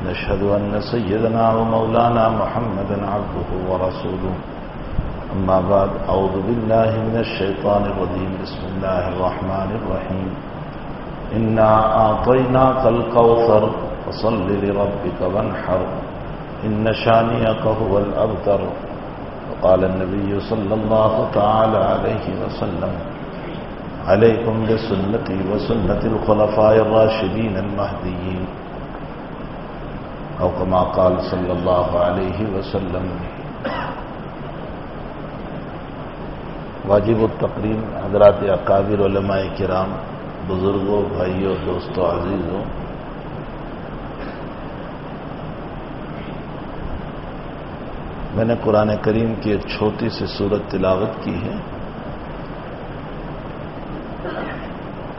ونشهد أن سيدنا ومولانا محمدا عبده ورسوله. أما بعد أعوذ بالله من الشيطان الرجيم. بسم الله الرحمن الرحيم. إنا أعطيناك الكوثر فصل لربك وانحر. إن شانيك هو الأبتر. وقال النبي صلى الله تعالى عليه وسلم عليكم بسنتي وسنة الخلفاء الراشدين المهديين. أو كما قال صلى الله عليه وسلم. واجب التقریم حضرات اکابر علماء کرام، بزرگوں، بھائیوں، دوستوں، عزیزوں، میں نے قرآن کریم کی ایک چھوٹی سی صورت تلاوت کی ہے۔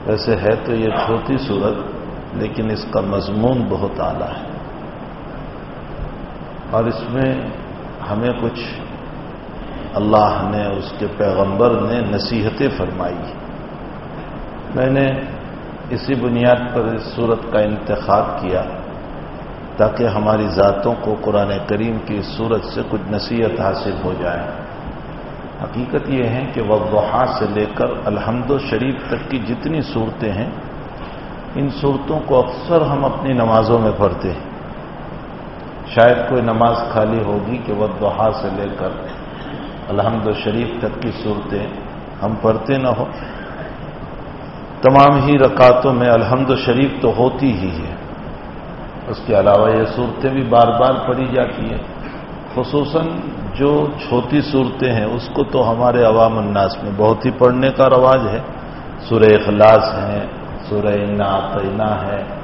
ویسے ہے تو یہ چھوٹی صورت لیکن اس کا مضمون بہت اعلیٰ ہے۔ اور اس میں ہمیں کچھ اللہ نے، اس کے پیغمبر نے نصیحتیں فرمائی۔ میں نے اسی بنیاد پر اس صورت کا انتخاب کیا تاکہ ہماری ذاتوں کو قرآن کریم کی اس صورت سے کچھ نصیحت حاصل ہو جائے۔ حقیقت یہ ہے کہ وضحا سے لے کر الحمد و شریف تک کی جتنی صورتیں ہیں، ان صورتوں کو اکثر ہم اپنی نمازوں میں پڑھتے ہیں۔ شاید کوئی نماز خالی ہوگی کہ وضحا سے لے کر الحمد شریف تک کی صورتیں ہم پڑھتے نہ ہو تمام ہی رکعتوں میں الحمد شریف تو ہوتی ہی ہے۔ اس کے علاوہ یہ صورتیں بھی بار بار پڑھی جاتی ہیں۔ خصوصاً جو چھوٹی صورتیں ہیں، اس کو تو ہمارے عوام الناس میں بہت ہی پڑھنے کا رواج ہے۔ سورہ اخلاص ہیں سورہ نعطینہ ہے۔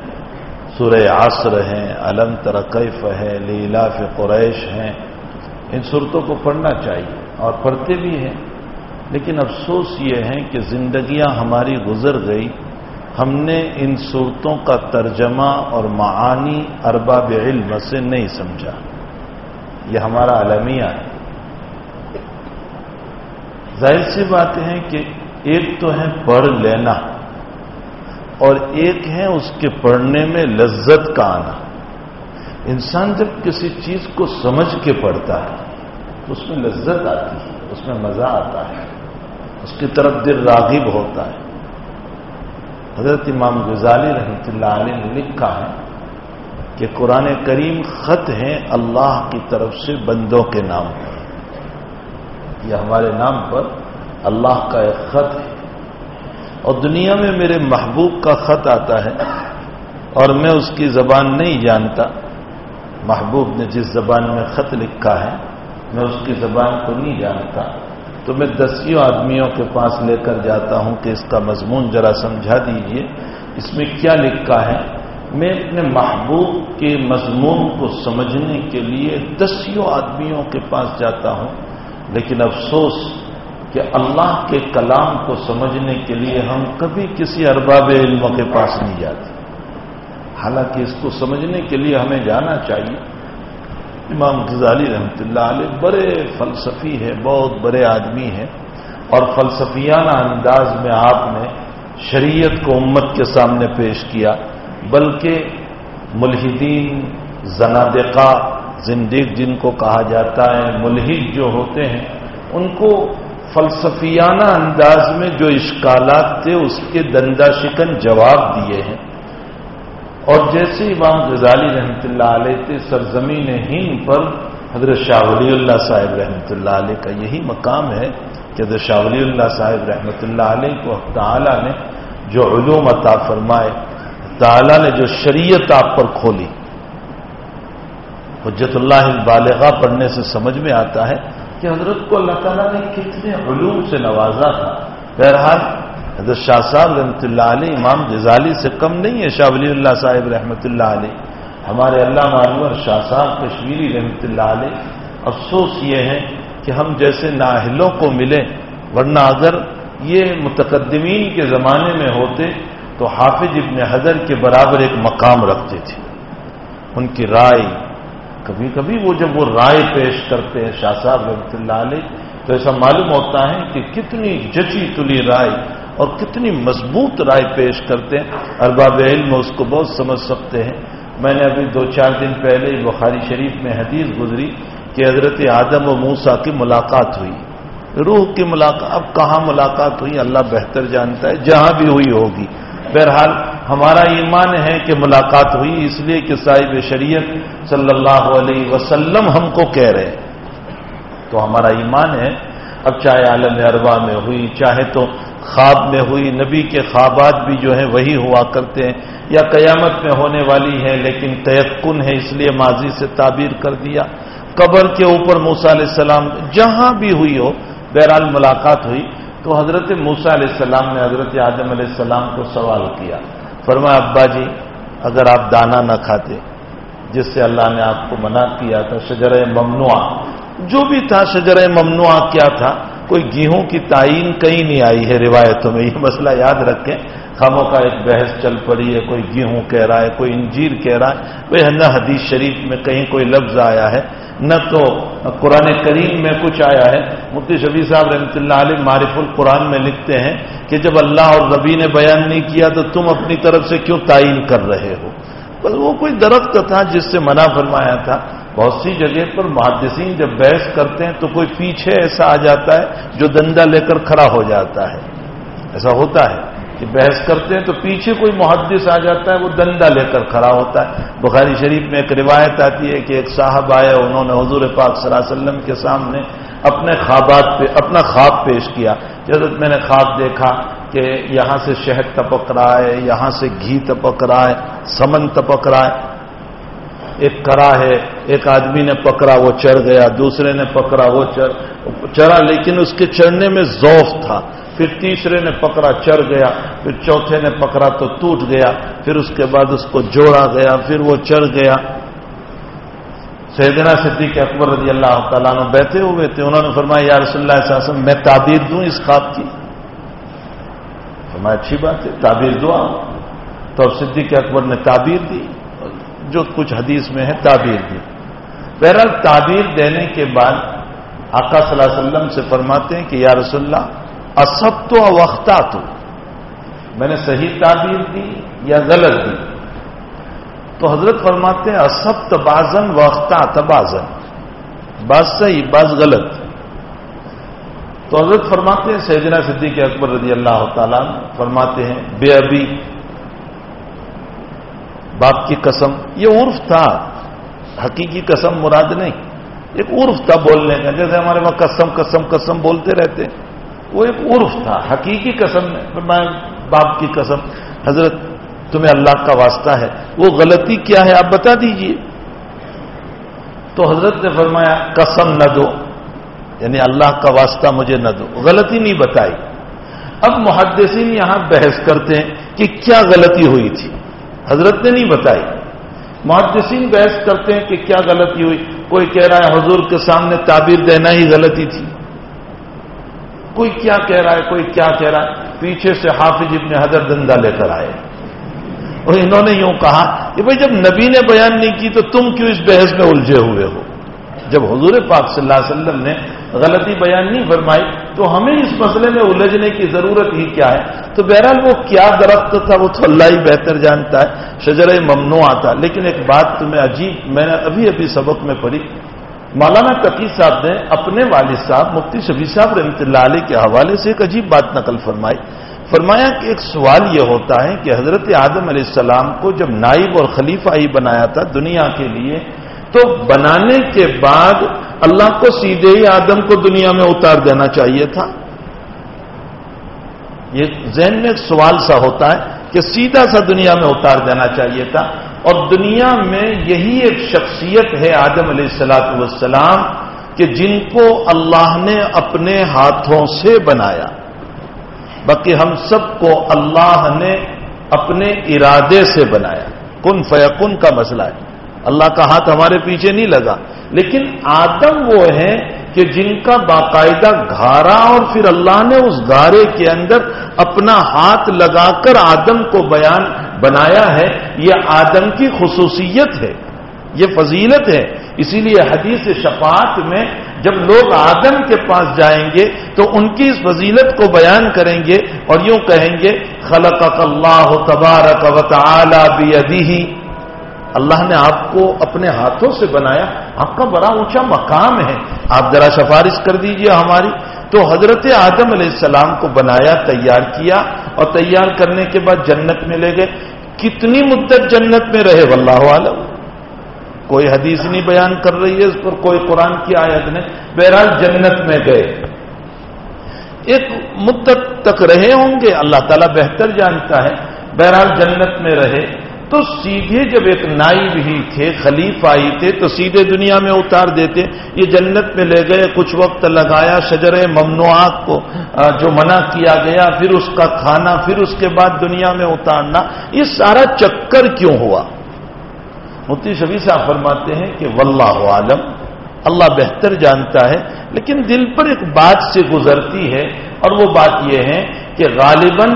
سورہ عصر ہیں علم ترقیف ہے، لیلاف قریش ہیں۔ ان صورتوں کو پڑھنا چاہیے اور پڑھتے بھی ہیں۔ لیکن افسوس یہ ہے کہ زندگیاں ہماری گزر گئی۔ ہم نے ان صورتوں کا ترجمہ اور معانی ارباب علم سے نہیں سمجھا۔ یہ ہمارا المیہ ہے۔ ظاہر سی بات ہے کہ ایک تو ہے پڑھ لینا۔ اور ایک ہے اس کے پڑھنے میں لذت کا آنا۔ انسان جب کسی چیز کو سمجھ کے پڑھتا ہے تو اس میں لذت آتی ہے، اس میں مزہ آتا ہے، اس کی طرف دل راغب ہوتا ہے۔ حضرت امام غزالی رحمۃ اللہ علیہ نے لکھا ہے کہ قرآن کریم خط ہے اللہ کی طرف سے بندوں کے نام پر۔ یہ ہمارے نام پر اللہ کا ایک خط ہے۔ اور دنیا میں میرے محبوب کا خط آتا ہے اور میں اس کی زبان نہیں جانتا۔ محبوب نے جس زبان میں خط لکھا ہے، میں اس کی زبان کو نہیں جانتا۔ تو میں دسیوں آدمیوں کے پاس لے کر جاتا ہوں کہ اس کا مضمون ذرا سمجھا دیجیے۔ اس میں کیا لکھا ہے؟ میں اپنے محبوب کے مضمون کو سمجھنے کے لیے دسیوں آدمیوں کے پاس جاتا ہوں، لیکن افسوس کہ اللہ کے کلام کو سمجھنے کے لیے ہم کبھی کسی ارباب علم کے پاس نہیں جاتے۔ حالانکہ اس کو سمجھنے کے لیے ہمیں جانا چاہیے۔ امام غزالی رحمۃ اللہ علیہ بڑے فلسفی ہے بہت بڑے آدمی ہیں۔ اور فلسفیانہ انداز میں آپ نے شریعت کو امت کے سامنے پیش کیا، بلکہ ملحدین، زنادقہ زندگ جن کو کہا جاتا ہے، ملحد جو ہوتے ہیں، ان کو فلسفیانہ انداز میں جو اشکالات تھے، اس کے دندہ شکن جواب دیے ہیں۔ اور جیسے امام غزالی رحمۃ اللہ علیہ تھے سرزمین ہند پر حضرت شاہ ولی اللہ صاحب رحمۃ اللہ علیہ کا یہی مقام ہے کہ حضرت شاہ ولی اللہ صاحب رحمۃ اللہ علیہ کو تعالیٰ نے جو علوم عطا فرمائے تعالیٰ نے جو شریعت آپ پر کھولی۔ حجت اللہ بالغاہ پڑھنے سے سمجھ میں آتا ہے کہ حضرت کو اللہ تعالیٰ نے کتنے علوم سے نوازا تھا۔ بہرحال، حضرت شاہ صاحب رحمۃ اللہ علیہ، امام غزالی سے کم نہیں ہے شاہ ولی اللہ صاحب رحمۃ اللہ علیہ۔ ہمارے اللہ معلوم شاہ صاحب کشمیری رحمت اللہ علیہ۔ افسوس یہ ہے کہ ہم جیسے نااہلوں کو ملیں، ورنہ اگر یہ متقدمین کے زمانے میں ہوتے تو حافظ ابن حضر کے برابر ایک مقام رکھتے تھے۔ ان کی رائے کبھی کبھی وہ جب وہ رائے پیش کرتے ہیں شاہ صاحب رحمۃ اللہ علیہ، تو ایسا معلوم ہوتا ہے کہ کتنی جچی تلی رائے اور کتنی مضبوط رائے پیش کرتے ہیں۔ ارباب علم اس کو بہت سمجھ سکتے ہیں۔ میں نے ابھی دو چار دن پہلے بخاری شریف میں حدیث گزری کہ حضرت آدم و موسا کی ملاقات ہوئی۔ روح کی ملاقات، اب کہاں ملاقات ہوئی؟ اللہ بہتر جانتا ہے، جہاں بھی ہوئی ہوگی۔ بہرحال ہمارا ایمان ہے کہ ملاقات ہوئی، اس لیے کہ صاحب شریعت صلی اللہ علیہ وسلم ہم کو کہہ رہے ہیں۔ تو ہمارا ایمان ہے۔ اب چاہے عالم اربا میں ہوئی، چاہے تو خواب میں ہوئی، نبی کے خوابات بھی جو ہیں وہی ہوا کرتے ہیں یا قیامت میں ہونے والی ہے لیکن تیقن ہے، اس لیے ماضی سے تعبیر کر دیا۔ قبر کے اوپر موسا علیہ السلام جہاں بھی ہوئی ہو، بہرحال ملاقات ہوئی، تو حضرت موسا علیہ السلام نے حضرت آدم علیہ السلام کو سوال کیا۔ فرمایا، ابا جی اگر آپ دانا نہ کھاتے، جس سے اللہ نے آپ کو منع کیا تھا شجر ممنوع جو بھی تھا شجر ممنوع کیا تھا، کوئی گیہوں کی تعین کہیں نہیں آئی ہے روایتوں میں، یہ مسئلہ یاد رکھیں۔ خاموں کا ایک بحث چل پڑی ہے، کوئی گیہوں کہہ رہا ہے، کوئی انجیر کہہ رہا ہے۔ وہ نہ حدیث شریف میں کہیں کوئی لفظ آیا ہے، نہ تو قرآن کریم میں کچھ آیا ہے۔ مفتی شبی صاحب رحمۃ اللہ علیہ معرف القرآن میں لکھتے ہیں کہ جب اللہ اور نبی نے بیان نہیں کیا تو تم اپنی طرف سے کیوں تعین کر رہے ہو؟ بس وہ کوئی درخت تھا جس سے منع فرمایا تھا۔ بہت سی جگہ پر محدثین جب بحث کرتے ہیں تو کوئی پیچھے ایسا آ جاتا ہے جو دندا لے کر کھڑا ہو جاتا ہے۔ ایسا ہوتا ہے۔ کہ بحث کرتے ہیں تو پیچھے کوئی محدث آ جاتا ہے، وہ دندا لے کر کھڑا ہوتا ہے۔ بخاری شریف میں ایک روایت آتی ہے کہ ایک صاحب آئے، انہوں نے حضور پاک صلی اللہ علیہ وسلم کے سامنے اپنے خوابات پہ، اپنا خواب پیش کیا۔ جی جب میں نے خواب دیکھا کہ یہاں سے شہد ٹپک رہا ہے، یہاں سے گھی ٹپک رہا ہے، سمن ٹپک رہا ہے۔ ایک کرا ہے، ایک آدمی نے پکڑا، وہ چڑھ گیا، دوسرے نے پکڑا، وہ چڑھا، لیکن اس کے چڑھنے میں ذوف تھا۔ پھر تیسرے نے پکڑا چڑھ گیا، پھر چوتھے نے پکڑا تو ٹوٹ گیا، پھر اس کے بعد اس کو جوڑا گیا، پھر وہ چڑھ گیا۔ سیدنا صدیق اکبر رضی اللہ تعالیٰ نے بیٹھے ہوئے تھے، انہوں نے فرمایا، یا رسول اللہ علیہ وسلم، میں تعبیر دوں اس خواب کی؟ فرمایا، اچھی بات ہے، تعبیر دو آپ تو اب صدیق اکبر نے تعبیر دی، جو کچھ حدیث میں ہے، تعبیر دی۔ بہرحال، تعبیر دینے کے بعد آقا صلی اللہ علیہ وسلم سے فرماتے ہیں کہ، یا رسول اللہ اسب تو وقتا تو میں نے صحیح تعبیر دی یا غلط دی؟ تو حضرت فرماتے ہیں اسب تبازن وقتا تبازن بعض صحیح، بعض غلط۔ تو حضرت فرماتے ہیں، سیدنا صدیق اکبر رضی اللہ تعالیٰ فرماتے ہیں، بے ابھی باپ کی قسم، یہ عرف تھا۔ حقیقی قسم مراد نہیں۔ ایک عرف تھا بولنے کا، جیسے ہمارے وہاں قسم قسم قسم بولتے رہتے۔ وہ ایک عرف تھا، حقیقی قسم، میں باپ کی قسم، حضرت تمہیں اللہ کا واسطہ ہے، وہ غلطی کیا ہے آپ بتا دیجیے۔ تو حضرت نے فرمایا، قسم نہ دو یعنی اللہ کا واسطہ مجھے نہ دو، غلطی نہیں بتائی۔ اب محدثین یہاں بحث کرتے ہیں کہ کیا غلطی ہوئی تھی۔ حضرت نے نہیں بتائی۔ محدثین بحث کرتے ہیں کہ کیا غلطی ہوئی، کوئی کہہ رہا ہے حضور کے سامنے تعبیر دینا ہی غلطی تھی۔ کوئی کیا کہہ رہا ہے، کوئی کیا کہہ رہا ہے۔ پیچھے سے حافظ ابن حضر دندا لے کر آئے۔ اور انہوں نے یوں کہا کہ بھائی جب نبی نے بیان نہیں کی تو تم کیوں اس بحث میں الجھے ہوئے ہو؟ جب حضور پاک صلی اللہ علیہ وسلم نے غلطی بیان نہیں فرمائی تو ہمیں اس مسئلے میں الجھنے کی ضرورت ہی کیا ہے؟ تو بہرحال وہ کیا درخت تھا؟ وہ تو اللہ ہی بہتر جانتا ہے شجر ممنوع آتا لیکن ایک بات تمہیں عجیب، میں نے ابھی ابھی سبق میں پڑھی۔ مولانا تقی صاحب نے اپنے والد صاحب، مفتی شبی صاحب رحمۃ اللہ علیہ کے حوالے سے ایک عجیب بات نقل فرمائی۔ فرمایا کہ ایک سوال یہ ہوتا ہے کہ حضرت آدم علیہ السلام کو جب نائب اور خلیفہ ہی بنایا تھا دنیا کے لیے، تو بنانے کے بعد اللہ کو سیدھے ہی آدم کو دنیا میں اتار دینا چاہیے تھا۔ یہ ذہن میں ایک سوال سا ہوتا ہے کہ سیدھا سا دنیا میں اتار دینا چاہیے تھا۔ اور دنیا میں یہی ایک شخصیت ہے آدم علیہ السلاۃ والسلام کہ جن کو اللہ نے اپنے ہاتھوں سے بنایا۔ باقی ہم سب کو اللہ نے اپنے ارادے سے بنایا۔ کن فیکن کا مسئلہ ہے۔ اللہ کا ہاتھ ہمارے پیچھے نہیں لگا۔ لیکن آدم وہ ہیں کہ جن کا باقاعدہ گھارا اور پھر اللہ نے اس گارے کے اندر اپنا ہاتھ لگا کر آدم کو بیان بنایا ہے، یہ آدم کی خصوصیت ہے، یہ فضیلت ہے۔ اسی لیے حدیث شفاعت میں جب لوگ آدم کے پاس جائیں گے تو ان کی اس فضیلت کو بیان کریں گے اور یوں کہیں گے خلق اللہ تبارک و تعالی بھی اللہ نے آپ کو اپنے ہاتھوں سے بنایا، آپ کا بڑا اونچا مقام ہے۔ آپ ذرا سفارش کر دیجیے ہماری۔ تو حضرت آدم علیہ السلام کو بنایا، تیار کیا اور تیار کرنے کے بعد جنت میں لے گئے۔ کتنی مدت جنت میں رہے؟ واللہ عالم کوئی حدیث نہیں بیان کر رہی ہے، اس پر کوئی قرآن کی آیت نے بہرحال جنت میں گئے۔ ایک مدت تک رہے ہوں گے۔ اللہ تعالیٰ بہتر جانتا ہے۔ بہرحال جنت میں رہے۔ تو سیدھے جب ایک نائب ہی تھے خلیف آئی تھے، تو سیدھے دنیا میں اتار دیتے، یہ جنت میں لے گئے، کچھ وقت لگایا شجر ممنوعات کو جو منع کیا گیا، پھر اس کا کھانا، پھر اس کے بعد دنیا میں اتارنا، یہ سارا چکر کیوں ہوا؟ مفتی شبی صاحب فرماتے ہیں کہ واللہ عالم، اللہ بہتر جانتا ہے، لیکن دل پر ایک بات سے گزرتی ہے، اور وہ بات یہ ہے کہ غالباً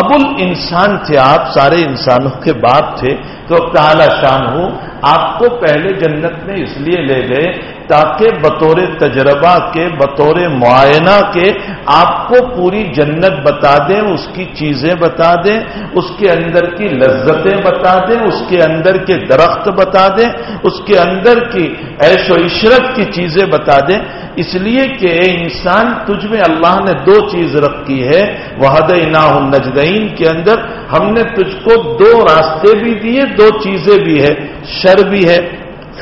ابل انسان تھے آپ، سارے انسانوں کے باپ تھے، تو تعالی شان ہوں آپ کو پہلے جنت میں اس لیے لے گئے تاکہ بطور تجربہ کے، بطور معائنہ کے آپ کو پوری جنت بتا دیں، اس کی چیزیں بتا دیں، اس کے اندر کی لذتیں بتا دیں، اس کے اندر کے درخت بتا دیں، اس کے اندر کی عیش و عشرت کی چیزیں بتا دیں۔ اس لیے کہ اے انسان، تجھ میں اللہ نے دو چیز رکھی ہے وحد انا نجدین کے اندر ہم نے تجھ کو دو راستے بھی دیے، دو چیزیں بھی ہے شر بھی ہے،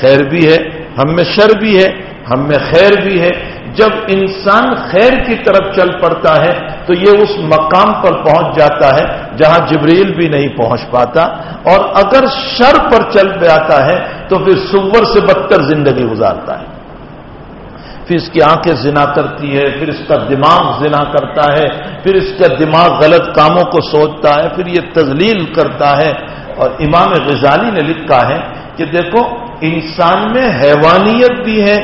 خیر بھی ہے، ہم میں شر بھی ہے، ہم میں خیر بھی ہے۔ جب انسان خیر کی طرف چل پڑتا ہے، تو یہ اس مقام پر پہنچ جاتا ہے جہاں جبریل بھی نہیں پہنچ پاتا۔ اور اگر شر پر چل جاتا ہے، تو پھر سور سے بدتر زندگی گزارتا ہے۔ پھر اس کی آنکھیں زنا کرتی ہے، پھر اس کا دماغ زنا کرتا ہے، پھر اس کا دماغ غلط کاموں کو سوچتا ہے، پھر یہ تزلیل کرتا ہے۔ اور امام غزالی نے لکھا ہے کہ دیکھو، انسان میں حیوانیت بھی ہے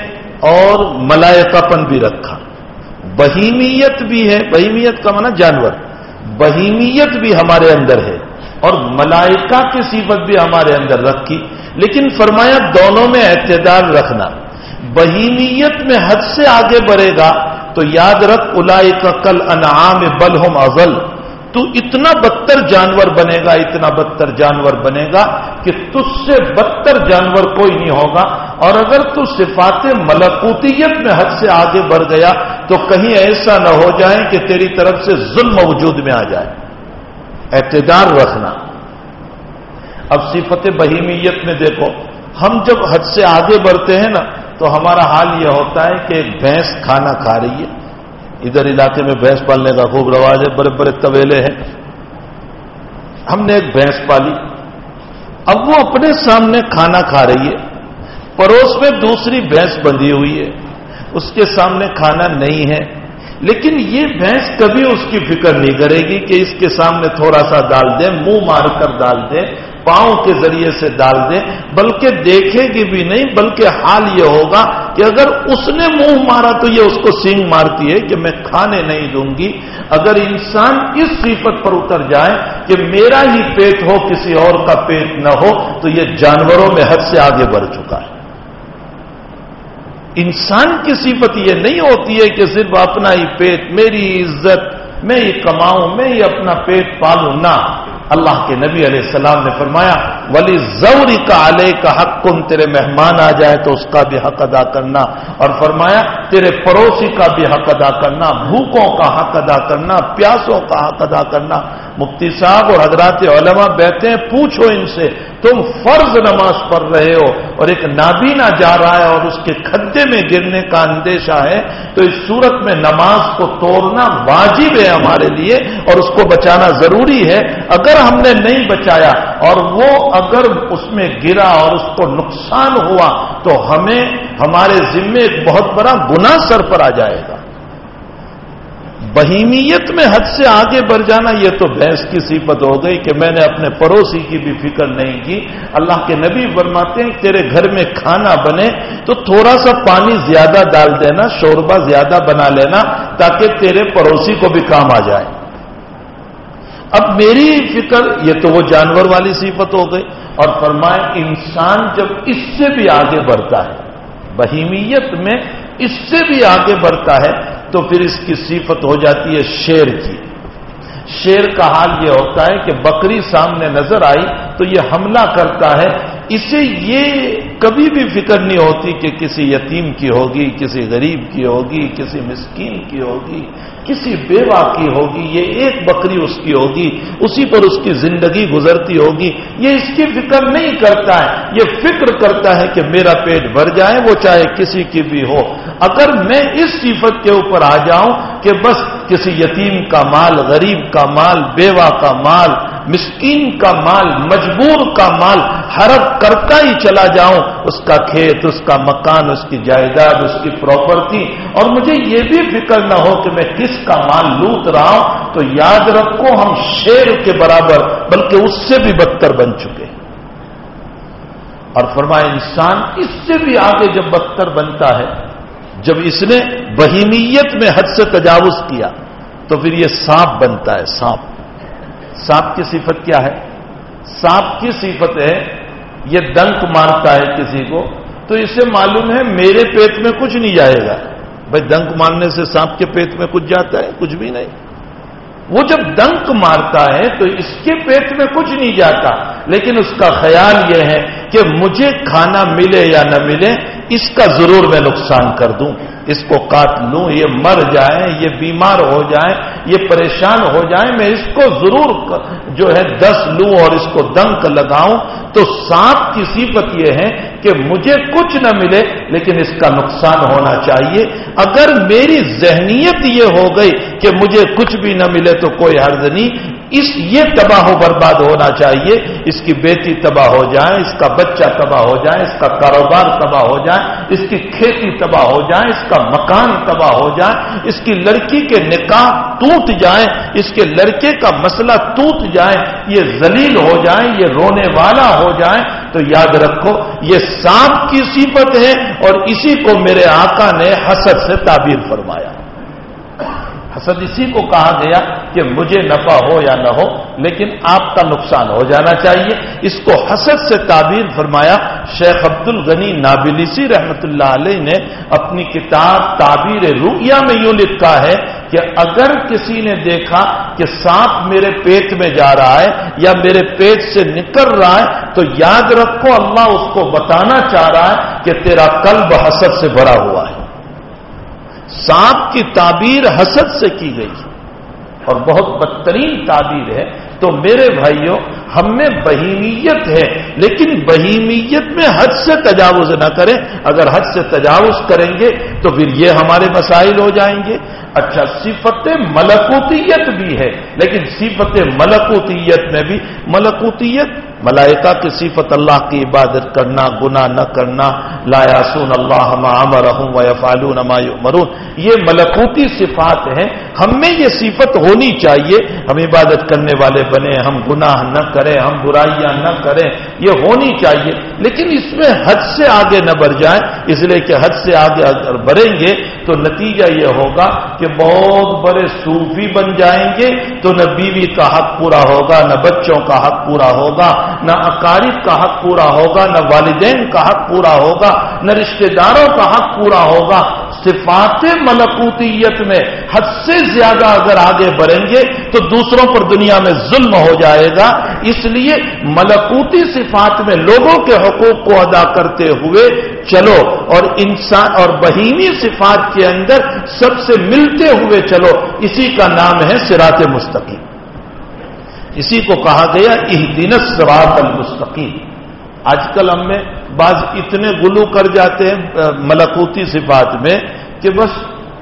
اور ملائکہ پن بھی رکھا۔ بہیمیت بھی ہے، بہیمیت کا مانا جانور۔ بہیمیت بھی ہمارے اندر ہے اور ملائکہ کی صفت بھی ہمارے اندر رکھی۔ لیکن فرمایا، دونوں میں اعتدار رکھنا۔ بہیمیت میں حد سے آگے بڑھے گا تو یاد رکھ الائی کا کل انعام بل ہوم اول تو اتنا بدتر جانور بنے گا، اتنا بدتر جانور بنے گا کہ تج سے بدتر جانور کوئی نہیں ہوگا۔ اور اگر تو صفات ملکوتیت میں حد سے آگے بڑھ گیا تو کہیں ایسا نہ ہو جائے کہ تیری طرف سے ظلم وجود میں آ جائے۔ اعتدار رکھنا۔ اب صفت بہیمیت میں دیکھو، ہم جب حد سے آگے بڑھتے ہیں نا تو ہمارا حال یہ ہوتا ہے کہ ایک بھینس کھانا کھا رہی ہے۔ ادھر علاقے میں بھینس پالنے کا خوب رواج ہے، بڑے بڑے طویلے ہیں۔ ہم نے ایک بھینس پالی۔ اب وہ اپنے سامنے کھانا کھا رہی ہے۔ پڑوس میں دوسری بھینس بندھی ہوئی ہے۔ اس کے سامنے کھانا نہیں ہے۔ لیکن یہ بھینس کبھی اس کی فکر نہیں کرے گی کہ اس کے سامنے تھوڑا سا ڈال دیں، منہ مار کر ڈال دیں۔ پاؤں کے ذریعے سے ڈال دیں، بلکہ دیکھے گی بھی نہیں، بلکہ حال یہ ہوگا کہ اگر اس نے منہ مارا تو یہ اس کو سینگ مارتی ہے کہ میں کھانے نہیں دوں گی۔ اگر انسان اس صفت پر اتر جائے کہ میرا ہی پیٹ ہو، کسی اور کا پیٹ نہ ہو، تو یہ جانوروں میں حد سے آگے بڑھ چکا ہے۔ انسان کی صفت یہ نہیں ہوتی ہے کہ صرف اپنا ہی پیٹ، میری عزت، میں یہ کماؤں، میں یہ اپنا پیٹ پالوں، نہ۔ اللہ کے نبی علیہ السلام نے فرمایا ولی زوری کا علیہ کا حق کن تیرے مہمان آ جائے تو اس کا بھی حق ادا کرنا۔ اور فرمایا، تیرے پڑوسی کا بھی حق ادا کرنا، بھوکوں کا حق ادا کرنا، پیاسوں کا حق ادا کرنا۔ مفتی صاحب اور حضرات علماء بیٹھے ہیں، پوچھو ان سے، تم فرض نماز پڑھ رہے ہو اور ایک نابینا جا رہا ہے اور اس کے کھدے میں گرنے کا اندیشہ ہے، تو اس صورت میں نماز کو توڑنا واجب ہے ہمارے لیے اور اس کو بچانا ضروری ہے۔ اگر ہم نے نہیں بچایا اور وہ اگر اس میں گرا اور اس کو نقصان ہوا، تو ہمیں، ہمارے ذمے ایک بہت بڑا گنا سر پر آ جائے گا۔ بہیمیت میں حد سے آگے بڑھ جانا، یہ تو بھینس کی صفت ہو گئی کہ میں نے اپنے پڑوسی کی بھی فکر نہیں کی۔ اللہ کے نبی فرماتے ہیں، تیرے گھر میں کھانا بنے تو تھوڑا سا پانی زیادہ ڈال دینا، شوربہ زیادہ بنا لینا تاکہ تیرے پڑوسی کو بھی کام آ جائے۔ اب میری فکر، یہ تو وہ جانور والی صفت ہو گئی۔ اور فرمائے، انسان جب اس سے بھی آگے بڑھتا ہے، بہیمیت میں اس سے بھی آگے بڑھتا ہے تو پھر اس کی صفت ہو جاتی ہے شیر کی۔ شیر کا حال یہ ہوتا ہے کہ بکری سامنے نظر آئی تو یہ حملہ کرتا ہے۔ اسے یہ کبھی بھی فکر نہیں ہوتی کہ کسی یتیم کی ہوگی، کسی غریب کی ہوگی، کسی مسکین کی ہوگی، کسی بیوہ کی ہوگی، یہ ایک بکری اس کی ہوگی، اسی پر اس کی زندگی گزرتی ہوگی۔ یہ اس کی فکر نہیں کرتا ہے، یہ فکر کرتا ہے کہ میرا پیٹ بھر جائے، وہ چاہے کسی کی بھی ہو۔ اگر میں اس صفت کے اوپر آ جاؤں کہ بس کسی یتیم کا مال، غریب کا مال، بیوہ کا مال، مسکین کا مال، مجبور کا مال حرف کرتا ہی چلا جاؤں، اس کا کھیت، اس کا مکان، اس کی جائیداد، اس کی پراپرٹی، اور مجھے یہ بھی فکر نہ ہو کہ میں کس کا مال لوٹ رہا ہوں، تو یاد رکھو ہم شیر کے برابر، بلکہ اس سے بھی بدتر بن چکے اور فرمایا انسان اس سے بھی آگے جب بدتر بنتا ہے جب اس نے بہیمیت میں حد سے تجاوز کیا تو پھر یہ سانپ بنتا ہے، سانپ۔ سانپ کی صفت کیا ہے؟ سانپ کی صفت ہے، یہ دنک مارتا ہے کسی کو، تو اسے معلوم ہے میرے پیٹ میں کچھ نہیں جائے گا۔ بھائی دنک مارنے سے سانپ کے پیٹ میں کچھ جاتا ہے، کچھ بھی نہیں۔ وہ جب ڈنک مارتا ہے تو اس کے پیٹ میں کچھ نہیں جاتا، لیکن اس کا خیال یہ ہے کہ مجھے کھانا ملے یا نہ ملے، اس کا ضرور میں نقصان کر دوں۔ اس کو کاٹ لوں، یہ مر جائے، یہ بیمار ہو جائے، یہ پریشان ہو جائے، میں اس کو ضرور جو ہے دس لوں اور اس کو دنک لگاؤں۔ تو سانپ کی صفت یہ ہے کہ مجھے کچھ نہ ملے، لیکن اس کا نقصان ہونا چاہیے۔ اگر میری ذہنیت یہ ہو گئی کہ مجھے کچھ بھی نہ ملے تو کوئی حرض نہیں۔ اس، یہ تباہ و برباد ہونا چاہیے۔ اس کی بیٹی تباہ ہو جائے، اس کا بچہ تباہ ہو جائے، اس کا کاروبار تباہ ہو جائے، اس کی کھیتی تباہ ہو جائے، اس کا مکان تباہ ہو جائے، اس کی لڑکی کے نکاح ٹوٹ جائے، اس کے لڑکے کا مسئلہ ٹوٹ جائے، یہ ذلیل ہو جائے، یہ رونے والا ہو جائے۔ تو یاد رکھو، یہ سانپ کی صفت ہے اور اسی کو میرے آقا نے حسد سے تعبیر فرمایا۔ حسد اسی کو کہا گیا کہ مجھے نفع ہو یا نہ ہو، لیکن آپ کا نقصان ہو جانا چاہیے۔ اس کو حسد سے تعبیر فرمایا۔ شیخ عبد الغنی نابلیسی رحمت اللہ علیہ نے اپنی کتاب تعبیر رویہ میں یوں لکھا ہے کہ اگر کسی نے دیکھا کہ سانپ میرے پیٹ میں جا رہا ہے یا میرے پیٹ سے نکل رہا ہے، تو یاد رکھو اللہ اس کو بتانا چاہ رہا ہے کہ تیرا قلب حسد سے بھرا ہوا ہے۔ سانپ کی تعبیر حسد سے کی گئی۔ اور بہت بدترین تعبیر ہے۔ تو میرے بھائیوں، ہم میں بہیمیت ہے، لیکن بہیمیت میں حد سے تجاوز نہ کریں۔ اگر حد سے تجاوز کریں گے، تو پھر یہ ہمارے مسائل ہو جائیں گے۔ اچھا صفت ملکوتیت بھی ہے لیکن صفت ملکوتیت میں بھی ملکوتیت ملائکہ کی صفت اللہ کی عبادت کرنا، گناہ نہ کرنا لایا سون اللہ ما فالون مرون یہ ملکوتی صفات ہیں۔ ہم میں یہ صفت ہونی چاہیے۔ ہم عبادت کرنے والے بنے ہم گناہ نہ کریں، ہم برائیاں نہ کریں۔ یہ ہونی چاہیے۔ لیکن اس میں حد سے آگے نہ بڑھ جائیں۔ اس لیے کہ حد سے آگے اگر بڑھیں گے، تو نتیجہ یہ ہوگا کہ بہت بڑے صوفی بن جائیں گے۔ تو نہ بیوی کا حق پورا ہوگا، نہ بچوں کا حق پورا ہوگا۔ نہ اقارب کا حق پورا ہوگا، نہ والدین کا حق پورا ہوگا، نہ رشتہ داروں کا حق پورا ہوگا۔ صفات ملکوتیت میں حد سے زیادہ اگر آگے بڑھیں گے تو دوسروں پر دنیا میں ظلم ہو جائے گا۔ اس لیے ملکوتی صفات میں لوگوں کے حقوق کو ادا کرتے ہوئے چلو اور انسان اور بہیمی صفات کے اندر سب سے ملتے ہوئے چلو۔ اسی کا نام ہے سرات مستقیم۔ اسی کو کہا گیا دن سرات المستقیم۔ آج کل ہم میں بعض اتنے گلو کر جاتے ہیں ملکوتی صفات میں کہ بس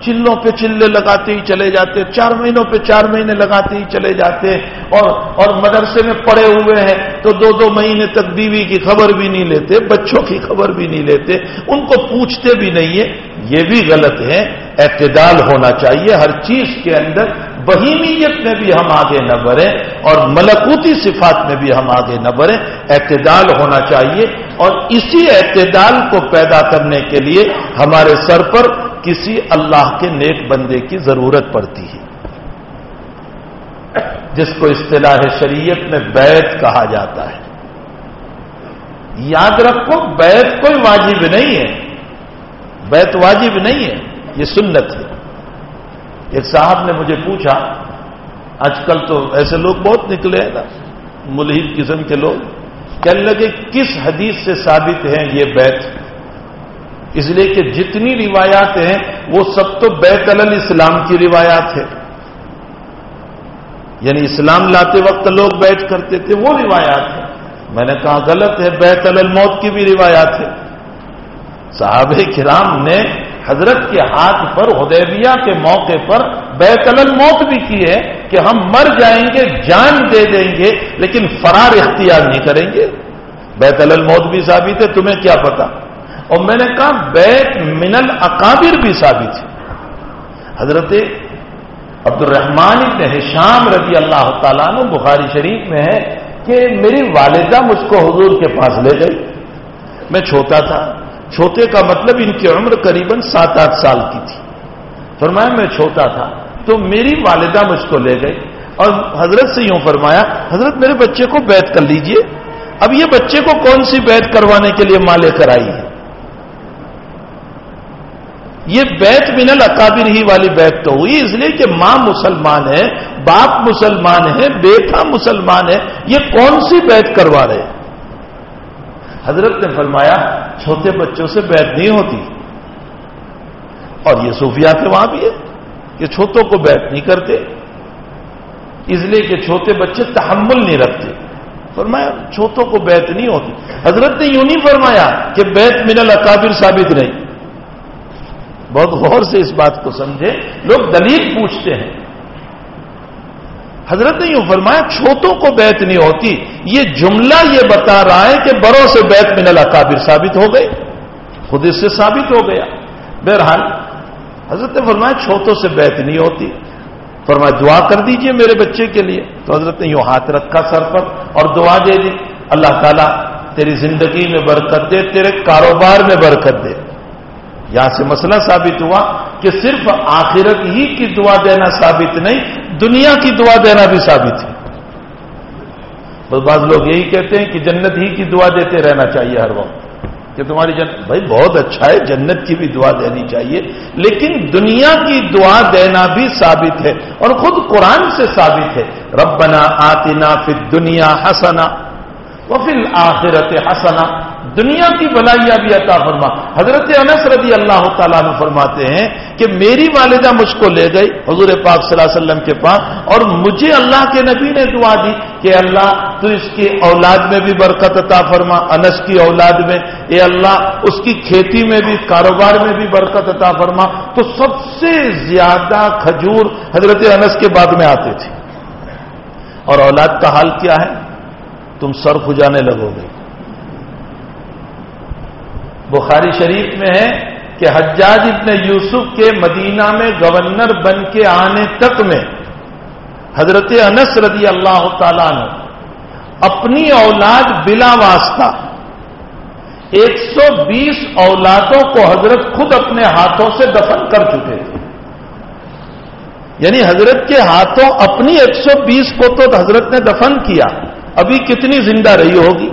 چلوں پہ چلے لگاتے ہی چلے جاتے، چار مہینوں پہ چار مہینے لگاتے ہی چلے جاتے اور اور مدرسے میں پڑے ہوئے ہیں تو دو دو مہینے تک بیوی کی خبر بھی نہیں لیتے، بچوں کی خبر بھی نہیں لیتے، ان کو پوچھتے بھی نہیں ہے یہ بھی غلط ہے، اعتدال ہونا چاہیے۔ ہر چیز کے اندر بہیمیت میں بھی ہم آگے نہ بڑھیں اور ملکوتی صفات میں بھی ہم آگے نہ بڑھیں۔ اعتدال ہونا چاہیے اور اسی اعتدال کو پیدا کرنے کے لیے ہمارے سر پر کسی اللہ کے نیک بندے کی ضرورت پڑتی ہے۔ جس کو اصطلاح شریعت میں بیت کہا جاتا ہے۔ یاد رکھو بیت کوئی واجب نہیں ہے۔ بیت واجب نہیں ہے، یہ سنت ہے۔ ایک صاحب نے مجھے پوچھا، آج کل تو ایسے لوگ بہت نکلے ہیں نا، ملحد قسم کے لوگ۔ کہنے لگے، کس حدیث سے ثابت ہیں یہ بیت؟ اس لیے کہ جتنی روایات ہیں، وہ سب تو بیت الاسلام کی روایات ہے یعنی اسلام لاتے وقت لوگ بیٹھ کرتے تھے، وہ روایات ہیں۔ میں نے کہا، غلط ہے، بیت الموت کی بھی روایات ہے صحابہ کرام نے حضرت کے ہاتھ پر حدیبیہ کے موقع پر بیت الموت بھی کی ہے کہ ہم مر جائیں گے، جان دے دیں گے، لیکن فرار اختیار نہیں کریں گے۔ بیت الموت بھی ثابت ہے، تمہیں کیا پتا اور میں نے کہا، بیت من الاقابر بھی ثابت ہے۔ حضرت عبد الرحمان ابن حشام رضی اللہ تعالیٰ نے بخاری شریف میں ہے کہ میری والدہ مجھ کو حضور کے پاس لے گئی۔ میں چھوٹا تھا۔ چھوٹے کا مطلب ان کی عمر قریب سات آٹھ سال کی تھی۔ فرمایا میں چھوٹا تھا، تو میری والدہ مجھ کو لے گئی اور حضرت سے یوں فرمایا، حضرت میرے بچے کو بیت کر لیجیے۔ اب یہ بچے کو کون سی بیت کروانے کے لیے ماں لے کر آئی ہے؟ یہ بیت من الاکابر ہی والی بیت تو ہوئی، اس لیے کہ ماں مسلمان ہے، باپ مسلمان ہے، بیٹا مسلمان ہے، یہ کون سی بیت کروا رہے حضرت نے فرمایا، چھوٹے بچوں سے بیت نہیں ہوتی۔ اور یہ صوفیہ کے وہاں بھی ہے کہ چھوٹوں کو بیت نہیں کرتے۔ اس لیے کہ چھوٹے بچے تحمل نہیں رکھتے۔ فرمایا، چھوٹوں کو بیت نہیں ہوتی۔ حضرت نے یوں نہیں فرمایا کہ بیت من الاکابر ثابت نہیں بہت غور سے اس بات کو سمجھے لوگ دلیل پوچھتے ہیں۔ حضرت نے یوں فرمایا، چھوٹوں کو بیت نہیں ہوتی۔ یہ جملہ یہ بتا رہا ہے کہ بڑوں سے بیت من الاکابر ثابت ہو گئے خود اس سے ثابت ہو گیا۔ بہرحال، حضرت نے فرمایا، چھوٹوں سے بیت نہیں ہوتی۔ فرمایا، دعا کر دیجیے میرے بچے کے لیے۔ تو حضرت نے یوں ہاتھ رکھا سر پر اور دعا دے دی۔ اللہ تعالیٰ تیری زندگی میں برکت دے، تیرے کاروبار میں برکت دے۔ یہاں سے مسئلہ ثابت ہوا کہ صرف آخرت ہی کی دعا دینا ثابت نہیں، دنیا کی دعا دینا بھی ثابت ہے۔ بس بعض لوگ یہی کہتے ہیں کہ جنت ہی کی دعا دیتے رہنا چاہیے ہر وقت۔ کہ تمہاری جنت بھائی بہت اچھا ہے، جنت کی بھی دعا دینی چاہیے، لیکن دنیا کی دعا دینا بھی ثابت ہے اور خود قرآن سے ثابت ہے۔ ربنا آتنا فی دنیا حسنا وفل آخرت حسنا۔ دنیا کی بلائیاں بھی عطا فرما۔ حضرت انس رضی اللہ تعالیٰ نے فرماتے ہیں کہ میری والدہ مجھ کو لے گئی حضور پاک صلی اللہ علیہ وسلم کے پاس اور مجھے اللہ کے نبی نے دعا دی کہ اللہ تو اس کی اولاد میں بھی برکت عطا فرما، انس کی اولاد میں، اے اللہ اس کی کھیتی میں بھی، کاروبار میں بھی برکت عطا فرما۔ تو سب سے زیادہ کھجور حضرت انس کے بعد میں آتے تھے۔ اور اولاد کا حال کیا ہے؟ تم سر کھجانے لگو گے۔ بخاری شریف میں ہے کہ حجاج ابن یوسف کے مدینہ میں گورنر بن کے آنے تک میں حضرت انس رضی اللہ تعالیٰ نے اپنی اولاد بلا واسطہ ایک سو بیس اولادوں کو حضرت خود اپنے ہاتھوں سے دفن کر چکے تھے۔ یعنی حضرت کے ہاتھوں اپنی ایک سو بیس کو تو حضرت نے دفن کیا۔ ابھی کتنی زندہ رہی ہوگی؟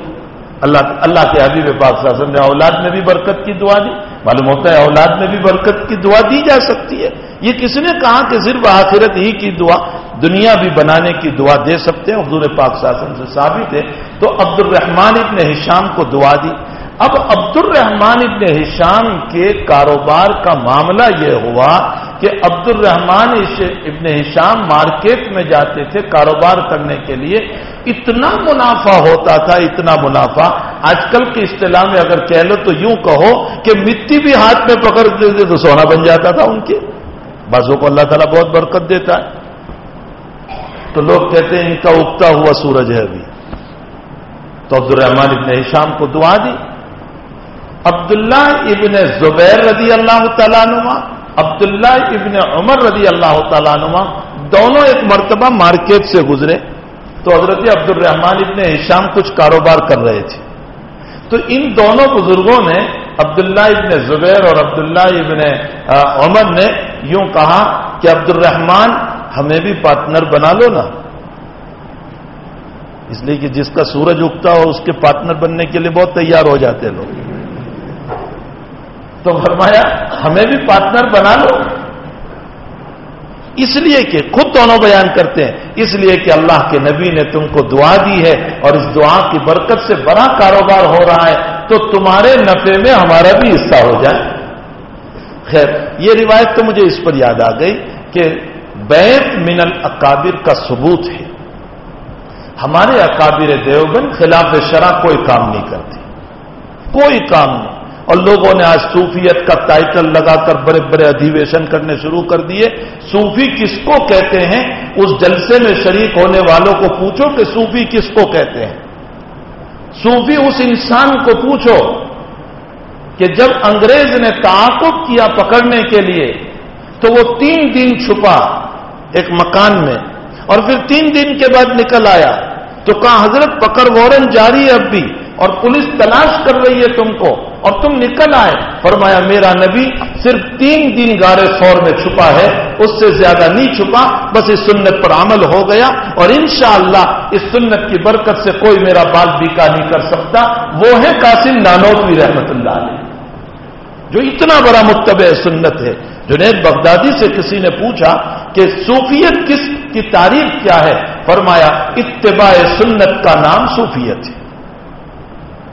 اللہ اللہ کے حبیب پاک صلی اللہ علیہ وسلم نے اولاد میں بھی برکت کی دعا دی۔ معلوم ہوتا ہے اولاد میں بھی برکت کی دعا دی جا سکتی ہے۔ یہ کس نے کہا کہ صرف آخرت ہی کی دعا، دنیا بھی بنانے کی دعا دے سکتے ہیں؟ حضور پاک صلی اللہ علیہ وسلم سے ثابت ہے۔ تو عبد الرحمان ابن ہشام کو دعا دی۔ اب عبد الرحمان ابن ہشام کے کاروبار کا معاملہ یہ ہوا کہ عبد الرحمان ابن ہشام مارکیٹ میں جاتے تھے کاروبار کرنے کے لیے، اتنا منافع ہوتا تھا، اتنا منافع۔ آج کل کے اصطلاح میں اگر کہہ لو تو یوں کہو کہ مٹی بھی ہاتھ میں پکڑ دیتے تو سونا بن جاتا تھا ان کے۔ بازوں کو اللہ تعالیٰ بہت برکت دیتا ہے۔ تو لوگ کہتے ہیں ان کا اگتا ہوا سورج ہے ابھی۔ تو عبد الرحمان ابن ہشام کو دعا دی۔ عبداللہ ابن زبیر رضی اللہ تعالیٰ نما عبداللہ ابن عمر رضی اللہ تعالیٰ نما دونوں ایک مرتبہ مارکیٹ سے گزرے۔ تو حضرت عبد الرحمان ابن ہشام کچھ کاروبار کر رہے تھے۔ تو ان دونوں بزرگوں نے عبداللہ ابن زبیر اور عبداللہ ابن عمر نے یوں کہا کہ عبد الرحمان ہمیں بھی پارٹنر بنا لو نا۔ اس لیے کہ جس کا سورج اگتا ہو، اس کے پارٹنر بننے کے لیے بہت تیار ہو جاتے ہیں لوگ۔ تو فرمایا، ہمیں بھی پارٹنر بنا لو۔ اس لیے کہ خود دونوں بیان کرتے ہیں۔ اس لیے کہ اللہ کے نبی نے تم کو دعا دی ہے اور اس دعا کی برکت سے بڑا کاروبار ہو رہا ہے، تو تمہارے نفے میں ہمارا بھی حصہ ہو جائے۔ خیر، یہ روایت تو مجھے اس پر یاد آ گئی کہ بیت من الاکابر کا ثبوت ہے۔ ہمارے اکابر دیوبند خلاف شرح کوئی کام نہیں کرتے۔ کوئی کام نہیں۔ اور لوگوں نے آج صوفیت کا ٹائٹل لگا کر بڑے بڑے ادھیویشن کرنے شروع کر دیے۔ صوفی کس کو کہتے ہیں؟ اس جلسے میں شریک ہونے والوں کو پوچھو کہ صوفی کس کو کہتے ہیں۔ صوفی اس انسان کو پوچھو کہ جب انگریز نے تعاقب کیا پکڑنے کے لیے، تو وہ تین دن چھپا ایک مکان میں اور پھر تین دن کے بعد نکل آیا۔ تو کہا، حضرت، پکڑ وارن جاری ہے اب بھی اور پولیس تلاش کر رہی ہے تم کو۔ اور تم نکل آئے۔ فرمایا، میرا نبی صرف تین دن گارے سور میں چھپا ہے، اس سے زیادہ نہیں چھپا، بس اس سنت پر عمل ہو گیا۔ اور انشاءاللہ، اس سنت کی برکت سے کوئی میرا بال بیکا نہیں کر سکتا۔ وہ ہے قاسم نانوتوی رحمت اللہ علیہ۔ جو اتنا بڑا متبع سنت ہے۔ جنید بغدادی سے کسی نے پوچھا کہ صوفیت کس کی تعریف کیا ہے؟ فرمایا، اتباع سنت کا نام صوفیت ہے۔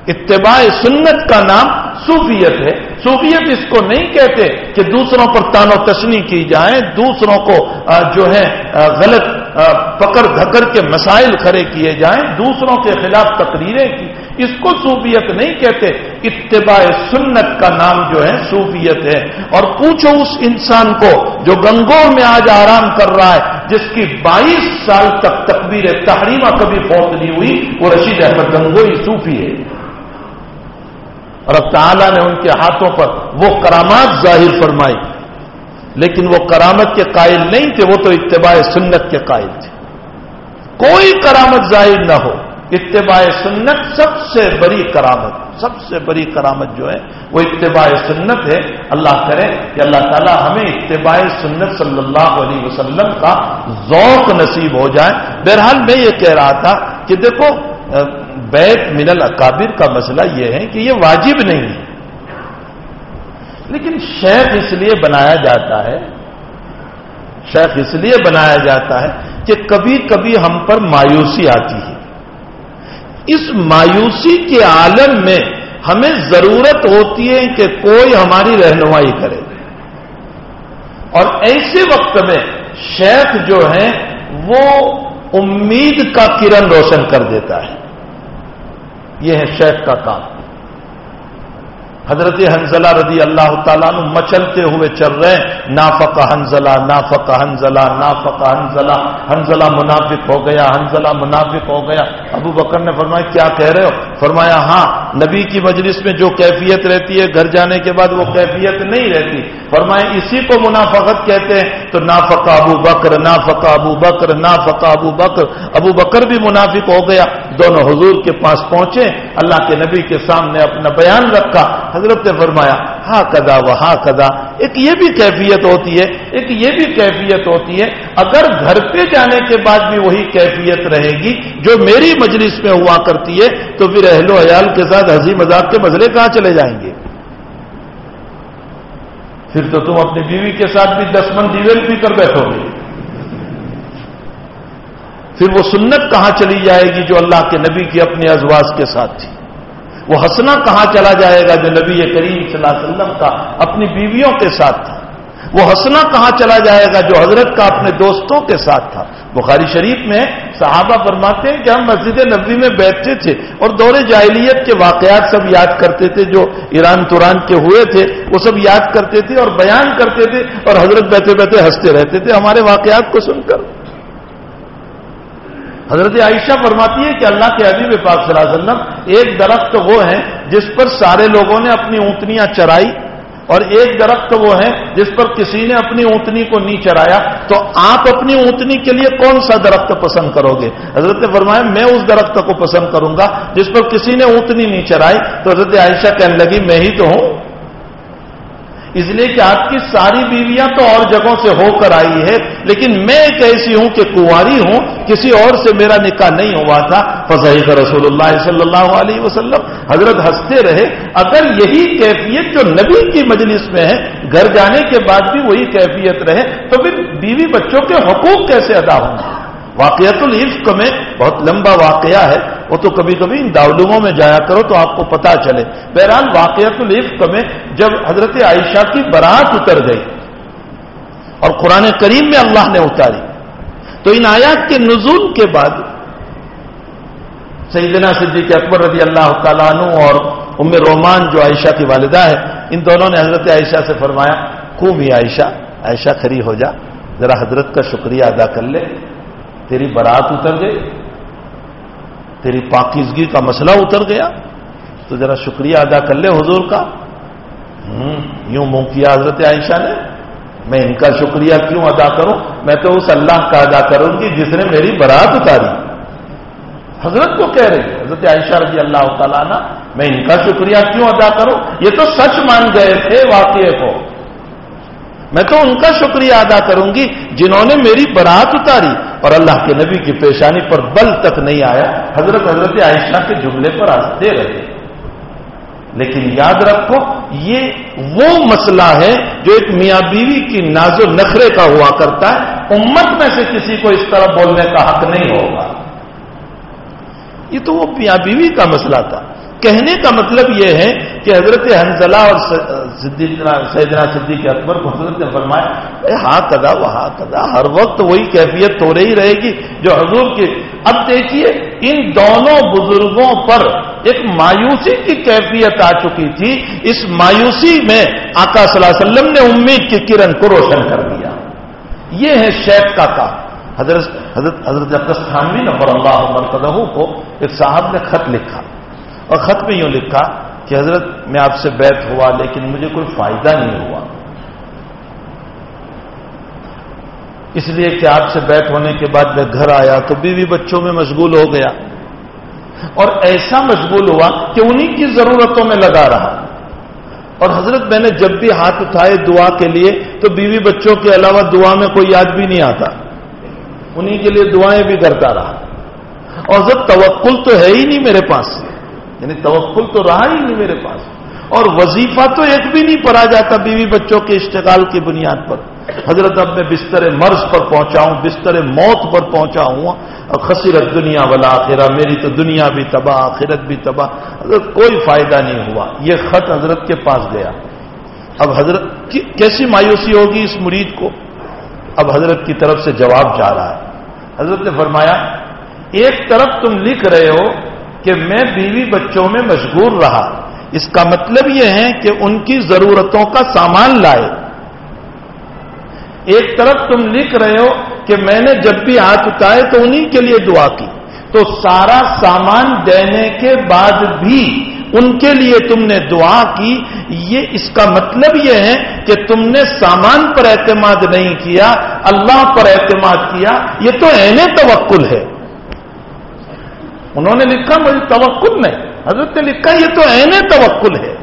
اتباع سنت کا نام صوفیت ہے۔ صوفیت اس کو نہیں کہتے کہ دوسروں پر تان و تشنی کی جائیں دوسروں کو جو ہے غلط پکڑ دھکر کے مسائل کھڑے کیے جائیں، دوسروں کے خلاف تقریریں کی۔ اس کو صوفیت نہیں کہتے۔ اتباع سنت کا نام جو ہے، صوفیت ہے۔ اور پوچھو اس انسان کو جو گنگور میں آج آرام کر رہا ہے، جس کی بائیس سال تک تقبیر تحریمہ کبھی فوت نہیں ہوئی، وہ رشید احمد گنگوئی صوفی ہے۔ اور اب تعالیٰ نے ان کے ہاتھوں پر وہ کرامات ظاہر فرمائی۔ لیکن وہ کرامت کے قائل نہیں تھے، وہ تو اتباع سنت کے قائل تھے۔ کوئی کرامت ظاہر نہ ہو، اتباع سنت سب سے بڑی کرامت، سب سے بڑی کرامت جو ہے، وہ اتباع سنت ہے۔ اللہ کرے کہ اللہ تعالیٰ ہمیں اتباع سنت صلی اللہ علیہ وسلم کا ذوق نصیب ہو جائے۔ بہرحال میں یہ کہہ رہا تھا کہ دیکھو بیت من الاکابر کا مسئلہ یہ ہے کہ یہ واجب نہیں ہے۔ لیکن شیخ اس لیے بنایا جاتا ہے، شیخ اس لیے بنایا جاتا ہے کہ کبھی کبھی ہم پر مایوسی آتی ہے۔ اس مایوسی کے عالم میں ہمیں ضرورت ہوتی ہے کہ کوئی ہماری رہنمائی کرے۔ اور ایسے وقت میں شیخ جو ہے وہ امید کا کرن روشن کر دیتا ہے۔ یہ ہے شیخ کا کام۔ حضرت حنزلہ رضی اللہ تعالیٰ عنہ مچلتے ہوئے چل رہے ہیں۔ نافق حنزلہ نافق حنزلہ نافق حنزلہ۔ حنزلہ منافق ہو گیا، حنزلہ منافق ہو گیا۔ ابو بکر نے فرمایا، کیا کہہ رہے ہو؟ فرمایا ہاں نبی کی مجلس میں جو کیفیت رہتی ہے، گھر جانے کے بعد وہ کیفیت نہیں رہتی۔ فرمایا، اسی کو منافقت کہتے ہیں۔ تو نافق ابو بکر، نافق ابو بکر، نافق ابو بکر۔ ابو بکر بھی منافق ہو گیا۔ دونوں حضور کے پاس پہنچے، اللہ کے نبی کے سامنے اپنا بیان رکھا۔ حضرت نے فرمایا ہاں کدا وہ ہاں کدا ایک یہ بھی کیفیت ہوتی ہے، ایک یہ بھی کیفیت ہوتی ہے، اگر گھر پہ جانے کے بعد بھی وہی کیفیت رہے گی جو میری مجلس میں ہوا کرتی ہے، تو پھر اہل و عیال کے ساتھ ہنسی مذاق کے مسئلے کہاں چلے جائیں گے؟ پھر تو تم اپنی بیوی کے ساتھ بھی دس من ڈیویل بھی کر بیٹھو گے۔ پھر وہ سنت کہاں چلی جائے گی جو اللہ کے نبی کی اپنے ازواج کے ساتھ تھی؟ وہ ہنسنا کہاں چلا جائے گا جو نبی کریم صلی اللہ علیہ وسلم کا اپنی بیویوں کے ساتھ تھا؟ وہ ہنسنا کہاں چلا جائے گا جو حضرت کا اپنے دوستوں کے ساتھ تھا؟ بخاری شریف میں صحابہ فرماتے ہیں کہ ہم مسجد نبی میں بیٹھتے تھے اور دور جاہلیت کے واقعات سب یاد کرتے تھے، جو ایران توران کے ہوئے تھے، وہ سب یاد کرتے تھے اور بیان کرتے تھے اور حضرت بیٹھے بیٹھے ہنستے رہتے تھے۔ ہمارے واقعات کو سن کر۔ حضرت عائشہ فرماتی ہے کہ اللہ کے حبیب پاک صلی اللہ علیہ وسلم ایک درخت وہ ہے جس پر سارے لوگوں نے اپنی اونٹنیاں چرائی اور ایک درخت وہ ہے جس پر کسی نے اپنی اونتنی کو نہیں چرایا تو آپ اپنی اونتنی کے لیے کون سا درخت پسند کرو گے؟ حضرت نے فرمایا، میں اس درخت کو پسند کروں گا جس پر کسی نے اونتنی نہیں چرائی۔ تو حضرت عائشہ کہنے لگی، میں ہی تو ہوں۔ اس لیے کہ آپ کی ساری بیویاں تو اور جگہوں سے ہو کر آئی ہے، لیکن میں ایک ایسی ہوں کہ کنواری ہوں، کسی اور سے میرا نکاح نہیں ہوا تھا۔ فضائی کا رسول اللہ صلی اللہ علیہ وسلم حضرت ہنستے رہے۔ اگر یہی کیفیت جو نبی کی مجلس میں ہے، گھر جانے کے بعد بھی وہی کیفیت رہے، تو پھر بیوی بچوں کے حقوق کیسے ادا ہوں؟ گے واقعات العفق میں بہت لمبا واقعہ ہے، وہ تو کبھی کبھی ان داولوموں میں جایا کرو تو آپ کو پتا چلے۔ بہرحال واقعات العفق میں جب حضرت عائشہ کی برات اتر گئی اور قرآن کریم میں اللہ نے اتاری، تو ان آیات کے نزول کے بعد سیدنا صدیق اکبر رضی اللہ تعالیٰ عنہ اور ام رومان جو عائشہ کی والدہ ہے، ان دونوں نے حضرت عائشہ سے فرمایا، خوب ہی عائشہ عائشہ کھری ہو جا، ذرا حضرت کا شکریہ ادا کر لے۔ تیری برات اتر گئی، تیری پاکیزگی کا مسئلہ اتر گیا، تو ذرا شکریہ ادا کر لے حضور کا۔ یوں منہ کیا حضرت عائشہ نے؟ میں ان کا شکریہ کیوں ادا کروں؟ میں تو اس اللہ کا ادا کروں گی جس نے میری برات اتاری۔ حضرت کو کہہ رہی حضرت عائشہ رضی اللہ تعالیٰ نا میں ان کا شکریہ کیوں ادا کروں؟ یہ تو سچ مان گئے تھے واقعے کو میں تو ان کا شکریہ ادا کروں گی جنہوں نے میری برات اتاری اور اللہ کے نبی کی پیشانی پر بل تک نہیں آیا۔ حضرت حضرت عائشہ کے جملے پر ہنستے رہے لیکن یاد رکھو، یہ وہ مسئلہ ہے جو ایک میاں بیوی کی ناز و نخرے کا ہوا کرتا ہے۔ امت میں سے کسی کو اس طرح بولنے کا حق نہیں ہوگا۔ یہ تو وہ میاں بیوی کا مسئلہ تھا۔ کہنے کا مطلب یہ ہے کہ حضرت حنزلہ اور سیدنا صدیق اکبر کو حضرت نے فرمایا ہاں کدا وہاں کدا، ہر وقت وہی کیفیت ہو رہی رہے گی جو حضور کی اب دیکھیے، ان دونوں بزرگوں پر ایک مایوسی کی کیفیت آ چکی تھی۔ اس مایوسی میں آقا صلی اللہ علیہ وسلم نے امید کی کرن کو روشن کر دیا۔ یہ ہے شیخ کا کام۔ حضرت حضرت حضرت اقستانوی نفر اللہ مرتدہ کو ایک صاحب نے خط لکھا۔ اور خط میں یوں لکھا کہ حضرت میں آپ سے بیت ہوا لیکن مجھے کوئی فائدہ نہیں ہوا۔ اس لیے کہ آپ سے بیت ہونے کے بعد میں گھر آیا تو بیوی بچوں میں مشغول ہو گیا۔ اور ایسا مشغول ہوا کہ انہی کی ضرورتوں میں لگا رہا۔ اور حضرت میں نے جب بھی ہاتھ اٹھائے دعا کے لیے تو بیوی بچوں کے علاوہ دعا میں کوئی یاد بھی نہیں آتا۔ انہی کے لیے دعائیں بھی کرتا رہا۔ اور حضرت توکل تو ہے ہی نہیں میرے پاس یعنی توکل تو رہا ہی نہیں میرے پاس۔ اور وظیفہ تو ایک بھی نہیں پڑا جاتا بیوی بچوں کے اشتغال کی بنیاد پر۔ حضرت اب میں بستر مرض پر پہنچا ہوں بستر موت پر پہنچا ہوں اور خصیرت دنیا والا آخرہ میری تو دنیا بھی تباہ، آخرت بھی تباہ۔ حضرت کوئی فائدہ نہیں ہوا، یہ خط حضرت کے پاس گیا۔ اب حضرت کیسی مایوسی ہوگی اس مرید کو؟ اب حضرت کی طرف سے جواب جا رہا ہے۔ حضرت نے فرمایا، ایک طرف تم لکھ رہے ہو کہ میں بیوی بچوں میں مشغول رہا۔ اس کا مطلب یہ ہے کہ ان کی ضرورتوں کا سامان لائے۔ ایک طرف تم لکھ رہے ہو کہ میں نے جب بھی ہاتھ اٹھائے تو انہی کے لیے دعا کی۔ تو سارا سامان دینے کے بعد بھی ان کے لیے تم نے دعا کی۔ یہ اس کا مطلب یہ ہے کہ تم نے سامان پر اعتماد نہیں کیا، اللہ پر اعتماد کیا۔ یہ تو این توکل ہے۔ انہوں نے لکھا مجھے توکل نہیں حضرت نے لکھا، یہ تو این توکل ہے۔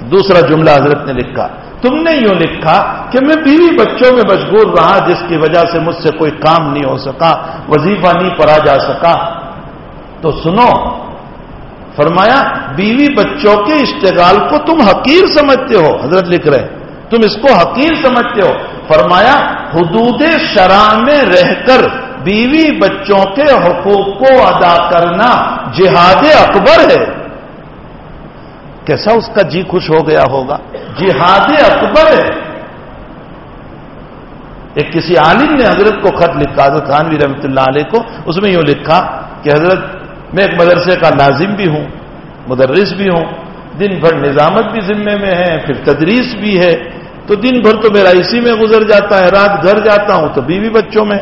دوسرا جملہ حضرت نے لکھا، تم نے یوں لکھا کہ میں بیوی بچوں میں مشغول رہا، جس کی وجہ سے مجھ سے کوئی کام نہیں ہو سکا، وظیفہ نہیں پڑا جا سکا۔ تو سنو، فرمایا، بیوی بچوں کے اشتغال کو تم حقیر سمجھتے ہو۔ حضرت لکھ رہے تم اس کو حقیر سمجھتے ہو۔ فرمایا، حدود شرح میں رہ کر بیوی بچوں کے حقوق کو ادا کرنا جہاد اکبر ہے۔ کیسا اس کا جی خوش ہو گیا ہوگا؟ جہاد اکبر ہے۔ ایک کسی عالم نے حضرت کو خط لکھا، حضرت خانوی رحمۃ اللہ علیہ کو، اس میں یوں لکھا کہ حضرت میں ایک مدرسے کا لازم بھی ہوں، مدرس بھی ہوں، دن بھر نظامت بھی ذمے میں ہے، پھر تدریس بھی ہے۔ تو دن بھر تو میرا اسی میں گزر جاتا ہے، رات گھر جاتا ہوں تو بیوی بچوں میں۔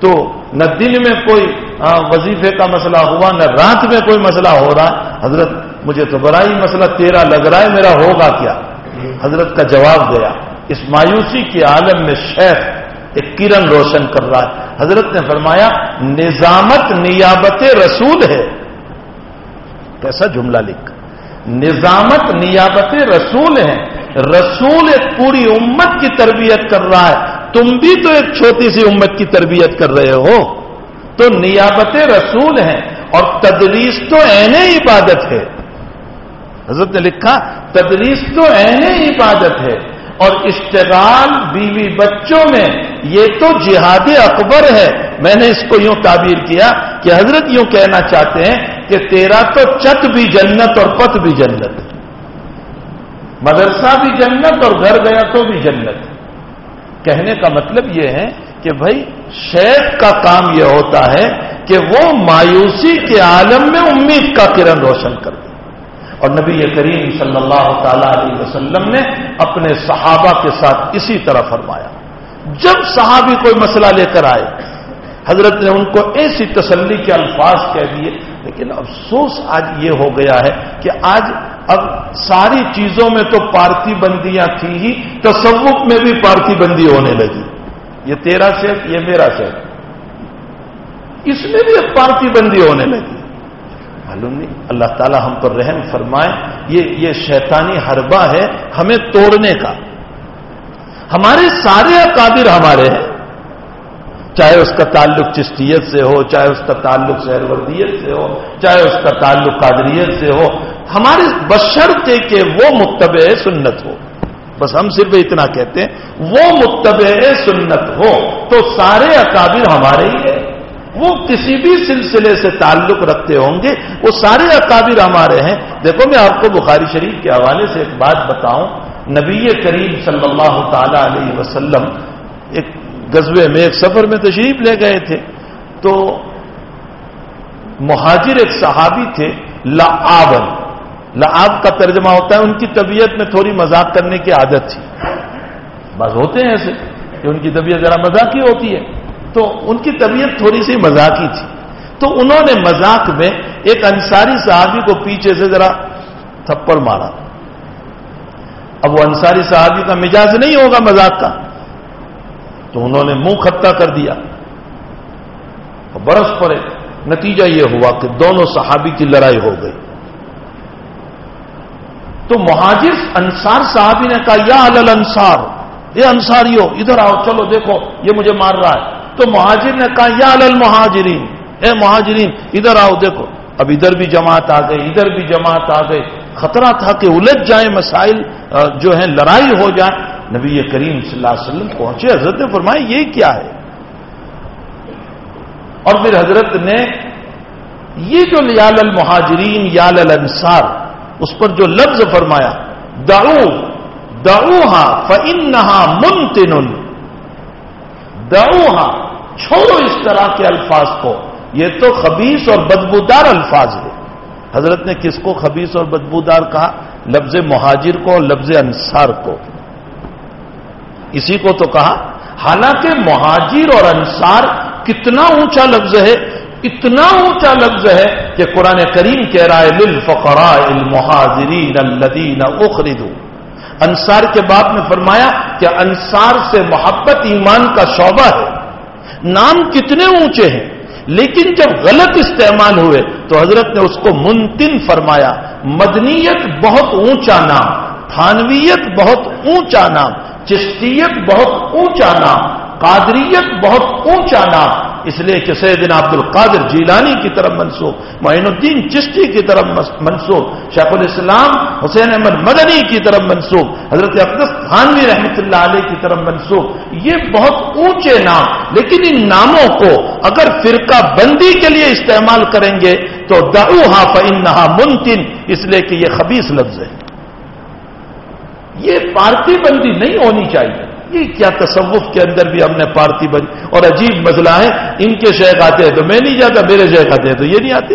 تو نہ دن میں کوئی ہاں، وظیفے کا مسئلہ ہوا، نہ رات میں کوئی مسئلہ ہو رہا۔ ہے حضرت، مجھے تو بڑا ہی مسئلہ تیرا لگ رہا ہے، میرا ہوگا کیا؟ حضرت کا جواب دیا اس مایوسی کے عالم میں شیخ ایک کرن روشن کر رہا ہے۔ حضرت نے فرمایا، نظامت نیابت رسول ہے۔ کیسا جملہ لکھ۔ نظامت نیابت رسول ہے۔ رسول ایک پوری امت کی تربیت کر رہا ہے۔ تم بھی تو ایک چھوٹی سی امت کی تربیت کر رہے ہو۔ تو نیابت رسول ہیں اور تدریس تو این عبادت ہے۔ حضرت نے لکھا، تدریس تو این عبادت ہے۔ اور اشتغال بیوی بچوں میں، یہ تو جہاد اکبر ہے۔ میں نے اس کو یوں تعبیر کیا کہ حضرت یوں کہنا چاہتے ہیں کہ تیرا تو چت بھی جنت اور پت بھی جنت۔ مدرسہ بھی جنت اور گھر گیا تو بھی جنت۔ کہنے کا مطلب یہ ہے کہ بھائی شیخ کا کام یہ ہوتا ہے کہ وہ مایوسی کے عالم میں امید کا کرن روشن کر دے اور نبی کریم صلی اللہ تعالی علیہ وسلم نے اپنے صحابہ کے ساتھ اسی طرح فرمایا۔ جب صحابی کوئی مسئلہ لے کر آئے، حضرت نے ان کو ایسی تسلی کے الفاظ کہہ دیے، لیکن افسوس آج یہ ہو گیا ہے کہ آج اب ساری چیزوں میں تو پارتی بندیاں تھی ہی، تصوف میں بھی پارتی بندی ہونے لگی۔ یہ تیرا شیخ یہ میرا شیخ اس میں بھی اب پارتی بندی ہونے لگی۔ معلوم نہیں، اللہ تعالی ہم پر رحم فرمائے، یہ یہ شیطانی حربہ ہے ہمیں توڑنے کا۔ ہمارے سارے اکابر ہمارے ہیں۔ چاہے اس کا تعلق چشتیت سے ہو، چاہے اس کا تعلق سہروردیت سے ہو، چاہے اس کا تعلق قادریت سے ہو ہمارے بشرتے کہ وہ متبع سنت ہو۔ بس ہم صرف اتنا کہتے ہیں، وہ متبع سنت ہو تو سارے اکابر ہمارے ہی ہیں۔ وہ کسی بھی سلسلے سے تعلق رکھتے ہوں گے، وہ سارے اکابر ہمارے ہیں۔ دیکھو میں آپ کو بخاری شریف کے حوالے سے ایک بات بتاؤں۔ نبی کریم صلی اللہ تعالی علیہ وسلم ایک غزبے میں ایک سفر میں تشریف لے گئے تھے۔ تو مہاجر ایک صحابی تھے لعابن لعاب کا ترجمہ ہوتا ہے، ان کی طبیعت میں تھوڑی مذاق کرنے کی عادت تھی۔ بس ہوتے ہیں ایسے کہ ان کی طبیعت ذرا مذاقی ہوتی ہے۔ تو ان کی طبیعت تھوڑی سی مذاقی تھی۔ تو انہوں نے مذاق میں ایک انصاری صحابی کو پیچھے سے ذرا تھپڑ مارا۔ اب وہ انصاری صحابی کا مزاج نہیں ہوگا مذاق کا۔ تو انہوں نے منہ کھٹا کر دیا۔ برس پڑے۔ نتیجہ یہ ہوا کہ دونوں صحابی کی لڑائی ہو گئی۔ تو مہاجر انصار صحابی نے کہا، یا الل انصار یہ انصاری ہو ادھر آؤ، چلو دیکھو، یہ مجھے مار رہا ہے. تو مہاجر نے کہا، یا الل مہاجرین اے مہاجرین، ادھر آؤ، دیکھو. اب ادھر بھی جماعت آ گئی، ادھر بھی جماعت آ گئی. خطرہ تھا کہ الجھ جائیں، مسائل جو ہیں لڑائی ہو جائے نبی کریم صلی اللہ علیہ وسلم پہنچے، حضرت نے فرمایا، یہ کیا ہے؟ اور پھر حضرت نے، یہ جو یال المہاجرین، یال الانصار اس پر جو لفظ فرمایا، دعو دعو ہاں فن نہا منتن دعو ہاں چھوڑو اس طرح کے الفاظ کو، یہ تو خبیص اور بدبودار الفاظ ہے حضرت نے کس کو خبیص اور بدبودار کہا؟ لفظ مہاجر کو اور لفظ انصار کو۔ اسی کو تو کہا، حالانکہ مہاجر اور انصار کتنا اونچا لفظ ہے، اتنا اونچا لفظ ہے کہ قرآن کریم کہہ رہا ہے، للفقراء المہاجرین الذین اخردوا انصار کے بعد میں فرمایا کہ انصار سے محبت ایمان کا شعبہ ہے۔ نام کتنے اونچے ہیں، لیکن جب غلط استعمال ہوئے تو حضرت نے اس کو منتن فرمایا۔ مدنیت بہت اونچا نام، تھانویت بہت اونچا نام، چشتیت بہت اونچا نام، قادریت بہت اونچا نام۔ اس لیے کہ سید عبد القادر جیلانی کی طرف منسوخ، معین الدین چشتی کی طرف منسوخ، شیخ الاسلام حسین احمد مدنی کی طرف منسوخ، حضرت اقدس خانوی رحمۃ اللہ علیہ کی طرف منسوخ۔ یہ بہت اونچے نام، لیکن ان ناموں کو اگر فرقہ بندی کے لیے استعمال کریں گے تو دعو ہا فن نہا منتن، اس لیے کہ یہ خبیص لفظ ہے۔ یہ پارٹی بندی نہیں ہونی چاہیے۔ یہ کیا تصوف کے اندر بھی ہم نے پارٹی بندی اور عجیب مسئلہ ہے، ان کے شیخ آتے ہیں تو میں نہیں جاتا، میرے شیخ آتے ہیں تو یہ نہیں آتے۔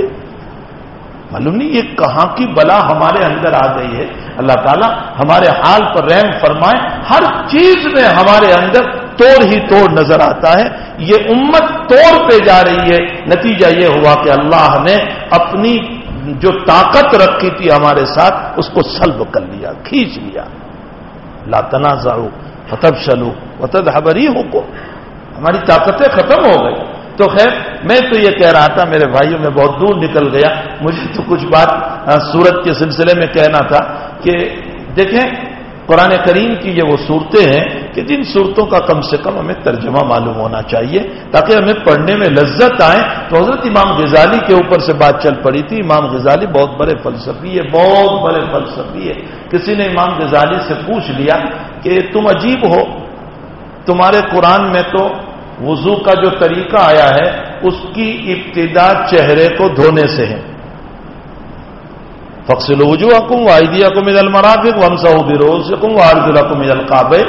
معلوم نہیں یہ کہاں کی بلا ہمارے اندر آ گئی ہے۔ اللہ تعالیٰ ہمارے حال پر رحم فرمائے، ہر چیز میں ہمارے اندر توڑ ہی توڑ نظر آتا ہے۔ یہ امت توڑ پہ جا رہی ہے۔ نتیجہ یہ ہوا کہ اللہ نے اپنی جو طاقت رکھی تھی ہمارے ساتھ، اس کو سلب کر لیا کھینچ لیا۔ لاتنا ضرور فتب شلو وتد حبری ہو کو ہماری طاقتیں ختم ہو گئی۔ تو خیر، میں تو یہ کہہ رہا تھا، میرے بھائیوں، میں بہت دور نکل گیا۔ مجھے تو کچھ بات سورت کے سلسلے میں کہنا تھا کہ دیکھیں، قرآن کریم کی یہ وہ صورتیں ہیں کہ جن صورتوں کا کم سے کم ہمیں ترجمہ معلوم ہونا چاہیے، تاکہ ہمیں پڑھنے میں لذت آئے۔ تو حضرت امام غزالی کے اوپر سے بات چل پڑی تھی۔ امام غزالی بہت بڑے فلسفی ہے بہت بڑے فلسفی ہے کسی نے امام غزالی سے پوچھ لیا کہ تم عجیب ہو۔ تمہارے قرآن میں تو وضو کا جو طریقہ آیا ہے، اس کی ابتدا چہرے کو دھونے سے ہے۔ فخصل وجو حکم واحدیا کو مل المرافق وم سو بروز حکم وارجلا کو مل القابے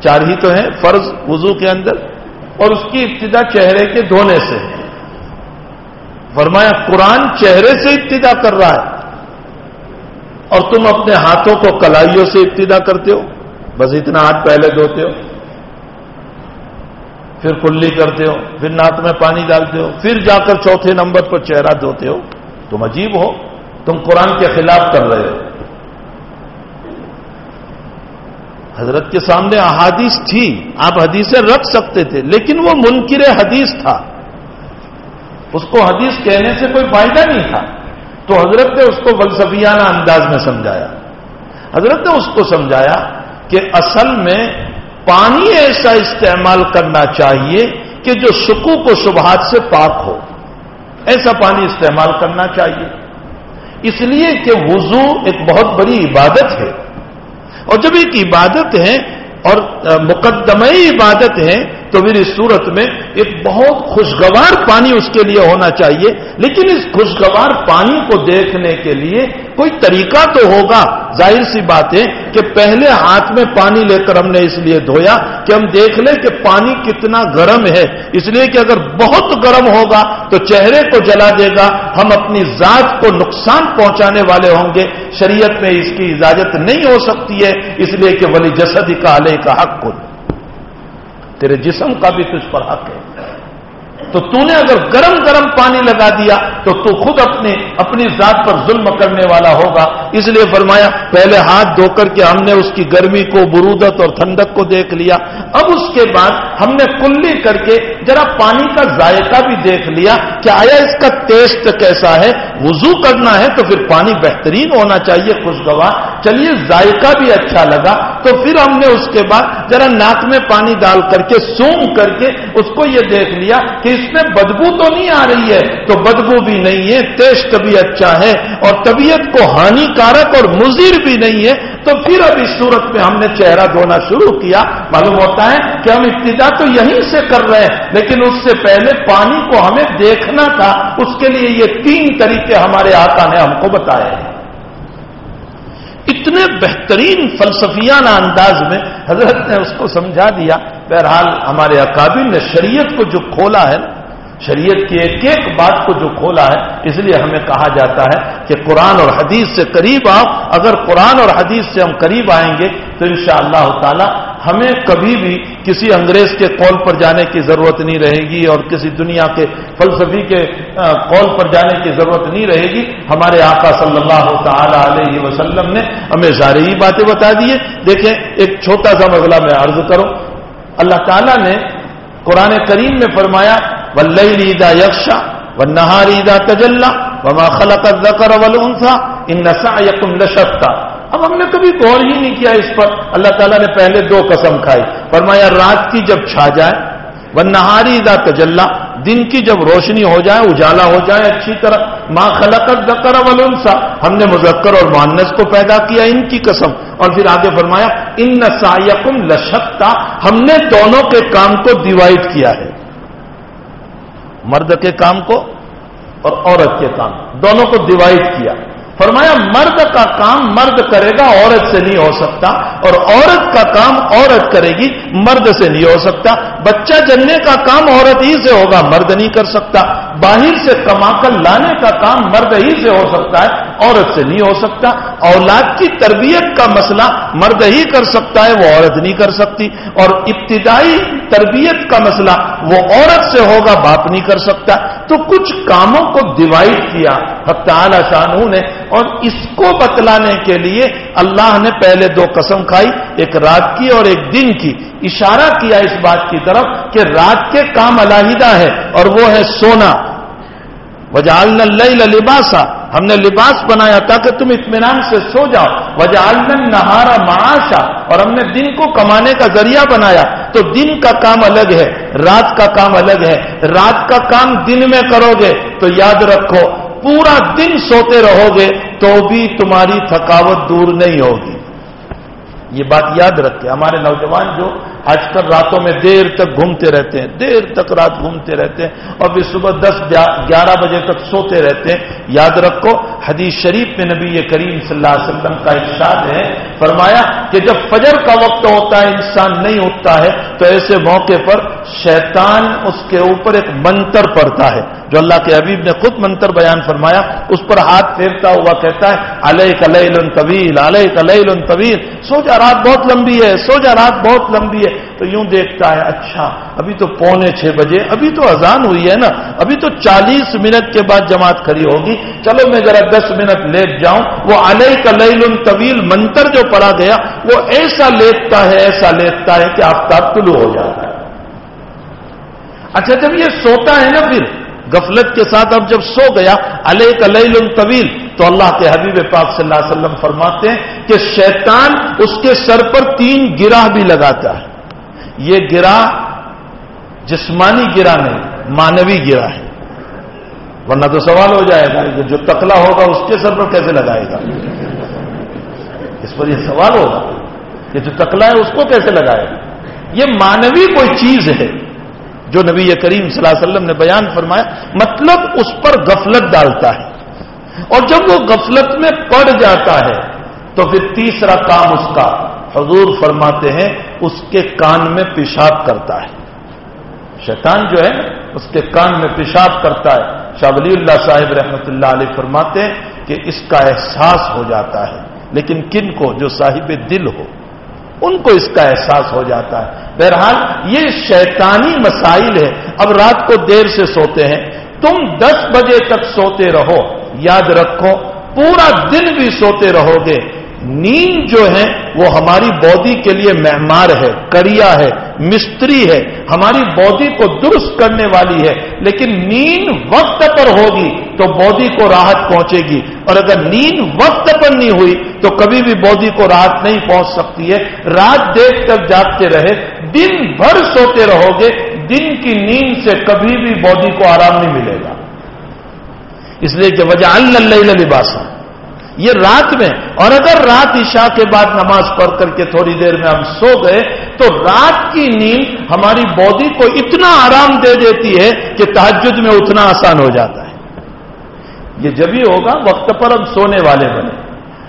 چار ہی تو ہیں، فرض وضو کے اندر اور اس کی ابتدا چہرے کے دھونے سے۔ ہے فرمایا، قرآن چہرے سے ابتدا کر رہا ہے۔ اور تم اپنے ہاتھوں کو کلائیوں سے ابتدا کرتے ہو۔ بس اتنا ہاتھ پہلے دھوتے ہو، پھر کلی کرتے ہو، پھر ناک میں پانی ڈالتے ہو، پھر جا کر چوتھے نمبر پر چہرہ دھوتے ہو، تم عجیب ہو، تم قرآن کے خلاف کر رہے ہو۔ حضرت کے سامنے احادیث تھی، آپ حدیثیں رکھ سکتے تھے، لیکن وہ منکر حدیث تھا۔ اس کو حدیث کہنے سے کوئی فائدہ نہیں تھا۔ تو حضرت نے اس کو فلسفیانہ انداز میں سمجھایا۔ حضرت نے اس کو سمجھایا کہ اصل میں پانی ایسا استعمال کرنا چاہیے کہ جو سکو کو شبہات سے پاک ہو۔ ایسا پانی استعمال کرنا چاہیے۔ اس لیے کہ وضو ایک بہت بڑی عبادت ہے۔ اور جب ایک عبادت ہے اور مقدمہ عبادت ہے تو پھر اس صورت میں ایک بہت خوشگوار پانی اس کے لیے ہونا چاہیے، لیکن اس خوشگوار پانی کو دیکھنے کے لیے کوئی طریقہ تو ہوگا۔ ظاہر سی بات ہے کہ پہلے ہاتھ میں پانی لے کر ہم نے اس لیے دھویا کہ ہم دیکھ لیں کہ پانی کتنا گرم ہے۔ اس لیے کہ اگر بہت گرم ہوگا تو چہرے کو جلا دے گا۔ ہم اپنی ذات کو نقصان پہنچانے والے ہوں گے۔ شریعت میں اس کی اجازت نہیں ہو سکتی ہے۔ اس لیے کہ ولی جسد کا علیہ کا حق۔ کو تیرے جسم کا بھی تجھ پر حق ہے۔ تو تو نے اگر گرم گرم پانی لگا دیا تو تو خود اپنے اپنی ذات پر ظلم کرنے والا ہوگا۔ اس لیے فرمایا، پہلے ہاتھ دھو کر کے ہم نے اس کی گرمی کو، برودت اور ٹھنڈک کو دیکھ لیا۔ اب اس کے بعد ہم نے کلی کر کے ذرا پانی کا ذائقہ بھی دیکھ لیا کہ آیا اس کا ٹیسٹ کیسا ہے۔ وضو کرنا ہے تو پھر پانی بہترین ہونا چاہیے، خوشگوار۔ چلیے، ذائقہ بھی اچھا لگا۔ تو پھر ہم نے اس کے بعد ذرا ناک میں پانی ڈال کر کے، سونگ کر کے اس کو یہ دیکھ لیا کہ اس میں بدبو تو نہیں آ رہی ہے تو بدبو بھی نہیں ہے ٹیسٹ بھی اچھا ہے اور طبیعت کو ہانیکارک اور مزیر بھی نہیں ہے، تو پھر اب اس صورت میں ہم نے چہرہ دھونا شروع کیا۔ معلوم ہوتا ہے کہ ہم ابتدا تو یہیں سے کر رہے ہیں، لیکن اس سے پہلے پانی کو ہمیں دیکھنا تھا۔ اس کے لیے یہ تین طریقے ہمارے آقا نے ہم کو بتائے۔ ہیں اتنے بہترین فلسفیانہ انداز میں حضرت نے اس کو سمجھا دیا۔ بہرحال ہمارے اکابل نے شریعت کو جو کھولا ہے شریعت کی ایک ایک بات کو جو کھولا ہے، اس لیے ہمیں کہا جاتا ہے کہ قرآن اور حدیث سے قریب آؤ۔ اگر قرآن اور حدیث سے ہم قریب آئیں گے، تو ان شاء اللہ تعالی ہمیں کبھی بھی کسی انگریز کے قول پر جانے کی ضرورت نہیں رہے گی اور کسی دنیا کے فلسفی کے قول پر جانے کی ضرورت نہیں رہے گی۔ ہمارے آقا صلی اللہ تعالی علیہ وسلم نے ہمیں ظاہری باتیں بتا دیے دیکھیں، ایک چھوٹا سا مسئلہ میں عرض کروں۔ اللہ تعالیٰ نے قرآن کریم میں فرمایا ولیدا یکشا و نہاریدا تجلّہ وما خلق الذکر والانثى ان سعيكم لشتى اب ہم نے کبھی غور ہی نہیں کیا اس پر اللہ تعالیٰ نے پہلے دو قسم کھائی فرمایا رات کی جب چھا جائے وہ نہاری دا تجلّہ دن کی جب روشنی ہو جائے اجالا ہو جائے اچھی طرح ماں خلقت ذکر ولنسا ہم نے مذکر اور مانس کو پیدا کیا ان کی قسم اور پھر آگے فرمایا ان نسائکم لشکتا ہم نے دونوں کے کام کو ڈیوائڈ کیا ہے مرد کے کام کو اور عورت کے کام دونوں کو ڈیوائڈ کیا۔ فرمایا، مرد کا کام مرد کرے گا، عورت سے نہیں ہو سکتا۔ اور عورت کا کام عورت کرے گی، مرد سے نہیں ہو سکتا۔ بچہ جننے کا کام عورت ہی سے ہوگا، مرد نہیں کر سکتا۔ باہر سے کما کر لانے کا کام مرد ہی سے ہو سکتا ہے، عورت سے نہیں ہو سکتا۔ اولاد کی تربیت کا مسئلہ مرد ہی کر سکتا ہے، وہ عورت نہیں کر سکتی۔ اور ابتدائی تربیت کا مسئلہ، وہ عورت سے ہوگا، باپ نہیں کر سکتا۔ تو کچھ کاموں کو ڈیوائڈ کیا۔ حق تعالی شاہ نے۔ اور اس کو بتلانے کے لیے اللہ نے پہلے دو قسم کھائی، ایک رات کی اور ایک دن کی۔ اشارہ کیا اس بات کی طرف کہ رات کے کام علیحدہ ہے اور وہ ہے سونا۔ وجالن اللہ لباسا۔ ہم نے لباس بنایا تاکہ تم اطمینان سے سو جاؤ۔ وجالن نہارا معاشا۔ اور ہم نے دن کو کمانے کا ذریعہ بنایا۔ تو دن کا کام الگ ہے، رات کا کام الگ ہے۔ رات کا کام دن میں کرو گے۔ تو یاد رکھو، پورا دن سوتے رہو گے، تو بھی تمہاری تھکاوٹ دور نہیں ہوگی۔ یہ بات یاد رکھے ہمارے نوجوان جو آج کل راتوں میں دیر تک گھومتے رہتے ہیں، دیر تک رات گھومتے رہتے ہیں، اور پھر صبح دس گیارہ بجے تک سوتے رہتے ہیں۔ یاد رکھو، حدیث شریف میں نبی کریم صلی اللہ علیہ وسلم کا ارشاد ہے، فرمایا کہ جب فجر کا وقت ہوتا ہے، انسان نہیں اٹھتا ہے، تو ایسے موقع پر شیطان اس کے اوپر ایک منتر پڑتا ہے۔ جو اللہ کے حبیب نے خود منتر بیان فرمایا، اس پر ہاتھ پھیرتا ہوا کہتا ہے علیہ کلیل طویل علیہ کلیل طویل۔ سو جا رات بہت لمبی ہے سو جا رات بہت لمبی ہے۔ تو یوں دیکھتا ہے اچھا ابھی تو پونے چھ بجے، ابھی تو اذان ہوئی ہے نا، ابھی تو چالیس منٹ کے بعد جماعت کھڑی ہوگی۔ چلو میں ذرا دس منٹ لیٹ جاؤں۔ وہ علیہ کا لیل طویل منتر جو پڑا گیا، وہ ایسا لیٹتا ہے، ایسا لیٹتا ہے کہ آفتاب طلوع ہو جاتا ہے۔ اچھا جب یہ سوتا ہے نا پھر، غفلت کے ساتھ اب جب سو گیا علیہ کا لیل طویل، تو اللہ کے حبیب پاک صلی اللہ علیہ وسلم فرماتے ہیں کہ شیطان اس کے سر پر تین گرہ بھی لگاتا ہے۔ یہ گرا جسمانی گرا نہیں، مانوی گرا ہے۔ ورنہ تو سوال ہو جائے گا کہ جو تکلا ہوگا اس کے سر پر کیسے لگائے گا؟ اس پر یہ سوال ہوگا کہ جو تکلا ہے اس کو کیسے لگائے گا؟ یہ مانوی کوئی چیز ہے جو نبی کریم صلی اللہ علیہ وسلم نے بیان فرمایا مطلب اس پر غفلت ڈالتا ہے۔ اور جب وہ غفلت میں پڑ جاتا ہے تو پھر تیسرا کام اس کا حضور فرماتے ہیں، اس کے کان میں پیشاب کرتا ہے۔ شیطان جو ہے، اس کے کان میں پیشاب کرتا ہے۔ شاہ ولی اللہ صاحب رحمۃ اللہ علیہ فرماتے ہیں کہ اس کا احساس ہو جاتا ہے۔ لیکن کن کو؟ جو صاحب دل ہو، ان کو اس کا احساس ہو جاتا ہے۔ بہرحال، یہ شیطانی مسائل ہے اب رات کو دیر سے سوتے ہیں۔ تم دس بجے تک سوتے رہو۔ یاد رکھو، پورا دن بھی سوتے رہو گے۔ نیند جو ہے وہ ہماری باڈی کے لیے مہمار ہے، کریا ہے، مستری ہے۔ ہماری باڈی کو درست کرنے والی ہے۔ لیکن نیند وقت پر ہوگی تو باڈی کو راحت پہنچے گی۔ اور اگر نیند وقت پر نہیں ہوئی تو کبھی بھی باڈی کو راحت نہیں پہنچ سکتی ہے۔ رات دیکھ کر جاگتے رہے، دن بھر سوتے رہو گے، دن کی نیند سے کبھی بھی باڈی کو آرام نہیں ملے گا۔ اس لیے کہ وجہ اللہ لباسا۔ یہ رات میں اور اگر رات عشاء کے بعد نماز پڑھ کر کے تھوڑی دیر میں ہم سو گئے، تو رات کی نیند ہماری باڈی کو اتنا آرام دے دیتی ہے کہ تحجد میں اتنا آسان ہو جاتا ہے۔ یہ جب ہی ہوگا، وقت پر ہم سونے والے بنے۔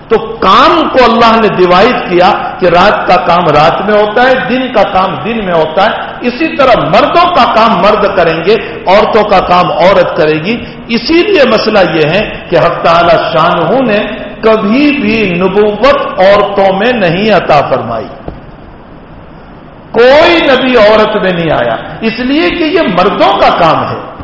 تو کام کو اللہ نے ڈیوائڈ کیا کہ رات کا کام رات میں ہوتا ہے، دن کا کام دن میں ہوتا ہے۔ اسی طرح مردوں کا کام مرد کریں گے، عورتوں کا کام عورت کرے گی۔ اسی لیے مسئلہ یہ ہے کہ حق تعالی شاہ نے کبھی بھی نبوت عورتوں میں نہیں عطا فرمائی۔ کوئی نبی عورت میں نہیں آیا۔ اس لیے کہ یہ مردوں کا کام ہے۔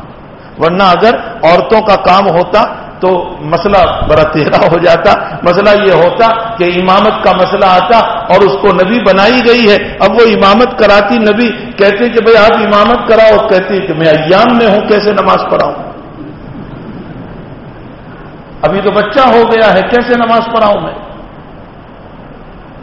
ورنہ اگر عورتوں کا کام ہوتا تو مسئلہ بڑا تیرا ہو جاتا، مسئلہ یہ ہوتا کہ امامت کا مسئلہ آتا اور اس کو نبی بنائی گئی ہے۔ اب وہ امامت کراتی، نبی کہتے کہ بھئی آپ امامت کراؤ کہتے کہ میں ایام میں ہوں، کیسے نماز پڑھاؤں؟ ابھی تو بچہ ہو گیا ہے، کیسے نماز پڑھاؤں میں؟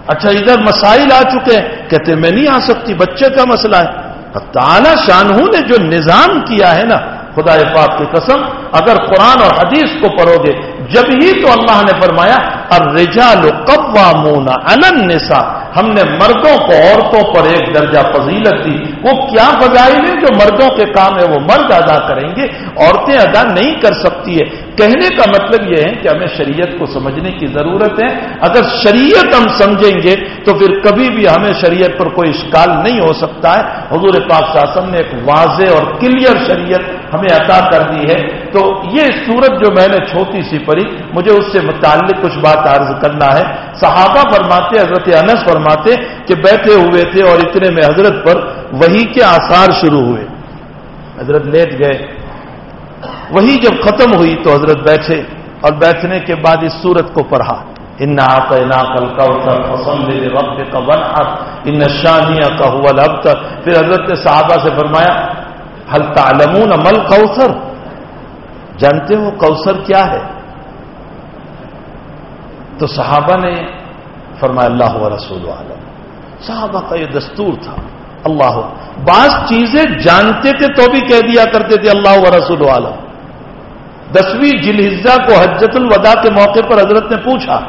اچھا ادھر مسائل آ چکے ہیں۔ کہتے میں نہیں آ سکتی، بچے کا مسئلہ ہے۔ تعالی شاہ نے جو نظام کیا ہے نا خدا پاک کی قسم، اگر قرآن اور حدیث کو پڑھو گے، جب ہی تو اللہ نے فرمایا اور رجال قوامون انن ہم نے مردوں کو عورتوں پر ایک درجہ فضیلت دی۔ وہ کیا فضائل ہے جو مردوں کے کام ہے وہ مرد ادا کریں گے۔ عورتیں ادا نہیں کر سکتی ہے کہنے کا مطلب یہ ہے کہ ہمیں شریعت کو سمجھنے کی ضرورت ہے۔ اگر شریعت ہم سمجھیں گے، تو پھر کبھی بھی ہمیں شریعت پر کوئی اشکال نہیں ہو سکتا ہے۔ حضور پاک شاسم نے ایک واضح اور کلیئر شریعت ہمیں عطا کر دی ہے۔ تو یہ صورت جو میں نے چھوٹی سی پڑھی، مجھے اس سے متعلق کچھ بات عرض کرنا ہے۔ صحابہ فرماتے، حضرت انس فرماتے کہ بیٹھے ہوئے تھے اور اتنے میں حضرت پر وہی کے آثار شروع ہوئے۔ حضرت لیٹ گئے۔ وہی جب ختم ہوئی تو حضرت بیٹھے اور بیٹھنے کے بعد اس سورت کو پڑھا۔ ان کل کا ون ان شانیہ کا ہوا لب تک پھر حضرت نے صحابہ سے فرمایا حل تعلمون مل کوثر جانتے ہو کوثر کیا ہے؟ تو صحابہ نے فرمایا، اللہ و رسول عالم۔ صحابہ کا یہ دستور تھا، اللہ۔ بعض چیزیں جانتے تھے تو بھی کہہ دیا کرتے تھے، اللہ و رسول عالم۔ دسویں جلحزہ کو حجت الوداع کے موقع پر حضرت نے پوچھا،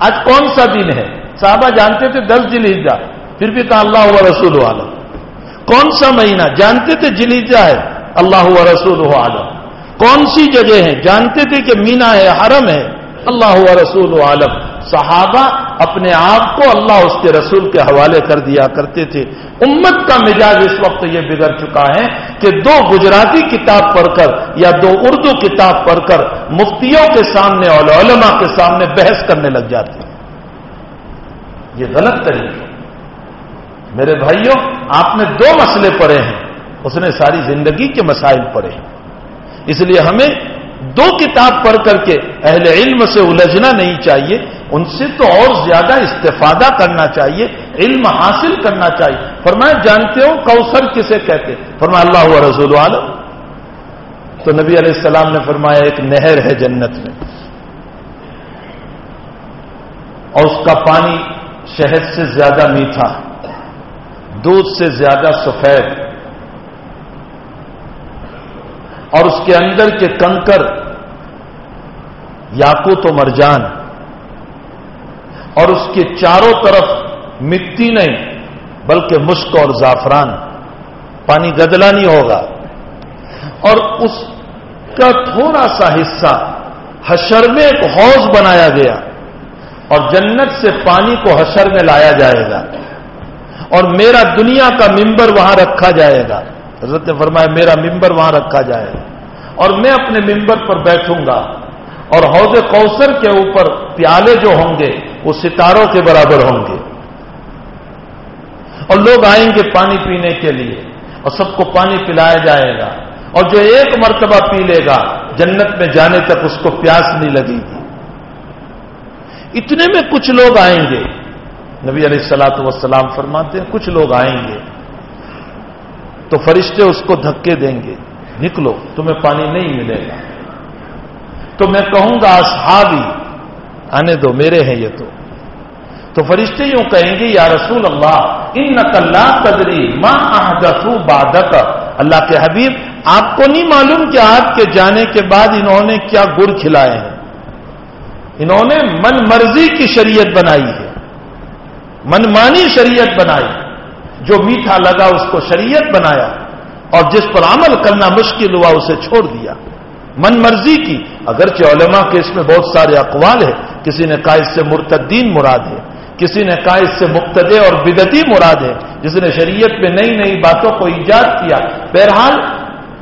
آج کون سا دن ہے؟ صحابہ جانتے تھے، دس جلحزہ پھر بھی کہا، اللہ و رسول عالم۔ کون سا مہینہ؟ جانتے تھے جلیجا ہے، اللہ و رسول عالم۔ کون سی جگہ ہے؟ جانتے تھے کہ مینا ہے، حرم ہے، اللہ و رسول عالم۔ صحابہ اپنے آپ کو اللہ اس کے رسول کے حوالے کر دیا کرتے تھے۔ امت کا مزاج اس وقت یہ بگڑ چکا ہے کہ دو گجراتی کتاب پڑھ کر یا دو اردو کتاب پڑھ کر مفتیوں کے سامنے اور علماء کے سامنے بحث کرنے لگ جاتے ہیں۔ یہ غلط طریقہ۔ میرے بھائیوں آپ نے دو مسئلے پڑھے ہیں۔ اس نے ساری زندگی کے مسائل پڑھے ہیں۔ اس لیے ہمیں دو کتاب پڑھ کر کے اہل علم سے الجھنا نہیں چاہیے، ان سے تو اور زیادہ استفادہ کرنا چاہیے، علم حاصل کرنا چاہیے۔ فرمایا، جانتے ہو کوثر کسے کہتے فرمایا، اللہ و رسول عالم۔ تو نبی علیہ السلام نے فرمایا، ایک نہر ہے جنت میں۔ اور اس کا پانی شہد سے زیادہ میٹھا دودھ سے زیادہ سفید اور اس کے اندر کے کنکر یاقوت و مرجان اور اس کے چاروں طرف مٹی نہیں بلکہ مشک اور زعفران پانی گدلا نہیں ہوگا اور اس کا تھوڑا سا حصہ حشر میں ایک حوض بنایا گیا اور جنت سے پانی کو حشر میں لایا جائے گا اور میرا دنیا کا ممبر وہاں رکھا جائے گا۔ حضرت نے فرمایا، میرا ممبر وہاں رکھا جائے گا۔ اور میں اپنے ممبر پر بیٹھوں گا۔ اور حوض کوثر کے اوپر پیالے جو ہوں گے، وہ ستاروں کے برابر ہوں گے۔ اور لوگ آئیں گے پانی پینے کے لیے، اور سب کو پانی پلایا جائے گا۔ اور جو ایک مرتبہ پی لے گا، جنت میں جانے تک اس کو پیاس نہیں لگے گی۔ اتنے میں کچھ لوگ آئیں گے۔ نبی علیہ السلاۃ وسلام فرماتے ہیں، کچھ لوگ آئیں گے تو فرشتے اس کو دھکے دیں گے۔ نکلو، تمہیں پانی نہیں ملے گا۔ تو میں کہوں گا، اصحابی، آنے دو، میرے ہیں یہ تو۔ تو فرشتے یوں کہیں گے، یا رسول اللہ ان نقل قدری ماں احدثو بادک اللہ کے حبیب، آپ کو نہیں معلوم کہ آپ کے جانے کے بعد انہوں نے کیا گر کھلائے ہیں۔ انہوں نے من مرضی کی شریعت بنائی۔ ہے منمانی شریعت بنائی، جو میٹھا لگا اس کو شریعت بنایا، اور جس پر عمل کرنا مشکل ہوا اسے چھوڑ دیا۔ من مرضی کی، اگرچہ علماء کے اس میں بہت سارے اقوال ہیں، کسی نے کہا اس سے مرتدین مراد ہے، کسی نے کہا اس سے مقتدے اور بدتی مراد ہے جس نے شریعت میں نئی نئی باتوں کو ایجاد کیا، بہرحال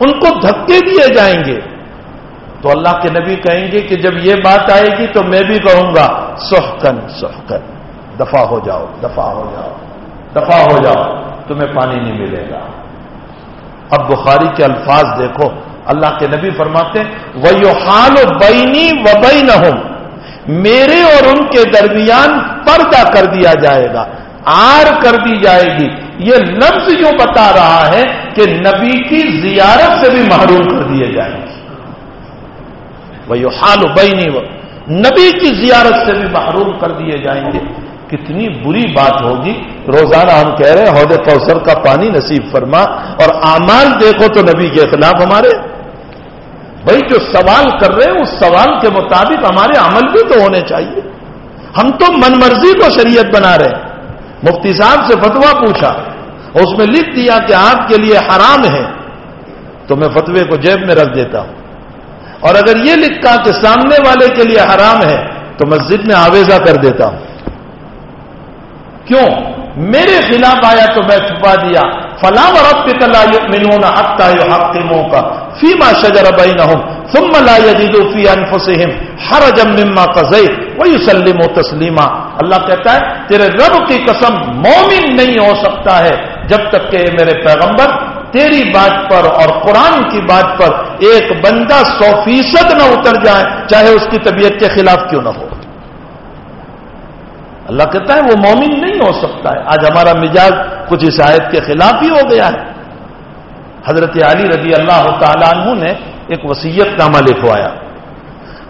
ان کو دھکے دیے جائیں گے۔ تو اللہ کے نبی کہیں گے کہ جب یہ بات آئے گی تو میں بھی کہوں گا سحکن سحکن دفاع ہو جاؤ دفاع ہو جاؤ دفاع ہو جاؤ، تمہیں پانی نہیں ملے گا۔ اب بخاری کے الفاظ دیکھو، اللہ کے نبی فرماتے وہ حال و بینی و بین میرے اور ان کے درمیان پردہ کر دیا جائے گا، آر کر دی جائے گی۔ یہ لفظ یوں بتا رہا ہے کہ نبی کی زیارت سے بھی محروم کر دیے جائیں گے۔ وہ حال و بینی و نبی کی زیارت سے بھی محروم کر دیے جائیں گے۔ کتنی بری بات ہوگی۔ روزانہ ہم کہہ رہے ہیں عہدے کوثر کا پانی نصیب فرما اور امال دیکھو تو نبی کے خلاف ہمارے۔ بھائی جو سوال کر رہے ہیں، اس سوال کے مطابق ہمارے عمل بھی تو ہونے چاہیے۔ ہم تو من مرضی کو شریعت بنا رہے ہیں۔ مفتی صاحب سے فتوا پوچھا، اس میں لکھ دیا کہ آپ کے لیے حرام ہے۔ تو میں فتوے کو جیب میں رکھ دیتا ہوں۔ اور اگر یہ لکھا کہ سامنے والے کے لیے حرام ہے، تو مسجد میں آویزہ کر دیتا ہوں۔ کیوں؟ میرے خلاف آیا تو میں چھپا دیا۔ فلاں رب کے کلا ملونا حق کا حق کا فیما شجر بینہم ثم لا يجدوا في انفسهم حرجا مما قضيت ويسلموا تسلیما اللہ کہتا ہے، تیرے رب کی قسم مومن نہیں ہو سکتا ہے جب تک کہ میرے پیغمبر تیری بات پر اور قرآن کی بات پر ایک بندہ سو فیصد نہ اتر جائے، چاہے اس کی طبیعت کے خلاف کیوں نہ ہو۔ اللہ کہتا ہے وہ مومن نہیں ہو سکتا ہے۔ آج ہمارا مزاج کچھ اس آیت کے خلاف ہی ہو گیا ہے۔ حضرت علی رضی اللہ تعالیٰ عنہ نے ایک وسیعت نامہ لکھوایا۔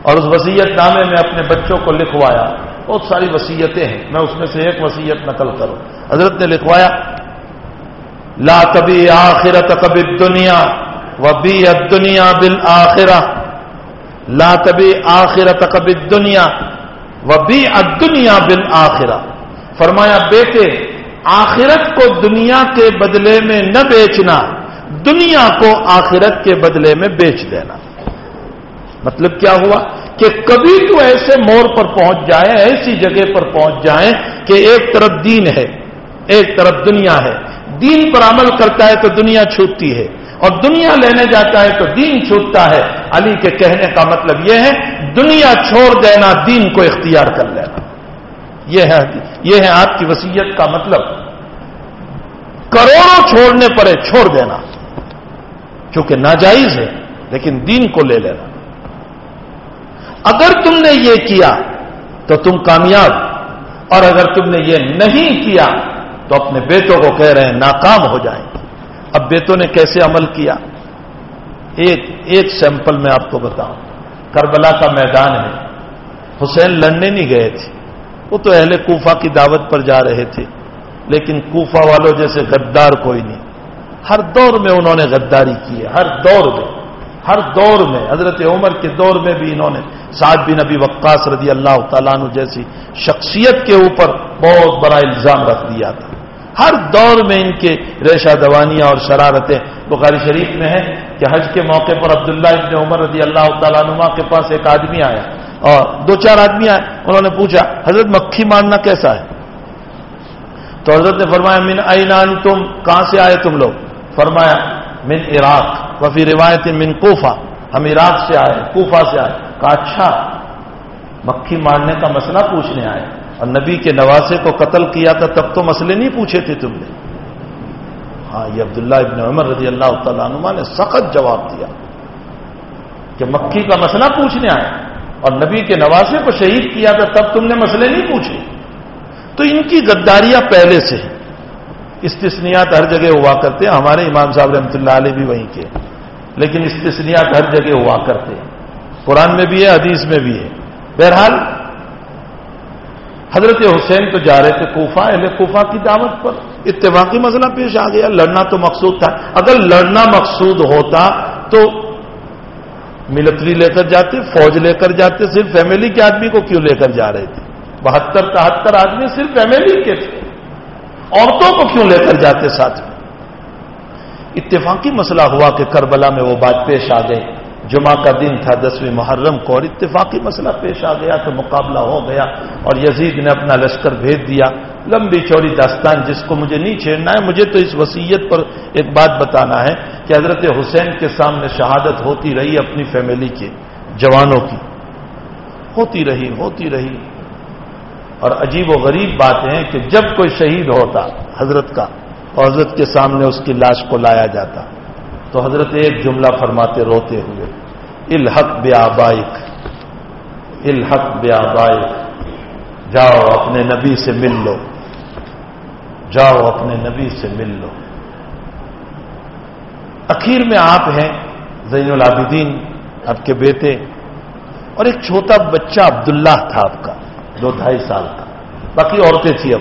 اور اس وسیعت نامے میں اپنے بچوں کو لکھوایا۔ بہت ساری وسیعتیں ہیں۔ میں اس میں سے ایک وسیعت نقل کروں۔ حضرت نے لکھوایا، لا کبھی آخرت کبھی دنیا و بی دنیا بل آخرہ لا کبھی آخرت کبھی دنیا وہ بھی دنیا بن آخرا فرمایا، بیٹے، آخرت کو دنیا کے بدلے میں نہ بیچنا، دنیا کو آخرت کے بدلے میں بیچ دینا۔ مطلب کیا ہوا؟ کہ کبھی تو ایسے مور پر پہنچ جائیں، ایسی جگہ پر پہنچ جائیں کہ ایک طرف دین ہے، ایک طرف دنیا ہے۔ دین پر عمل کرتا ہے تو دنیا چھوٹتی ہے۔ اور دنیا لینے جاتا ہے تو دین چھوٹتا ہے۔ علی کے کہنے کا مطلب یہ ہے، دنیا چھوڑ دینا، دین کو اختیار کر لینا۔ یہ ہے یہ ہے آپ کی وسیعت کا مطلب۔ کروڑوں چھوڑنے پڑے، چھوڑ دینا۔ چونکہ ناجائز ہے، لیکن دین کو لے لینا۔ اگر تم نے یہ کیا تو تم کامیاب۔ اور اگر تم نے یہ نہیں کیا تو اپنے بیٹوں کو کہہ رہے ہیں، ناکام ہو جائیں۔ اب بیتوں نے کیسے عمل کیا؟ ایک ایک سیمپل میں آپ کو بتاؤں۔ کربلا کا میدان ہے۔ حسین لڑنے نہیں گئے تھے۔ وہ تو اہل کوفہ کی دعوت پر جا رہے تھے۔ لیکن کوفہ والوں جیسے غدار کوئی نہیں۔ ہر دور میں انہوں نے غداری کی ہے۔ ہر دور میں، ہر دور میں۔ حضرت عمر کے دور میں بھی انہوں نے۔ سعد بن نبی وقاص رضی اللہ تعالیٰ عنہ جیسی شخصیت کے اوپر بہت بڑا الزام رکھ دیا تھا۔ ہر دور میں ان کے ریشہ دوانیاں اور شرارتیں بخاری شریف میں ہیں کہ حج کے موقع پر عبداللہ ابن عمر رضی اللہ تعالیٰ نما کے پاس ایک آدمی آیا اور دو چار آدمی آئے، انہوں نے پوچھا، حضرت مکھی مارنا کیسا ہے؟ تو حضرت نے فرمایا، من اینان تم کہاں سے آئے تم لوگ؟ فرمایا، من عراق، وفی روایت من کوفہ۔ ہم عراق سے آئے، کوفہ سے آئے۔ کہا اچھا مکھی مارنے کا مسئلہ پوچھنے آئے۔ اور نبی کے نواسے کو قتل کیا تھا تب تو مسئلے نہیں پوچھے تھے تم نے۔ ہاں یہ عبداللہ ابن عمر رضی اللہ تعالیٰ عنہ نے سخت جواب دیا کہ مکھی کا مسئلہ پوچھنے آئے اور نبی کے نواسے کو شہید کیا تھا تب تم نے مسئلے نہیں پوچھے۔ تو ان کی غداریاں پہلے سے ہیں۔ استثنیات ہر جگہ ہوا کرتے ہیں۔ ہمارے امام صاحب رحمۃ اللہ علیہ بھی وہیں کے لیکن استثنیات ہر جگہ ہوا کرتے ہیں۔ قرآن میں بھی ہے، حدیث میں بھی ہے۔ بہرحال حضرت حسین تو جا رہے تھے کوفہ، اہل کوفہ کی دعوت پر۔ اتفاقی مسئلہ پیش آ گیا، لڑنا تو مقصود تھا۔ اگر لڑنا مقصود ہوتا تو ملٹری لے کر جاتے، فوج لے کر جاتے، صرف فیملی کے آدمی کو کیوں لے کر جا رہے تھے؟ بہتر، تہتر آدمی صرف فیملی کے تھے۔ عورتوں کو کیوں لے کر جاتے ساتھ میں؟ اتفاقی مسئلہ ہوا کہ کربلا میں وہ بات پیش آ گئی۔ جمعہ کا دن تھا دسویں محرم کو اور اتفاقی مسئلہ پیش آ گیا تو مقابلہ ہو گیا اور یزید نے اپنا لشکر بھیج دیا۔ لمبی چوڑی داستان جس کو مجھے نہیں چھیڑنا ہے، مجھے تو اس وسیعت پر ایک بات بتانا ہے کہ حضرت حسین کے سامنے شہادت ہوتی رہی اپنی فیملی کے جوانوں کی۔ ہوتی رہی ہوتی رہی۔ اور عجیب و غریب بات ہے کہ جب کوئی شہید ہوتا حضرت کا اور حضرت کے سامنے اس کی لاش کو لایا جاتا۔ تو حضرت ایک جملہ فرماتے روتے ہوئے، الحق بے آبائک، الحق بے آبائک، جاؤ اپنے نبی سے مل لو، جاؤ اپنے نبی سے مل لو۔ اخیر میں آپ ہیں زین العابدین، آپ کے بیٹے، اور ایک چھوٹا بچہ عبداللہ تھا آپ کا، دو ڈھائی سال کا، باقی عورتیں تھیں اب۔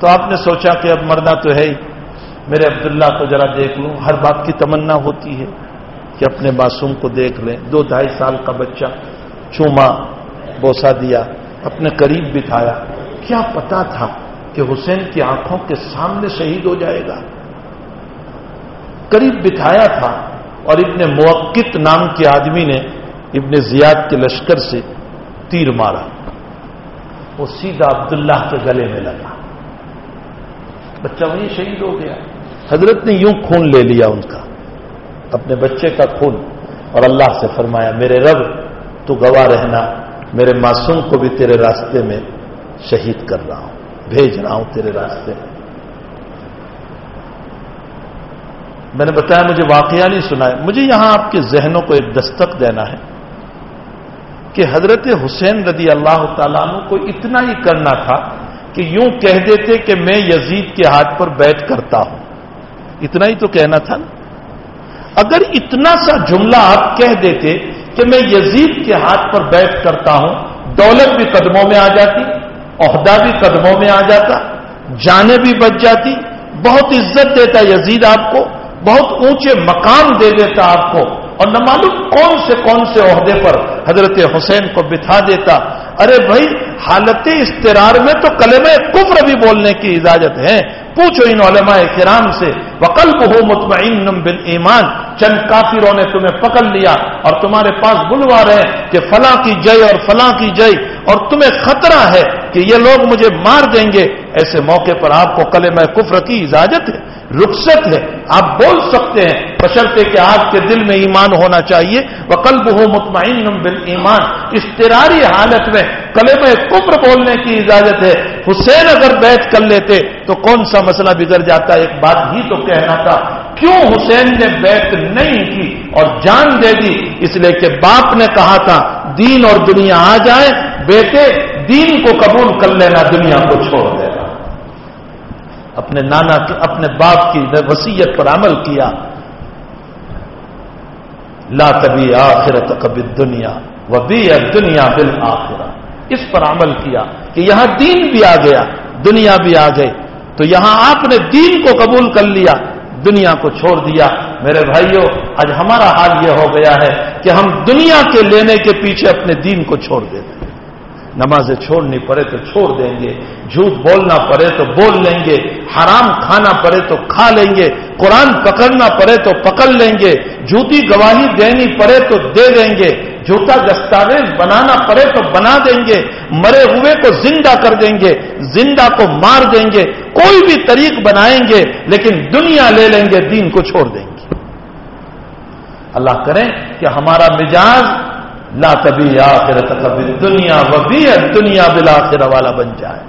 تو آپ نے سوچا کہ اب مرنا تو ہے ہی۔ میرے عبداللہ کو ذرا دیکھ لوں۔ ہر باپ کی تمنا ہوتی ہے کہ اپنے معصوم کو دیکھ لیں۔ دو ڈھائی سال کا بچہ چوما، بوسا دیا، اپنے قریب بٹھایا۔ کیا پتا تھا کہ حسین کی آنکھوں کے سامنے شہید ہو جائے گا؟ قریب بٹھایا تھا اور ابن موقع نام کے آدمی نے ابن زیاد کے لشکر سے تیر مارا۔ وہ سیدھا عبداللہ کے گلے میں لگا۔ بچہ وہیں شہید ہو گیا۔ حضرت نے یوں خون لے لیا ان کا، اپنے بچے کا خون۔ اور اللہ سے فرمایا، میرے رب، تو گواہ رہنا، میرے معصوم کو بھی تیرے راستے میں شہید کر رہا ہوں، بھیج رہا ہوں تیرے راستے میں۔ میں نے بتایا، مجھے واقعہ نہیں سنا ہے۔ مجھے یہاں آپ کے ذہنوں کو ایک دستک دینا ہے کہ حضرت حسین رضی اللہ تعالیٰ عنہ کو اتنا ہی کرنا تھا کہ یوں کہہ دیتے کہ میں یزید کے ہاتھ پر بیٹھ کرتا ہوں۔ اتنا ہی تو کہنا تھا نا۔ اگر اتنا سا جملہ آپ کہہ دیتے کہ میں یزید کے ہاتھ پر بیٹھ کرتا ہوں، دولت بھی قدموں میں آ جاتی، عہدہ بھی قدموں میں آ جاتا جانے بھی بچ جاتی، بہت عزت دیتا یزید آپ کو، بہت اونچے مقام دے دیتا آپ کو۔ اور نہ معلوم کون سے کون سے عہدے پر حضرت حسین کو بٹھا دیتا۔ ارے بھائی، حالت استرار میں تو کلمہ کفر بھی بولنے کی اجازت ہے۔ پوچھو ان علماء کرام سے وقلب ہو مطمئن بل ایمان چند کافروں نے تمہیں پکڑ لیا اور تمہارے پاس بلوا رہے کہ فلاں کی جئی اور فلاں کی جئی اور تمہیں خطرہ ہے کہ یہ لوگ مجھے مار دیں گے۔ ایسے موقع پر آپ کو کلمہ کفر کی اجازت ہے، رخصت ہے۔ آپ بول سکتے ہیں، بشرطے کہ آپ کے دل میں ایمان ہونا چاہیے۔ وہ ہو مطمئن بل ایمان اشتراری حالت میں کلمہ کفر بولنے کی اجازت ہے۔ حسین اگر بیٹھ کر لیتے تو کون سا مسئلہ بگڑ جاتا؟ ایک بات ہی تو کہنا تھا۔ کیوں حسین نے بیت نہیں کی اور جان دے دی؟ اس لیے کہ باپ نے کہا تھا، دین اور دنیا آ جائے، بیٹے، دین کو قبول کر لینا، دنیا کو چھوڑ دینا۔ اپنے نانا کی، اپنے باپ کی وسیعت پر عمل کیا۔ لا تبھی آخرت کبھی دنیا وہ بھی دنیا بل اس پر عمل کیا کہ یہاں دین بھی آ گیا، دنیا بھی آ گئی۔ تو یہاں آپ نے دین کو قبول کر لیا، دنیا کو چھوڑ دیا۔ میرے بھائیوں آج ہمارا حال یہ ہو گیا ہے کہ ہم دنیا کے لینے کے پیچھے اپنے دین کو چھوڑ دیتے ہیں نمازیں چھوڑنی پڑے تو چھوڑ دیں گے، جھوٹ بولنا پڑے تو بول لیں گے، حرام کھانا پڑے تو کھا لیں گے، قرآن پکڑنا پڑے تو پکڑ لیں گے، جھوٹی گواہی دینی پڑے تو دے دیں گے۔ جھوٹا دستاویز بنانا پڑے تو بنا دیں گے، مرے ہوئے کو زندہ کر دیں گے، زندہ کو مار دیں گے، کوئی بھی طریق بنائیں گے، لیکن دنیا لے لیں گے، دین کو چھوڑ دیں گے۔ اللہ کریں کہ ہمارا مزاج لا کبھی آخرت کبھی دنیا وہ بھی دنیا بلا والا بن جائے۔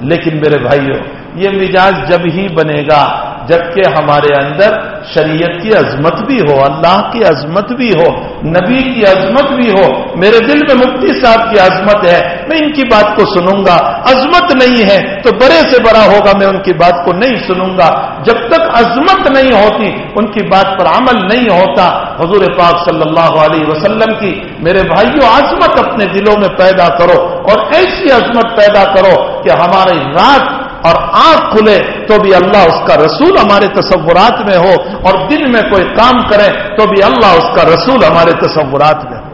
لیکن میرے بھائیوں یہ مزاج جب ہی بنے گا، جبکہ ہمارے اندر شریعت کی عظمت بھی ہو، اللہ کی عظمت بھی ہو، نبی کی عظمت بھی ہو، میرے دل میں مفتی صاحب کی عظمت ہے، میں ان کی بات کو سنوں گا، عظمت نہیں ہے تو بڑے سے بڑا ہوگا، میں ان کی بات کو نہیں سنوں گا۔ جب تک عظمت نہیں ہوتی، ان کی بات پر عمل نہیں ہوتا۔ حضور پاک صلی اللہ علیہ وسلم کی، میرے بھائیوں عظمت اپنے دلوں میں پیدا کرو اور ایسی عظمت پیدا کرو کہ ہماری رات اور آنکھ کھلے تو بھی اللہ اس کا رسول ہمارے تصورات میں ہو اور دن میں کوئی کام کرے تو بھی اللہ اس کا رسول ہمارے تصورات میں ہو۔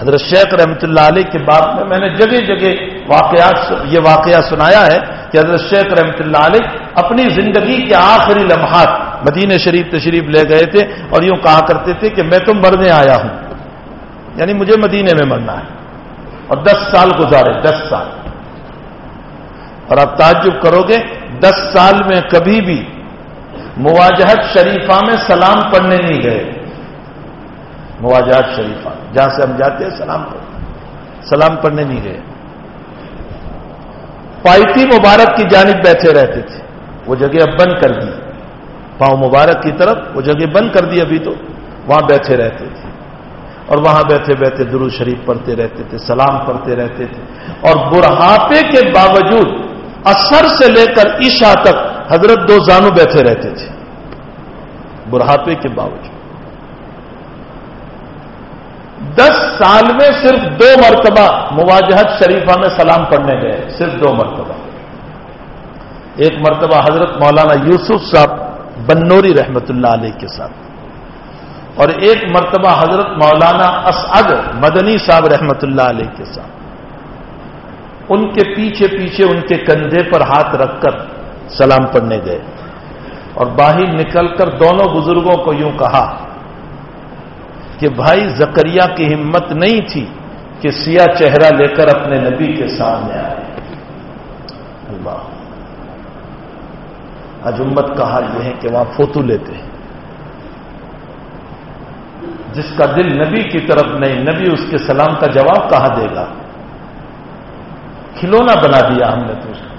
حضرت شیخ رحمۃ اللہ علیہ کے بات میں میں نے جگہ جگہ واقعات یہ واقعہ سنایا ہے کہ حضرت شیخ رحمۃ اللہ علیہ اپنی زندگی کے آخری لمحات مدینہ شریف تشریف لے گئے تھے اور یوں کہا کرتے تھے کہ میں تو مرنے آیا ہوں۔ یعنی مجھے مدینے میں مرنا ہے۔ اور دس سال گزارے، دس سال۔ اور آپ تعجب کرو گے دس سال میں کبھی بھی مواجہت شریفہ میں سلام پڑھنے نہیں گئے۔ مواجہت شریفہ، جہاں سے ہم جاتے ہیں، سلام پڑھ سلام پڑھنے نہیں گئے۔ پائتی مبارک کی جانب بیٹھے رہتے تھے۔ وہ جگہ اب بند کر دی۔ پاؤں مبارک کی طرف وہ جگہ بند کر دی ابھی تو۔ وہاں بیٹھے رہتے تھے۔ اور وہاں بیٹھے بیٹھے درو شریف پڑھتے رہتے تھے، سلام پڑھتے رہتے تھے۔ اور بڑھاپے کے باوجود اثر سے لے کر عشا تک حضرت دو زانو بیٹھے رہتے تھے۔ بڑھاپے کے باوجود۔ دس سال میں صرف دو مرتبہ مواجہت شریفہ میں سلام پڑھنے گئے۔ صرف دو مرتبہ۔ ایک مرتبہ حضرت مولانا یوسف صاحب بنوری رحمت اللہ علیہ کے ساتھ۔ اور ایک مرتبہ حضرت مولانا اسعد مدنی صاحب رحمت اللہ علیہ کے ساتھ۔ ان کے پیچھے پیچھے ان کے کندھے پر ہاتھ رکھ کر سلام پڑھنے گئے۔ اور باہر نکل کر دونوں بزرگوں کو یوں کہا کہ بھائی زکریا کی ہمت نہیں تھی کہ سیاہ چہرہ لے کر اپنے نبی کے سامنے آئے۔ اللہ۔ آج امت کا حال یہ ہے کہ وہاں فوتو لیتے ہیں۔ جس کا دل نبی کی طرف نہیں، نبی اس کے سلام کا جواب کہاں دے گا؟ کھلونا بنا دیا ہم نے تجھے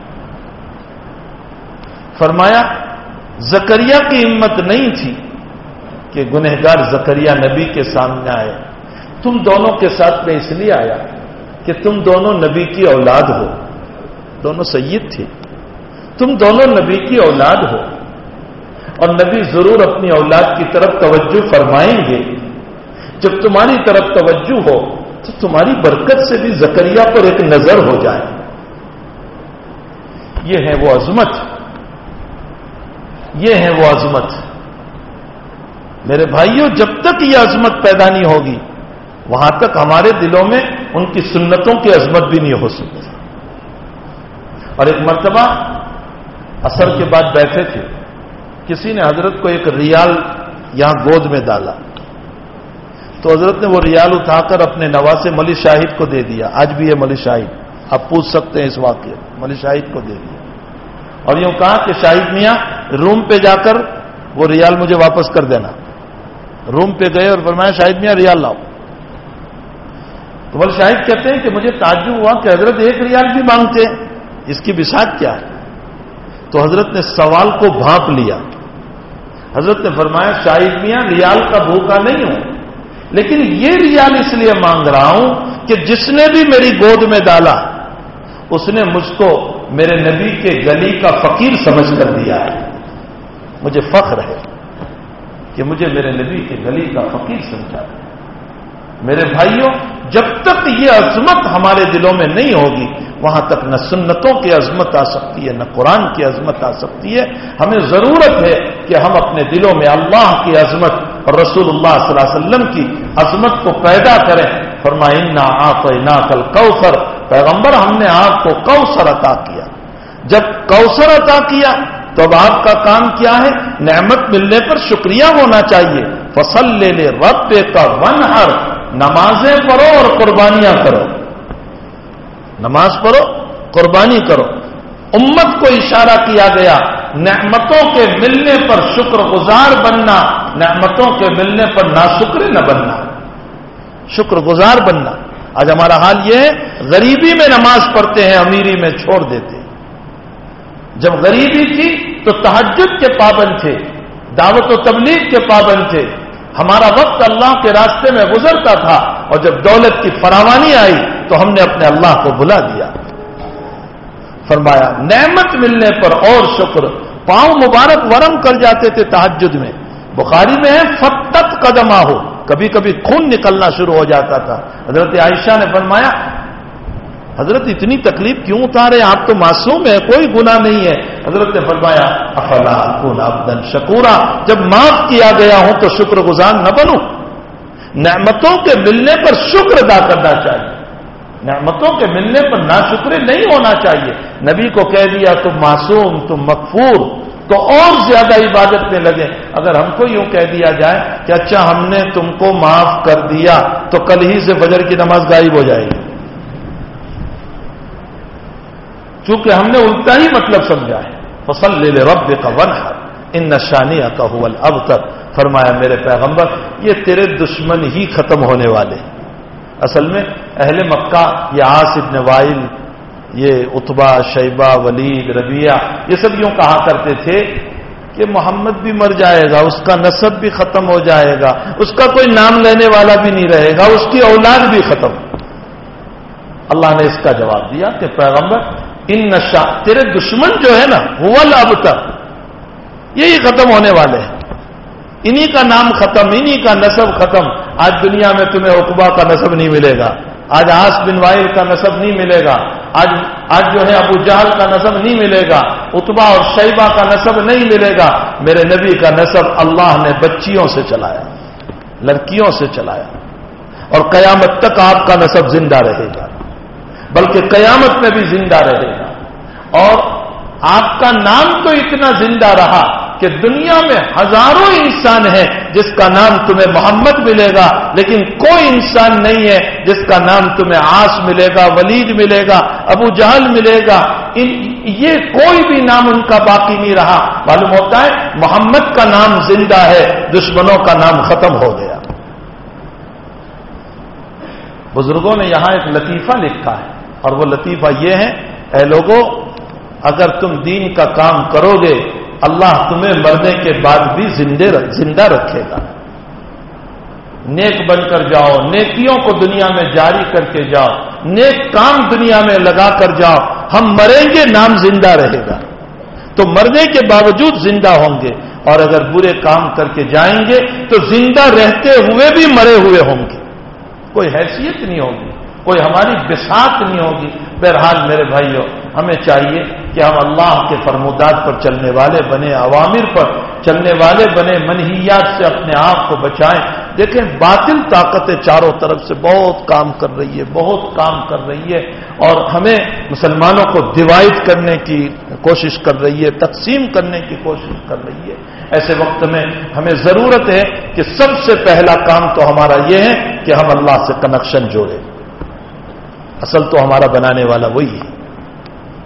فرمایا، زکریا کی ہمت نہیں تھی کہ گنہگار زکریا نبی کے سامنے آئے۔ تم دونوں کے ساتھ میں اس لیے آیا کہ تم دونوں نبی کی اولاد ہو۔ دونوں سید تھے۔ تم دونوں نبی کی اولاد ہو۔ اور نبی ضرور اپنی اولاد کی طرف توجہ فرمائیں گے۔ جب تمہاری طرف توجہ ہو تو تمہاری برکت سے بھی زکریا پر ایک نظر ہو جائے۔ یہ ہے وہ عظمت۔ یہ ہے وہ عظمت۔ میرے بھائیوں جب تک یہ عظمت پیدا نہیں ہوگی، وہاں تک ہمارے دلوں میں ان کی سنتوں کی عظمت بھی نہیں ہو سکتی۔ اور ایک مرتبہ اثر کے بعد بیٹھے تھے۔ کسی نے حضرت کو ایک ریال یہاں گود میں ڈالا۔ تو حضرت نے وہ ریال اٹھا کر اپنے نواز ملی شاہد کو دے دیا۔ آج بھی ہے ملی شاہد۔ آپ پوچھ سکتے ہیں اس واقعے ملی شاہد کو دے دیا۔ اور یوں کہا کہ شاہد میاں، روم پہ جا کر وہ ریال مجھے واپس کر دینا۔ روم پہ گئے اور فرمایا، شاہد میاں، ریال لاؤ۔ تو بل شاہد کہتے ہیں کہ مجھے تعجب ہوا کہ حضرت ایک ریال بھی مانگتے ہیں۔ اس کی بساط کیا ہے؟ تو حضرت نے سوال کو بھانپ لیا۔ حضرت نے فرمایا، شاہد میاں، ریال کا بھوکا نہیں ہوں۔ لیکن یہ ریال یعنی اس لیے مانگ رہا ہوں کہ جس نے بھی میری گود میں ڈالا، اس نے مجھ کو میرے نبی کے گلی کا فقیر سمجھ کر دیا ہے۔ مجھے فخر ہے کہ مجھے میرے نبی کے گلی کا فقیر سمجھا۔ میرے بھائیوں، جب تک یہ عظمت ہمارے دلوں میں نہیں ہوگی وہاں تک نہ سنتوں کی عظمت آ سکتی ہے، نہ قرآن کی عظمت آ سکتی ہے۔ ہمیں ضرورت ہے کہ ہم اپنے دلوں میں اللہ کی عظمت اور رسول اللہ صلی اللہ علیہ وسلم کی عظمت کو پیدا کریں۔ فرمائنا آپ کل کوثر پیغمبر، ہم نے آپ کو کوثر عطا کیا۔ جب کوثر عطا کیا تو اب آپ کا کام کیا ہے؟ نعمت ملنے پر شکریہ ہونا چاہیے۔ فصل لے لے رب کا ون ہر نمازیں پڑھو اور قربانیاں کرو۔ نماز پڑھو، قربانی کرو۔ امت کو اشارہ کیا گیا، نعمتوں کے ملنے پر شکر گزار بننا، نعمتوں کے ملنے پر نا نہ بننا۔ شکر گزار بننا۔ آج ہمارا حال یہ ہے، غریبی میں نماز پڑھتے ہیں، امیری میں چھوڑ دیتے۔ ہیں جب غریبی تھی تو تحجد کے پابند تھے، دعوت و تبلیغ کے پابند تھے۔ ہمارا وقت اللہ کے راستے میں گزرتا تھا اور جب دولت کی فراوانی آئی تو ہم نے اپنے اللہ کو بلا دیا۔ فرمایا، نعمت ملنے پر اور شکر۔ پاؤں مبارک ورم کر جاتے تھے تحجد میں۔ بخاری میں ہے، فتت قدمہ ہو کبھی کبھی خون نکلنا شروع ہو جاتا تھا۔ حضرت عائشہ نے فرمایا حضرت اتنی تکلیف کیوں اتارے؟ آپ تو معصوم ہے کوئی گناہ نہیں ہے۔ حضرت نے فرمایا، افلا کن ابدن شکورا؟ جب معاف کیا گیا ہوں تو شکر گزار نہ بنوں۔ نعمتوں کے ملنے پر شکر ادا کرنا چاہیے۔ نعمتوں کے ملنے پر ناشکرے نہیں ہونا چاہیے۔ نبی کو کہہ دیا، تم معصوم، تم مقفور تو اور زیادہ عبادت میں لگے اگر ہم کو یوں کہہ دیا جائے کہ اچھا ہم نے تم کو معاف کر دیا، تو کل ہی سے فجر کی نماز غائب ہو جائے گی۔ چونکہ ہم نے الٹا ہی مطلب سمجھا ہے۔ فصل لے لے رب کا ون ان نشانیہ کا حول اب تک فرمایا، میرے پیغمبر، یہ تیرے دشمن ہی ختم ہونے والے اصل میں اہل مکہ، یہ آس ابن وائل، یہ اتبا شیبہ، ولید ربیہ یہ سب یوں کہا کرتے تھے کہ محمد بھی مر جائے گا، اس کا نصب بھی ختم ہو جائے گا، اس کا کوئی نام لینے والا بھی نہیں رہے گا، اس کی اولاد بھی ختم۔ اللہ نے اس کا جواب دیا کہ پیغمبر ان نشا تیرے دشمن جو ہے نا وہ اب تک، یہی ختم ہونے والے ہیں۔ انہی کا نام ختم، انہی کا نصب ختم۔ آج دنیا میں تمہیں اقبا کا نصب نہیں ملے گا۔ آج آس بن وائل کا نصب نہیں ملے گا۔ آج آج جو ہے ابو جہل کا نصب نہیں ملے گا۔ اتبا اور شیبہ کا نصب نہیں ملے گا۔ میرے نبی کا نصب اللہ نے بچیوں سے چلایا، لڑکیوں سے چلایا۔ اور قیامت تک آپ کا نصب زندہ رہے گا۔ بلکہ قیامت میں بھی زندہ رہے گا۔ اور آپ کا نام تو اتنا زندہ رہا کہ دنیا میں ہزاروں انسان ہیں جس کا نام تمہیں محمد ملے گا، لیکن کوئی انسان نہیں ہے جس کا نام تمہیں آس ملے گا، ولید ملے گا، ابو جہل ملے گا۔ ان یہ کوئی بھی نام ان کا باقی نہیں رہا۔ معلوم ہوتا ہے محمد کا نام زندہ ہے، دشمنوں کا نام ختم ہو گیا۔ بزرگوں نے یہاں ایک لطیفہ لکھا ہے۔ اور وہ لطیفہ یہ ہے اے لوگوں اگر تم دین کا کام کرو گے، اللہ تمہیں مرنے کے بعد بھی زندہ رکھے گا۔ نیک بن کر جاؤ، نیکیوں کو دنیا میں جاری کر کے جاؤ، نیک کام دنیا میں لگا کر جاؤ، ہم مریں گے، نام زندہ رہے گا۔ تو مرنے کے باوجود زندہ ہوں گے، اور اگر برے کام کر کے جائیں گے، تو زندہ رہتے ہوئے بھی مرے ہوئے ہوں گے۔ کوئی حیثیت نہیں ہوگی۔ کوئی ہماری بساط نہیں ہوگی۔ بہرحال میرے بھائیوں ہمیں چاہیے کہ ہم اللہ کے فرمودات پر چلنے والے بنے عوامر پر، چلنے والے بنے منحیات سے اپنے آپ کو بچائیں۔ دیکھیں، باطل طاقتیں چاروں طرف سے بہت کام کر رہی ہے، بہت کام کر رہی ہے۔ اور ہمیں مسلمانوں کو ڈیوائڈ کرنے کی کوشش کر رہی ہے، تقسیم کرنے کی کوشش کر رہی ہے۔ ایسے وقت میں ہمیں ضرورت ہے کہ سب سے پہلا کام تو ہمارا یہ ہے کہ ہم اللہ سے کنیکشن جوڑیں۔ اصل تو ہمارا بنانے والا وہی ہے،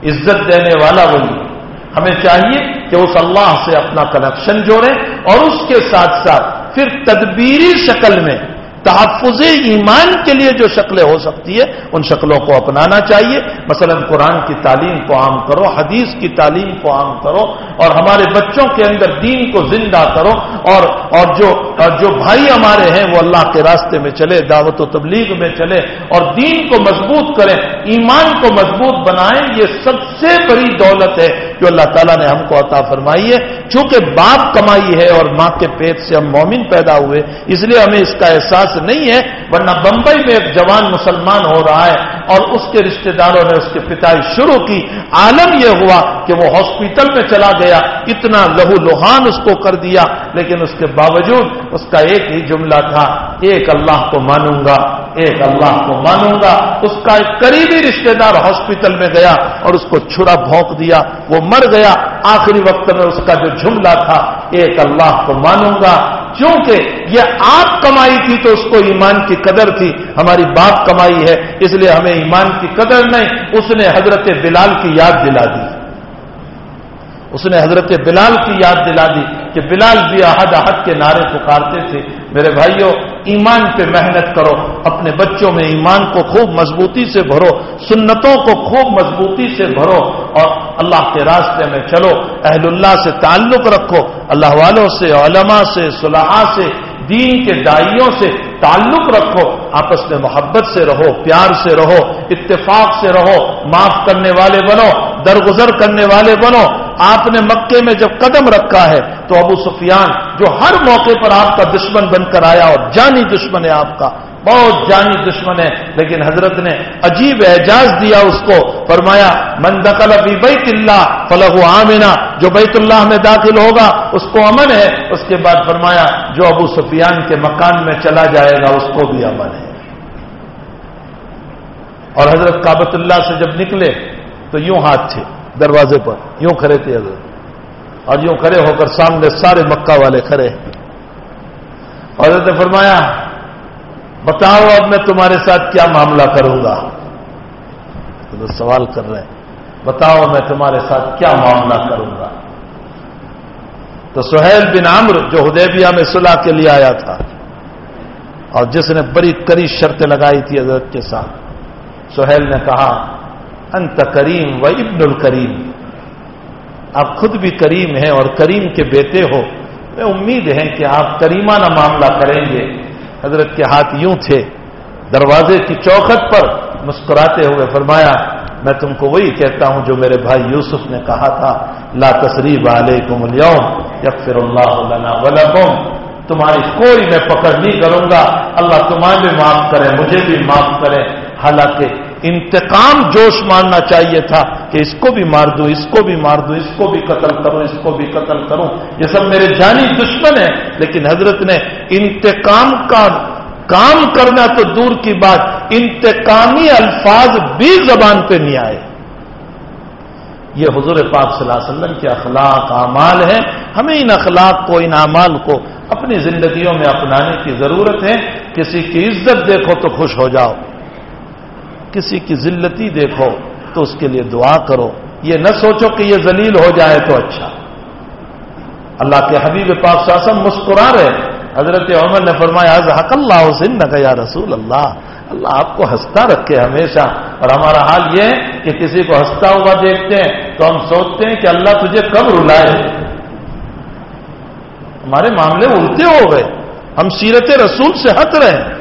عزت دینے والا وہی ہے۔ ہمیں چاہیے کہ اس اللہ سے اپنا کنیکشن جوڑیں اور اس کے ساتھ ساتھ پھر تدبیری شکل میں تحفظ ایمان کے لیے جو شکلیں ہو سکتی ہے ان شکلوں کو اپنانا چاہیے۔ مثلا قرآن کی تعلیم کو عام کرو، حدیث کی تعلیم کو عام کرو، اور ہمارے بچوں کے اندر دین کو زندہ کرو، اور اور جو اور جو بھائی ہمارے ہیں، وہ اللہ کے راستے میں چلے، دعوت و تبلیغ میں چلے، اور دین کو مضبوط کریں، ایمان کو مضبوط بنائیں، یہ سب سے بڑی دولت ہے جو اللہ تعالیٰ نے ہم کو عطا فرمائی ہے۔ چونکہ باپ کمائی ہے اور ماں کے پیٹ سے ہم مومن پیدا ہوئے، اس لیے ہمیں اس کا احساس نہیں ہے، ورنہ بمبئی میں ایک جوان مسلمان ہو رہا ہے اور اس کے رشتہ داروں نے اس کے پتا شروع کی۔ عالم یہ ہوا کہ وہ ہاسپٹل میں چلا گیا، اتنا لہو لوہان اس کو کر دیا، لیکن اس کے باوجود اس کا ایک ہی جملہ تھا، ایک اللہ کو مانوں گا، ایک اللہ کو مانوں گا۔ اس کا ایک قریبی رشتہ دار ہاسپٹل میں گیا اور اس کو چھڑا، بھونک دیا، وہ مر گیا۔ آخری وقت میں اس کا جو جملہ تھا، ایک اللہ کو مانوں گا کیونکہ یہ آپ کمائی تھی تو اس کو ایمان کی قدر تھی، ہماری باپ کمائی ہے، اس لیے ہمیں ایمان کی قدر نہیں، اس نے حضرت بلال کی یاد دلا دی۔ اس نے حضرت بلال کی یاد دلا دی کہ بلال بھی احد احد کے نعرے پکارتے تھے۔ میرے بھائیوں ایمان پہ محنت کرو، اپنے بچوں میں ایمان کو خوب مضبوطی سے بھرو، سنتوں کو خوب مضبوطی سے بھرو اور اللہ کے راستے میں چلو۔ اہل اللہ سے تعلق رکھو، اللہ والوں سے، علماء سے صلاح سے، دین کے دائیوں سے تعلق رکھو، آپس میں محبت سے رہو، پیار سے رہو، اتفاق سے رہو، معاف کرنے والے بنو، درگزر کرنے والے بنو۔ آپ نے مکے میں جب قدم رکھا ہے تو ابو سفیان، جو ہر موقع پر آپ کا دشمن بن کر آیا اور جانی دشمن ہے آپ کا بہت جانی دشمن ہے، لیکن حضرت نے عجیب اعجاز دیا اس کو، فرمایا، من دخل ابھی بیت اللہ فلح عامنا جو بیت اللہ میں داخل ہوگا، اس کو امن ہے۔ اس کے بعد فرمایا، جو ابو سفیان کے مکان میں چلا جائے گا، اس کو بھی امن ہے. اور حضرت کابت اللہ سے جب نکلے، تو یوں ہاتھ تھے دروازے پر، یوں کھڑے تھے حضرت۔ اور یوں کھڑے ہو کر سامنے سارے مکہ والے کھڑے۔ حضرت نے فرمایا بتاؤ اب میں تمہارے ساتھ کیا معاملہ کروں گا؟ تو سوال کر رہے ہیں۔ بتاؤ میں تمہارے ساتھ کیا معاملہ کروں گا؟ تو سہیل بن عمر جو ہدیبیہ میں صلح کے لیے آیا تھا، اور جس نے بڑی کری شرطیں لگائی تھی حضرت کے ساتھ، سہیل نے کہا، انت کریم و ابن الکریم۔ آپ خود بھی کریم ہیں اور کریم کے بیٹے ہو۔ میں امید ہے کہ آپ کریمانہ معاملہ کریں گے۔ حضرت کے ہاتھ یوں تھے، دروازے کی چوکھٹ پر مسکراتے ہوئے فرمایا، میں تم کو وہی کہتا ہوں جو میرے بھائی یوسف نے کہا تھا، لا تصریب علیکم اليوم یغفر اللہ لنا ولکم تمہاری کوئی میں پکڑ نہیں کروں گا، اللہ تمہیں بھی معاف کرے، مجھے بھی معاف کرے، حالانکہ انتقام جوش ماننا چاہیے تھا کہ اس کو بھی مار دوں اس کو بھی مار دوں اس کو بھی قتل کروں اس کو بھی قتل کروں یہ سب میرے جانی دشمن ہیں، لیکن حضرت نے انتقام کا کام کرنا تو دور کی بات، انتقامی الفاظ بھی زبان پہ نہیں آئے۔ یہ حضور پاک صلی اللہ علیہ وسلم کے اخلاق اعمال ہیں۔ ہمیں ان اخلاق کو، ان اعمال کو اپنی زندگیوں میں اپنانے کی ضرورت ہے۔ کسی کی عزت دیکھو تو خوش ہو جاؤ۔ کسی کی ذلتی دیکھو تو اس کے لیے دعا کرو۔ یہ نہ سوچو کہ یہ ذلیل ہو جائے تو اچھا۔ اللہ کے حبیب پاک ساسم مسکرا رہے۔ حضرت عمر نے فرمایا حق اللہ حسن نہ یا رسول اللہ؟ اللہ آپ کو ہنستا رکھے ہمیشہ۔ اور ہمارا حال یہ ہے کہ کسی کو ہنستا ہوا دیکھتے ہیں تو ہم سوچتے ہیں کہ اللہ تجھے کب رلائے۔ ہمارے معاملے الٹے ہو گئے۔ ہم سیرت رسول سے ہٹ رہے ہیں۔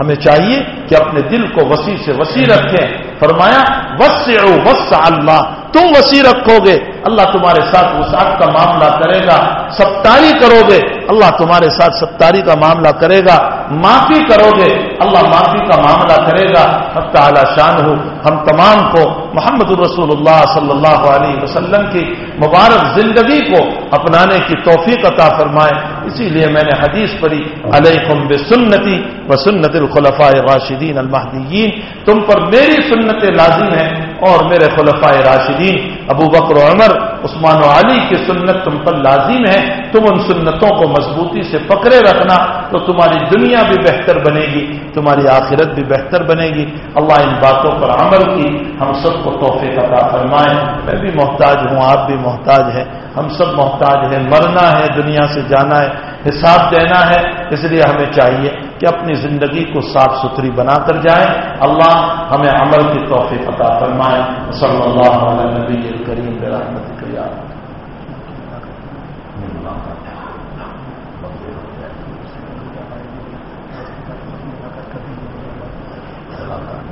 ہمیں چاہیے کہ اپنے دل کو وسیع سے وسیع رکھیں۔ فرمایا وس وسع اللہ، تم وسیع رکھو گے۔ اللہ تمہارے ساتھ وسعت کا معاملہ کرے گا ستاری کرو گے، اللہ تمہارے ساتھ ستاری کا معاملہ کرے گا، معافی کرو گے، اللہ معافی کا معاملہ کرے گا۔ حق تعالی شان ہو ہم تمام کو، محمد الرسول اللہ صلی اللہ علیہ وسلم کی مبارک زندگی کو اپنانے کی توفیق عطا فرمائے۔ اسی لیے میں نے حدیث پڑھی، علیکم بسنتی و سنت الخلفاء راشدین المحدین تم پر میری سنت لازم ہے اور میرے خلفۂ راشدین ابو بکر و عمر عثمان و علی کی سنت تم پر لازم ہے، تم ان سنتوں کو مضبوطی سے پکڑے رکھنا تو تمہاری دنیا بھی بہتر بنے گی، تمہاری آخرت بھی بہتر بنے گی۔ اللہ ان باتوں پر عمل کی، ہم سب کو تحفے عطا فرمائے۔ میں بھی محتاج ہوں، آپ بھی محتاج ہیں۔ ہم سب محتاج ہیں، مرنا ہے، دنیا سے جانا ہے۔ حساب دینا ہے، اس لیے ہمیں چاہیے کہ اپنی زندگی کو صاف ستھری بنا کر جائیں۔ اللہ ہمیں عمل کی توفیق عطا فرمائے۔ صلی اللہ علیہ نبی کریم برحمت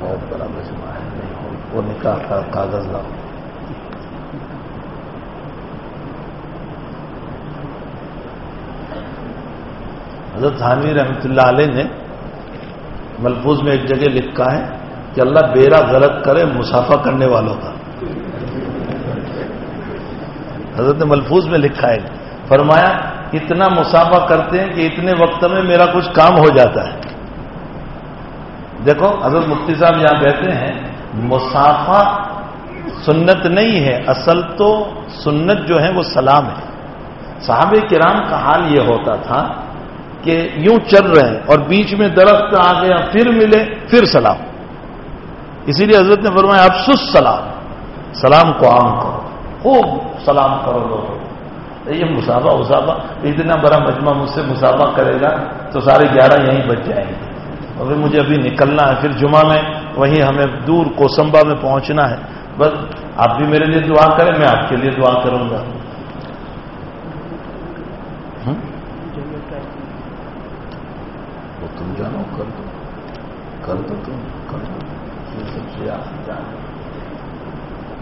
بہت بڑا مجمع ہے۔ وہ نکاح کا کاغذ لاؤ۔ حضرت حانوی رحمۃ اللہ علیہ نے ملفوظ میں ایک جگہ لکھا ہے کہ اللہ بیرا غلط کرے، مسافہ کرنے والوں کا۔ حضرت نے ملفوظ میں لکھا ہے۔ فرمایا، اتنا مسافہ کرتے ہیں کہ اتنے وقت میں میرا کچھ کام ہو جاتا ہے۔ دیکھو، حضرت مفتی صاحب یہاں کہتے ہیں، مسافہ سنت نہیں ہے، اصل تو سنت جو ہے وہ سلام ہے۔ صحابہ کرام کا حال یہ ہوتا تھا کہ یوں چل رہے اور بیچ میں درخت آ گیا، پھر ملے، پھر سلام۔ اسی لیے حضرت نے فرمایا اب سس سلام۔ سلام کو عام کرو۔ خوب سلام کرو لوگ یہ مسافہ مسافہ اتنا بڑا مجمع مجھ سے مسافہ کرے گا تو سارے گیارہ یہیں بچ جائیں گے۔ اور پھر مجھے ابھی نکلنا ہے، پھر جمعہ میں وہیں ہمیں دور کوسمبا میں پہنچنا ہے۔ بس آپ بھی میرے لیے دعا کریں، میں آپ کے لیے دعا کروں گا تم جانو کر دو کر دو تم کر دو۔ سب سے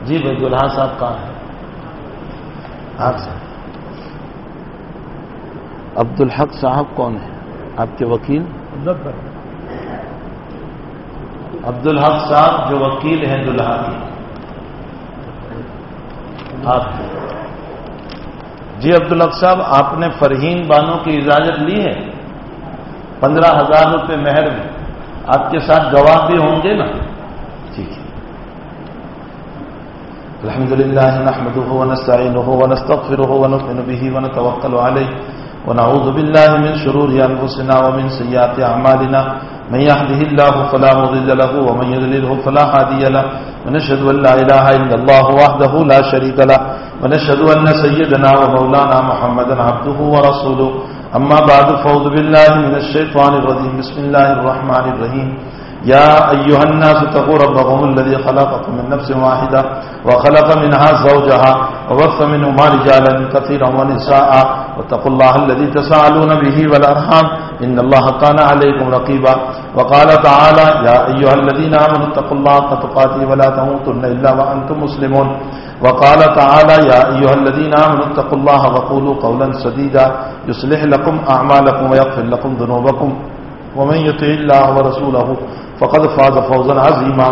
جی بھائی دلہا صاحب کہاں ہے آپ سے عبد الحق صاحب کون ہے آپ کے وکیل؟ عبد الحق صاحب جو وکیل ہیں دلہا کی آپ۔ جی عبد الحق صاحب آپ نے فرہین بانوں کی اجازت لی ہے؟ پندرہ ہزار روپے مہر میں۔ آپ کے ساتھ گواہ بھی ہوں گے نا؟ ٹھیک ہے۔ الحمد للہ نحمده ونستعينه ونستغفره ونؤمن به ونتوكل عليه ونعوذ بالله من شرور انفسنا ومن سيئات اعمالنا من يهده الله فلا مضل له ومن يضلل فلا هادي له ونشهد ان لا اله الا الله وحده لا شريك له ونشهد ان سيدنا ومولانا محمدا عبده ورسوله أما بعد فوض بالله من الشيطان الرجيم بسم الله الرحمن الرحيم يا أيها الناس تقوا ربكم الذي خلقكم من نفس واحدة وخلق منها زوجها ووفى منهما رجالا كثيرا ونساء واتقوا الله الذي تساءلون به والأرحام إن الله كان عليكم رقيبا وقال تعالى يا أيها الذين آمنوا اتقوا الله تقاتي ولا تموتن إلا وأنتم مسلمون وقال تعالى يا أيها الذين آمنوا اتقوا الله وقولوا قولا سديدا يصلح لكم أعمالكم ويغفر لكم ذنوبكم ومن يطع الله ورسوله فقد فاز فوزا عظيما.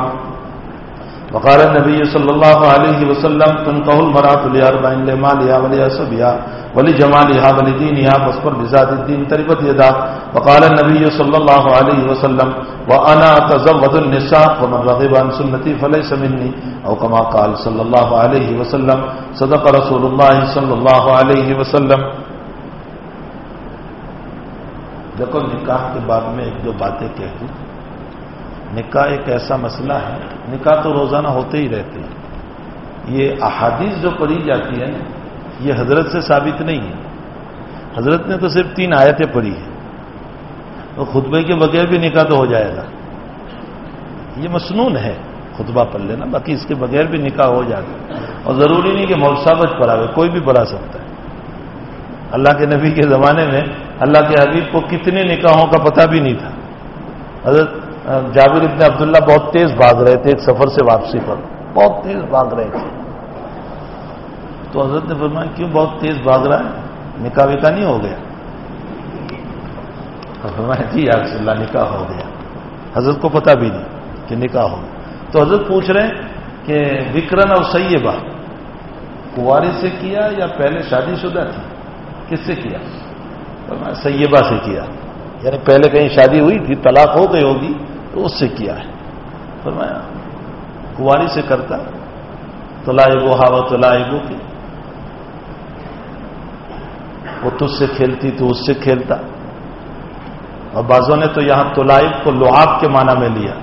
وقال النبي صلى الله عليه وسلم تنقه المرأة لأربع لمالها وليسبها ولجمالها ولدينها فاصبر بذات الدين تربت يدا. وقال النبي صلى الله عليه وسلم، وأنا أتزوج النساء ومن رغب عن سنتي فليس مني. أو كما قال صلى الله عليه وسلم، صدق رسول الله صلى الله عليه وسلم. دیکھو، نکاح کے بعد میں ایک دو باتیں کہہ دوں۔ نکاح ایک ایسا مسئلہ ہے، نکاح تو روزانہ ہوتے ہی رہتے ہیں۔ یہ احادیث جو پڑھی جاتی ہے یہ حضرت سے ثابت نہیں ہے۔ حضرت نے تو صرف تین آیتیں پڑھی ہیں۔ تو خطبے کے بغیر بھی نکاح تو ہو جائے گا۔ یہ مصنون ہے، خطبہ پڑھ لینا، باقی اس کے بغیر بھی نکاح ہو جاتا اور ضروری نہیں کہ مولسابت پڑھاوے، کوئی بھی پڑھا سکتا ہے۔ اللہ کے نبی کے زمانے میں اللہ کے حبیب کو کتنے نکاحوں کا پتہ بھی نہیں تھا۔ حضرت جابر ابن عبداللہ بہت تیز بھاگ رہے تھے ایک سفر سے واپسی پر۔ بہت تیز بھاگ رہے تھے۔ تو حضرت نے فرمایا، کیوں بہت تیز بھاگ رہا ہے؟ نکاح وکا نہیں ہو گیا؟ فرمایا جی رسول اللہ نکاح ہو گیا۔ حضرت کو پتا بھی نہیں کہ نکاح ہو گیا۔ تو حضرت پوچھ رہے ہیں کہ وکرن اور سیبہ کنواری سے کیا یا پہلے شادی شدہ تھی؟ کس سے کیا؟ سیبہ سے کیا۔ یعنی پہلے کہیں شادی ہوئی تھی، طلاق ہو گئی ہوگی تو اس سے کیا ہے۔ فرمایا کنواری سے کرتا تو لائبو ہاو تو کی۔ وہ تجھ سے کھیلتی، تو اس سے کھیلتا۔ اور بعضوں نے تو یہاں تلائب کو لعاب کے معنی میں لیا۔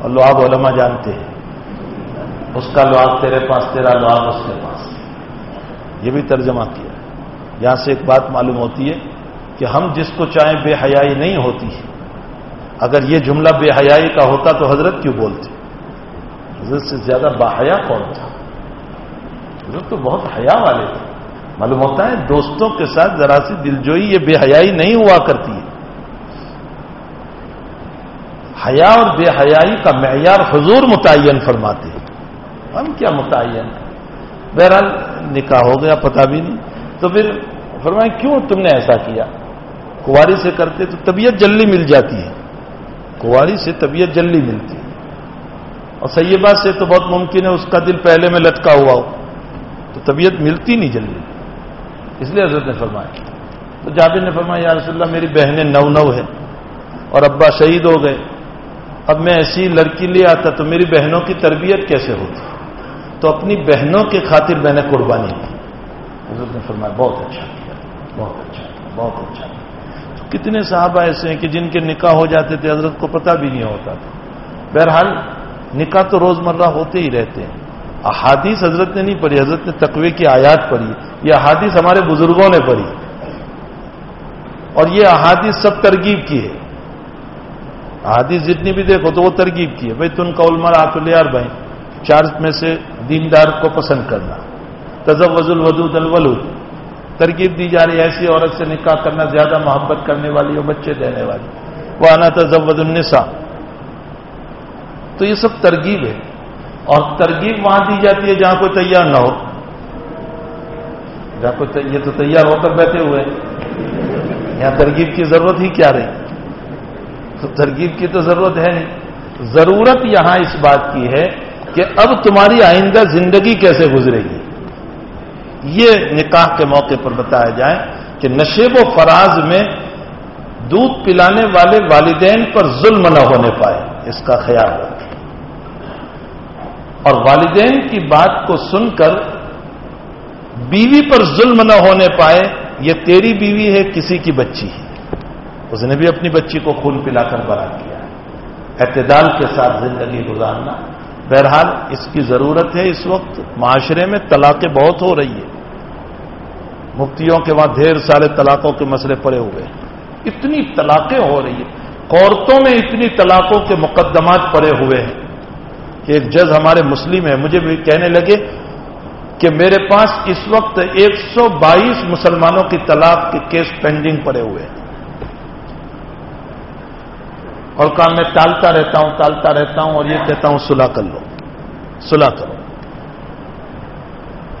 اور لعاب علماء جانتے ہیں۔ اس کا لعاب تیرے پاس، تیرا لعاب اس کے پاس۔ یہ بھی ترجمہ کیا۔ یہاں سے ایک بات معلوم ہوتی ہے۔ کہ ہم جس کو چاہیں بے حیائی نہیں ہوتی۔ اگر یہ جملہ بے حیائی کا ہوتا تو حضرت کیوں بولتے؟ حضرت سے زیادہ باحیا کون تھا؟ حضرت تو بہت حیا والے تھے۔ معلوم ہوتا ہے دوستوں کے ساتھ ذرا سی دلجوئی یہ بے حیائی نہیں ہوا کرتی ہے۔ حیا اور بے حیائی کا معیار حضور متعین فرماتے ہیں۔ ہم کیا متعین؟ بہرحال نکاح ہو گیا، پتہ بھی نہیں۔ تو پھر فرمائیں کیوں تم نے ایسا کیا؟ کنواری سے کرتے تو طبیعت جلدی مل جاتی ہے۔ کنواری سے طبیعت جلدی ملتی ہے۔ اور سیبہ سے تو بہت ممکن ہے اس کا دل پہلے میں لٹکا ہوا ہو۔ تو طبیعت ملتی نہیں جلدی۔ اس لیے حضرت نے فرمایا۔ تو جابر نے فرمایا، یا رسول اللہ، میری بہنیں نو نو ہے اور ابا شہید ہو گئے۔ اب میں ایسی لڑکی لے آتا تو میری بہنوں کی تربیت کیسے ہوتی؟ تو اپنی بہنوں کے خاطر میں نے قربانی کی حضرت نے فرمایا، بہت اچھا کیا، بہت اچھا کیا، بہت اچھا کیا۔ کتنے صحابہ ایسے ہیں کہ جن کے نکاح ہو جاتے تھے، حضرت کو پتہ بھی نہیں ہوتا تھا۔ بہرحال، نکاح تو روزمرہ ہوتے ہی رہتے ہیں۔ احادیث حضرت نے نہیں پڑھی، حضرت نے تقوی کی آیات پڑھی۔ یہ احادیث ہمارے بزرگوں نے پڑھی۔ اور یہ احادیث سب ترغیب کی ہے۔ احادیث جتنی بھی دیکھو تو وہ ترغیب کی ہے۔ بھائی تم کا علمر آت لیار بھائی، چار میں سے دیندار کو پسند کرنا۔ تزب وزول ودود الولود۔ ترغیب دی جا رہی ہے ایسی عورت سے نکاح کرنا زیادہ محبت کرنے والی اور بچے دینے والی۔ وہ آنا تزب ود تو یہ سب ترغیب ہے۔ اور ترغیب وہاں دی جاتی ہے جہاں کوئی تیار نہ ہو۔ جہاں کوئی یہ تو تیار ہو کر بیٹھے ہوئے یہاں ترغیب کی ضرورت ہی کیا رہی؟ تو ترغیب کی تو ضرورت ہے نہیں۔ ضرورت یہاں اس بات کی ہے کہ اب تمہاری آئندہ زندگی کیسے گزرے گی؟ یہ نکاح کے موقع پر بتایا جائے کہ نشیب و فراز میں دودھ پلانے والے والدین پر ظلم نہ ہونے پائے، اس کا خیال رکھیں۔ اور والدین کی بات کو سن کر بیوی پر ظلم نہ ہونے پائے، یہ تیری بیوی ہے، کسی کی بچی ہے۔ اس نے بھی اپنی بچی کو خون پلا کر بڑا کیا۔ اعتدال کے ساتھ زندگی گزارنا، بہرحال اس کی ضرورت ہے۔ اس وقت معاشرے میں طلاقیں بہت ہو رہی ہے مفتیوں کے وہاں ڈھیر سارے طلاقوں کے مسئلے پڑے ہوئے ہیں۔ اتنی طلاقیں ہو رہی ہیں۔ عورتوں میں اتنی طلاقوں کے مقدمات پڑے ہوئے ہیں کہ ایک جج ہمارے مسلم ہے مجھے بھی کہنے لگے کہ میرے پاس اس وقت ایک سو بائیس مسلمانوں کی طلاق کے کیس پینڈنگ پڑے ہوئے ہیں۔ اور کام میں ٹالتا رہتا ہوں، ٹالتا رہتا ہوں اور یہ کہتا ہوں صلح کر لو صلح کرو۔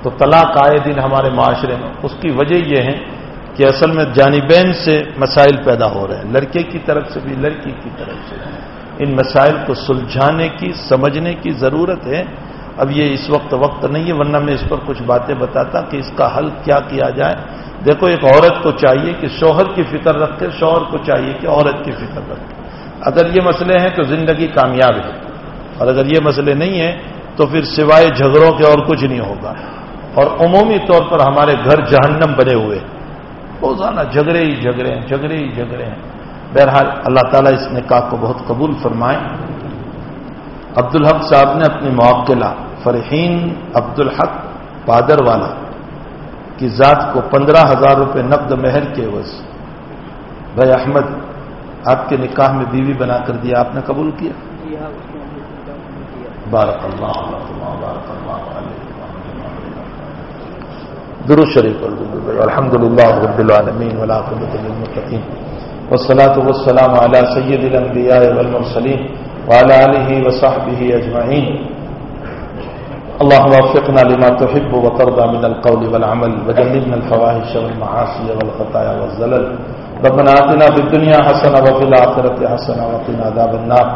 تو طلاق آئے دن ہمارے معاشرے میں اس کی وجہ یہ ہے کہ اصل میں جانبین سے مسائل پیدا ہو رہے ہیں۔ لڑکے کی طرف سے بھی، لڑکی کی طرف سے۔ ان مسائل کو سلجھانے کی، سمجھنے کی ضرورت ہے۔ اب یہ اس وقت وقت نہیں ہے، ورنہ میں اس پر کچھ باتیں بتاتا کہ اس کا حل کیا کیا جائے۔ دیکھو، ایک عورت کو چاہیے کہ شوہر کی فکر رکھے، شوہر کو چاہیے کہ عورت کی فکر رکھے۔ اگر یہ مسئلے ہیں تو زندگی کامیاب ہے۔ اور اگر یہ مسئلے نہیں ہیں تو پھر سوائے جھگڑوں کے اور کچھ نہیں ہوگا۔ اور عمومی طور پر ہمارے گھر جہنم بنے ہوئے روزانہ جھگڑے ہی جھگڑے ہیں، جھگڑے ہی جھگڑے ہیں۔ بہرحال اللہ تعالیٰ اس نکاح کو بہت قبول فرمائے۔ عبد الحق صاحب نے اپنی موکلہ فرحین عبد الحق پادر والا کی ذات کو پندرہ ہزار روپے نقد مہر کے عوض بھائی احمد، آپ کے نکاح میں بیوی بنا کر دیا، آپ نے قبول کیا؟ بارک اللہ بارک اللہ۔ درو شریف الحمد للہ رب العالمین ولاقبۃ المطین والصلاة والسلام على سید الانبیاء والمرسلین وعلى آلہ وصحبہ اجمعین۔ اللهم وفقنا لما تحب وترضى من القول والعمل وجنبنا الفواحش والمعاصي والخطايا والزلل۔ ربنا آتنا في الدنيا حسنة وفي الآخرة حسنة وقنا عذاب النار۔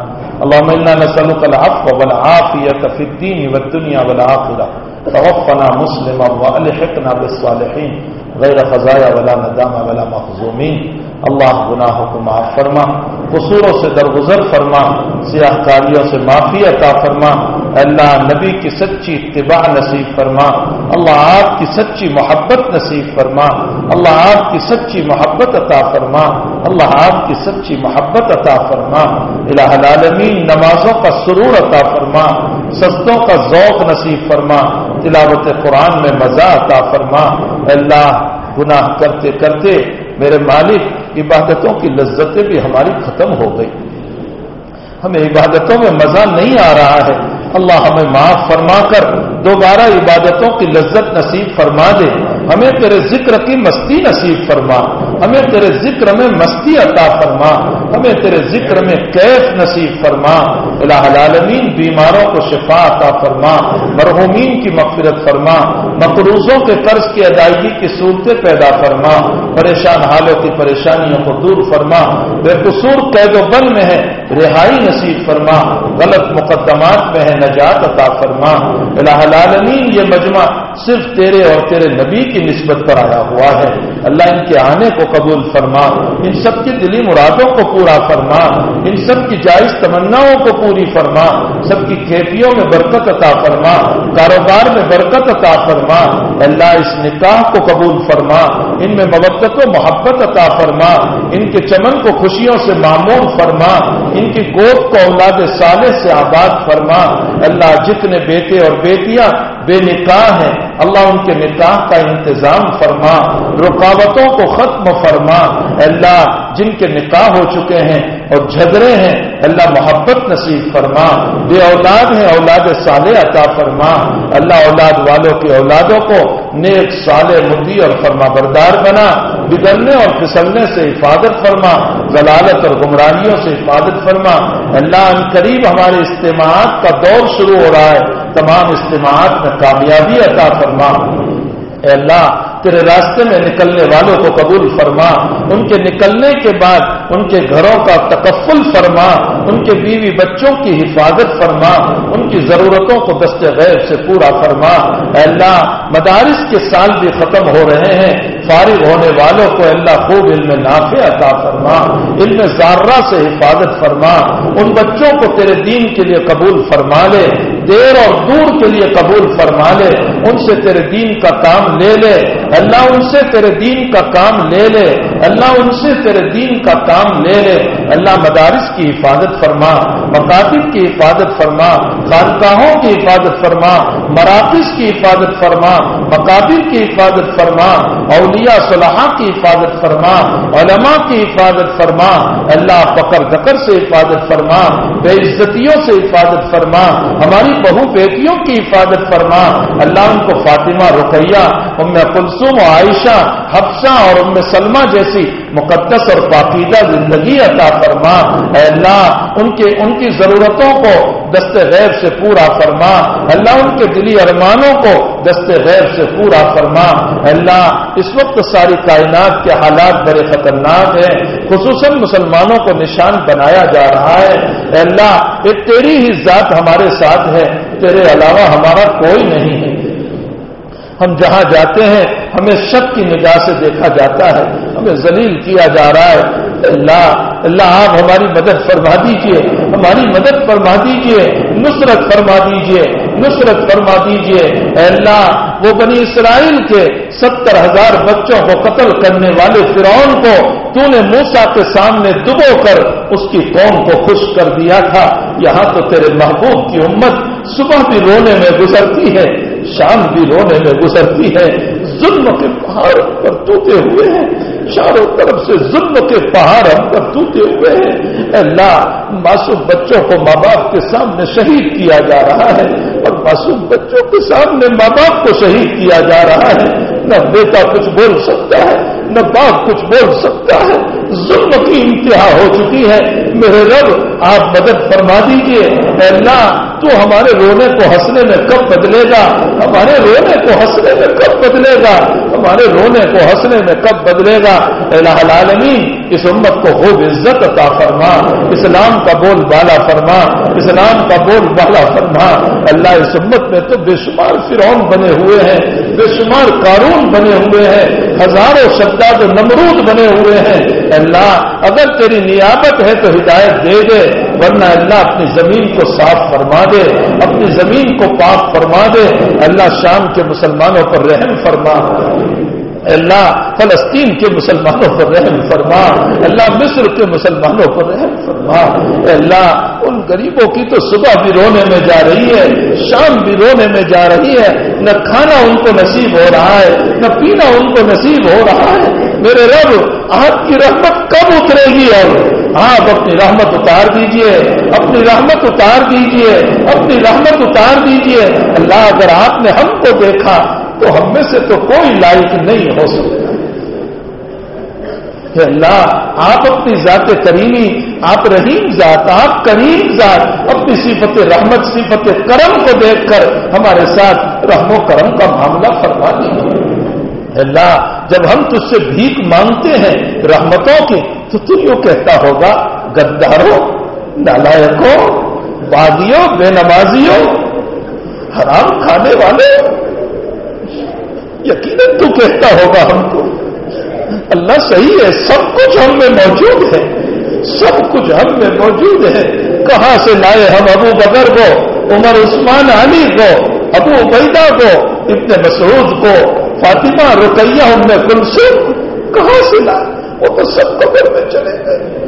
اللهم إنا نسألك العفو والعافية في الدين والدنيا والآخرة توفنا مسلما وألحقنا بالصالحين غیر خزایا ولا ندامہ ولا مخزومین اللہ گناہوں کو معاف فرما، قصوروں سے درگزر فرما، سیاہ کاریوں سے معافی عطا فرما۔ اللہ، نبی کی سچی اتباع نصیب فرما۔ اللہ آپ کی سچی محبت نصیب فرما۔ اللہ آپ کی سچی محبت عطا فرما۔ اللہ آپ کی سچی محبت عطا فرما۔ الہ العالمین، نمازوں کا سرور عطا فرما۔ سستوں کا ذوق نصیب فرما۔ تلاوت قرآن میں مزہ عطا فرما۔ اللہ گناہ کرتے کرتے میرے مالک عبادتوں کی لذتیں بھی ہماری ختم ہو گئی۔ ہمیں عبادتوں میں مزہ نہیں آ رہا ہے۔ اللہ ہمیں معاف فرما کر دوبارہ عبادتوں کی لذت نصیب فرما دے۔ ہمیں تیرے ذکر کی مستی نصیب فرما۔ ہمیں تیرے ذکر میں مستی عطا فرما۔ ہمیں تیرے ذکر میں کیف نصیب فرما۔ الہ العالمین، بیماروں کو شفا عطا فرما۔ مرحومین کی مغفرت فرما۔ مقروضوں کے قرض کی ادائیگی کی صورتیں پیدا فرما۔ پریشان حالوں کی پریشانیوں کو دور فرما۔ بے قصور قید و بل میں ہے، رہائی نصیب فرما۔ غلط مقدمات میں ہے، نجات عطا فرما۔ الہ العالمین، یہ مجمع صرف تیرے اور تیرے نبی کی نسبت پر آیا ہوا ہے۔ اللہ ان کے آنے کو قبول فرما، ان سب کی دلی مرادوں کو پورا فرما، ان سب کی جائز تمناؤں کو پوری فرما، سب کی کھیتیوں میں برکت عطا فرما، کاروبار میں برکت عطا فرما۔ اللہ اس نکاح کو قبول فرما، ان میں مبت و محبت عطا فرما، ان کے چمن کو خوشیوں سے معمول فرما، ان کی گود کو اولاد صالح سے آباد فرما۔ اللہ جتنے بیٹے اور بیٹیاں بے نکاح ہیں اللہ ان کے نکاح کا انتظام فرما، رکاوٹوں کو ختم فرما۔ اللہ، جن کے نکاح ہو چکے ہیں اور جھگڑے ہیں، اللہ محبت نصیب فرما، بے اولاد ہیں اولاد صالح عطا فرما۔ اللہ اولاد والوں کی اولادوں کو نیک، صالح مدی اور فرما بردار بنا۔ بگڑنے اور پھسلنے سے حفاظت فرما۔ ضلالت اور گمراہیوں سے حفاظت فرما۔ اللہ ان قریب ہمارے اجتماعات کا دور شروع ہو رہا ہے۔ تمام اجتماعات میں کامیابی عطا فرما۔ اے اللہ تیرے راستے میں نکلنے والوں کو قبول فرما، ان کے نکلنے کے بعد ان کے گھروں کا تکفل فرما، ان کے بیوی بچوں کی حفاظت فرما، ان کی ضرورتوں کو دست غیر سے پورا فرما۔ اے اللہ، مدارس کے سال بھی ختم ہو رہے ہیں، فارغ ہونے والوں کو اللہ خوب علم نافع عطا فرما، علم زارہ سے حفاظت فرما۔ ان بچوں کو تیرے دین کے لیے قبول فرما لے، دیر اور دور کے لیے قبول فرما لے۔ ان سے تیرے دین کا کام لے لے۔ اللہ ان سے تیرے دین کا کام لے لے، اللہ ان سے تیرے دین کا کام لے لے۔ اللہ مدارس کی حفاظت فرما، مکاتب کی حفاظت فرما، خانقاہوں کی حفاظت فرما، مراکز کی حفاظت فرما مکاتب کی حفاظت فرما، اولیاء صلاح کی حفاظت فرما، علماء کی حفاظت فرما۔ اللہ پکڑ دکر سے حفاظت فرما، بے عزتیوں سے حفاظت فرما، ہماری بہو بیٹیوں کی حفاظت فرما۔ اللہ ان کو فاطمہ، رقیہ، ام کلثوم و عائشہ، حفصہ اور ام سلمہ جیسی مقدس اور پاکیدہ زندگی عطا فرما۔ اے اللہ، ان کے، ان کی ضرورتوں کو دست غیر سے پورا فرما۔ اللہ، ان کے دلی ارمانوں کو دست غیر سے پورا فرما۔ اللہ، اس وقت ساری کائنات کے حالات بڑے خطرناک ہیں۔ خصوصاً مسلمانوں کو نشان بنایا جا رہا ہے۔ اے اللہ یہ تیری ہی ذات ہمارے ساتھ ہے۔ تیرے علاوہ ہمارا کوئی نہیں ہے۔ ہم جہاں جاتے ہیں، ہمیں شک کی نگاہ سے دیکھا جاتا ہے، ہمیں ذلیل کیا جا رہا ہے۔ اللہ اللہ آپ ہماری مدد فرما دیجیے۔ ہماری مدد فرما دیجیے۔ نصرت فرما دیجیے۔ نصرت فرما دیجیے۔ اے اللہ، وہ بنی اسرائیل کے ستر ہزار بچوں کو قتل کرنے والے فرعون کو تو نے موسا کے سامنے دبو کر اس کی قوم کو خوش کر دیا تھا۔ یہاں تو تیرے محبوب کی امت صبح بھی رونے میں گزرتی ہے۔ شام بھی رونے میں گزرتی ہے، ظلم کے پہاڑ پر ٹوتے ہوئے ہیں۔ چاروں طرف سے ظلم کے پہاڑ ہم پر ٹوتے ہوئے ہیں۔ اللہ، معصوم بچوں کو ماں باپ کے سامنے شہید کیا جا رہا ہے۔ اور معصوم بچوں کے سامنے ماں باپ کو شہید کیا جا رہا ہے۔ نہ بیٹا کچھ بول سکتا ہے، نہ باپ کچھ بول سکتا ہے۔ ظلم کی انتہا ہو چکی ہے۔ میرے رب، آپ مدد فرما دیجیے۔ اللہ، تو ہمارے رونے کو ہنسنے میں کب بدلے گا؟ ہمارے رونے کو ہنسنے میں کب بدلے گا؟ ہمارے رونے کو ہنسنے میں کب بدلے گا؟ الہ العالمین، اس امت کو خوب عزت عطا فرما۔ اسلام کا بول بالا فرما۔ اسلام کا بول بالا فرما۔ اللہ اس امت میں تو بے شمار فرعون بنے ہوئے ہیں، بے شمار قارون بنے ہوئے ہیں، ہزاروں شداد نمرود بنے ہوئے ہیں۔ اللہ، اگر تیری نیابت ہے تو ہدایت دے دے، ورنہ اللہ اپنی زمین کو صاف فرما دے، اپنی زمین کو پاک فرما دے۔ اللہ شام کے مسلمانوں پر رحم فرما۔ اللہ فلسطین کے مسلمانوں پر رحم فرما۔ اللہ مصر کے مسلمانوں پر رحم فرما۔ اللہ ان غریبوں کی تو صبح بھی رونے میں جا رہی ہے، شام بھی رونے میں جا رہی ہے۔ نہ کھانا ان کو نصیب ہو رہا ہے، نہ پینا ان کو نصیب ہو رہا ہے۔ میرے رب، آپ کی رحمت کب اترے گی اور آپ اپنی رحمت اتار دیجیے۔ اپنی رحمت اتار دیجیے۔ اپنی رحمت اتار دیجیے۔ اللہ، اگر آپ نے ہم کو دیکھا تو ہم میں سے تو کوئی لائق نہیں ہو سکتا۔ کہ اللہ آپ اپنی ذات کریمی آپ رحیم ذات، آپ کریم ذات، اپنی صفت رحمت، صفت کرم کو دیکھ کر ہمارے ساتھ رحم و کرم کا معاملہ فرما دیجیے اللہ جب ہم تجھ سے بھیک مانگتے ہیں رحمتوں کی، تو تو یوں کہتا ہوگا گداروں نالائکوں باغیوں بے نمازیوں، حرام کھانے والے۔ یقیناً تو کہتا ہوگا ہم کو۔ اللہ صحیح ہے، سب کچھ ہم میں موجود ہے۔ سب کچھ ہم میں موجود ہے۔ کہاں سے لائے ہم ابو بکر کو، عمر عثمان علی کو، ابو عبیدہ کو، ابن مسعود کو، فاطمہ رقیہ ام کلثوم کہاں سے لائے؟ وہ تو سب قبر میں چلے گئے۔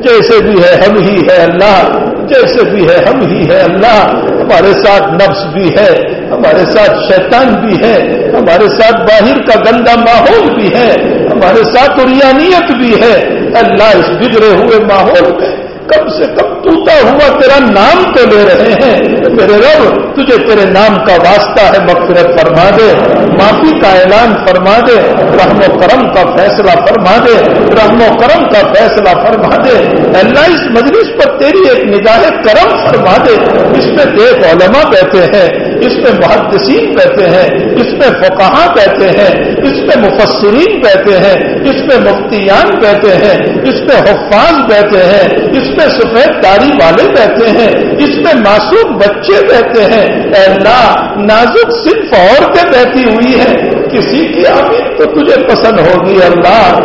جیسے بھی ہے، ہم ہی ہے اللہ۔ جیسے بھی ہے، ہم ہی ہے اللہ۔ ہمارے ساتھ نفس بھی ہے، ہمارے ساتھ شیطان بھی ہے۔ ہمارے ساتھ باہر کا گندا ماحول بھی ہے۔ ہمارے ساتھ ریانیت بھی ہے۔ اللہ اس بگڑے ہوئے ماحول میں کم سے کم ٹوٹا ہوا تیرا نام تو لے رہے ہیں۔ میرے رب، تجھے تیرے نام کا واسطہ ہے، مغفرت فرما دے، معافی کا اعلان فرما دے، رحم و کرم کا فیصلہ فرما دے، رحم و کرم کا فیصلہ فرما دے۔ اللہ، اس مجلس پر تیری ایک نگاہ کرم فرما دے۔ اس میں ایک علماء بیٹھے ہیں، اس میں محدثین بیٹھے ہیں، اس میں فقہاں بیٹھے ہیں، اس میں مفسرین بیٹھے ہیں، اس میں مفتیان بیٹھے ہیں، اس میں حفاظ بیٹھے ہیں، اس میں سفید داری والے بیٹھے ہیں، اس میں معصوم بچے بیٹھے ہیں۔ اے اللہ، نازک صرف عورتیں بیٹھی ہوئی ہیں کسی کی آمین تو تجھے پسند ہوگی، اللہ۔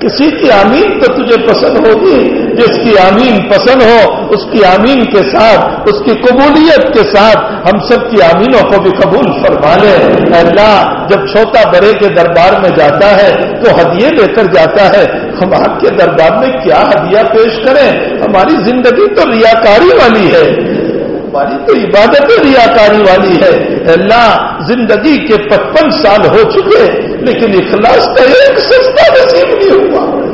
کسی کی آمین تو تجھے پسند ہوگی۔ جس کی آمین پسند ہو، اس کی آمین کے ساتھ، اس کی قبولیت کے ساتھ ہم سب کی آمینوں کو بھی قبول فرما لے۔ اللہ، جب چھوٹا بڑے کے دربار میں جاتا ہے، تو ہدیے لے کر جاتا ہے۔ ہم آپ کے دربار میں کیا ہدیہ پیش کریں؟ ہماری زندگی تو ریاکاری والی ہے۔ ہماری تو عبادت ریاکاری والی ہے۔ اللہ، زندگی کے پچپن سال ہو چکے، لیکن اخلاص کا ایک سستا نصیب نہیں ہوا۔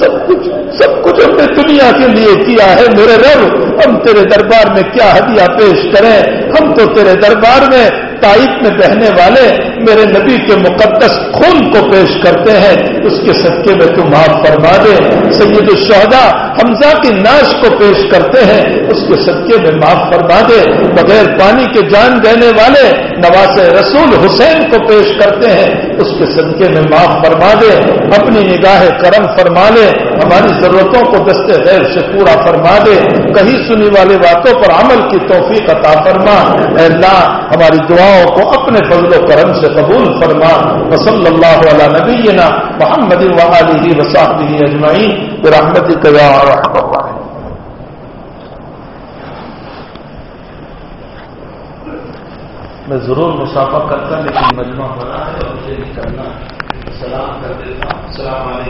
سب کچھ سب کچھ ہم نے دنیا کے لیے کیا ہے، میرے رب، ہم تیرے دربار میں کیا ہدیہ پیش کریں؟ ہم تو تیرے دربار میں تائید میں بہنے والے میرے نبی کے مقدس خون کو پیش کرتے ہیں۔ اس کے صدقے میں تو معاف فرما دے۔ سید الشہدا حمزہ کی ناش کو پیش کرتے ہیں۔ اس کے صدقے میں معاف فرما دے۔ بغیر پانی کے جان دینے والے نواز رسول حسین کو پیش کرتے ہیں۔ اس کے صدقے میں معاف فرما دے۔ اپنی نگاہ کرم فرما لے۔ ہماری ضرورتوں کو دستے غیر سے پورا فرما دے، کہیں سنی والی باتوں پر عمل کی توفیق عطا فرما۔ اے اللہ، ہماری دعاؤں کو اپنے فضل و کرم سے قبول فرما۔ وصلی اللہ علیہ نبینا محمد وآلہ وصحبہ اجمعین۔ برحمتک یا ارحم الراحمین۔ میں ضرور مسافہ کرتا لیکن مجمع ہو رہا ہے اور اسے نکلنا سلام کر دیتا ہوں۔ السلام علیکم۔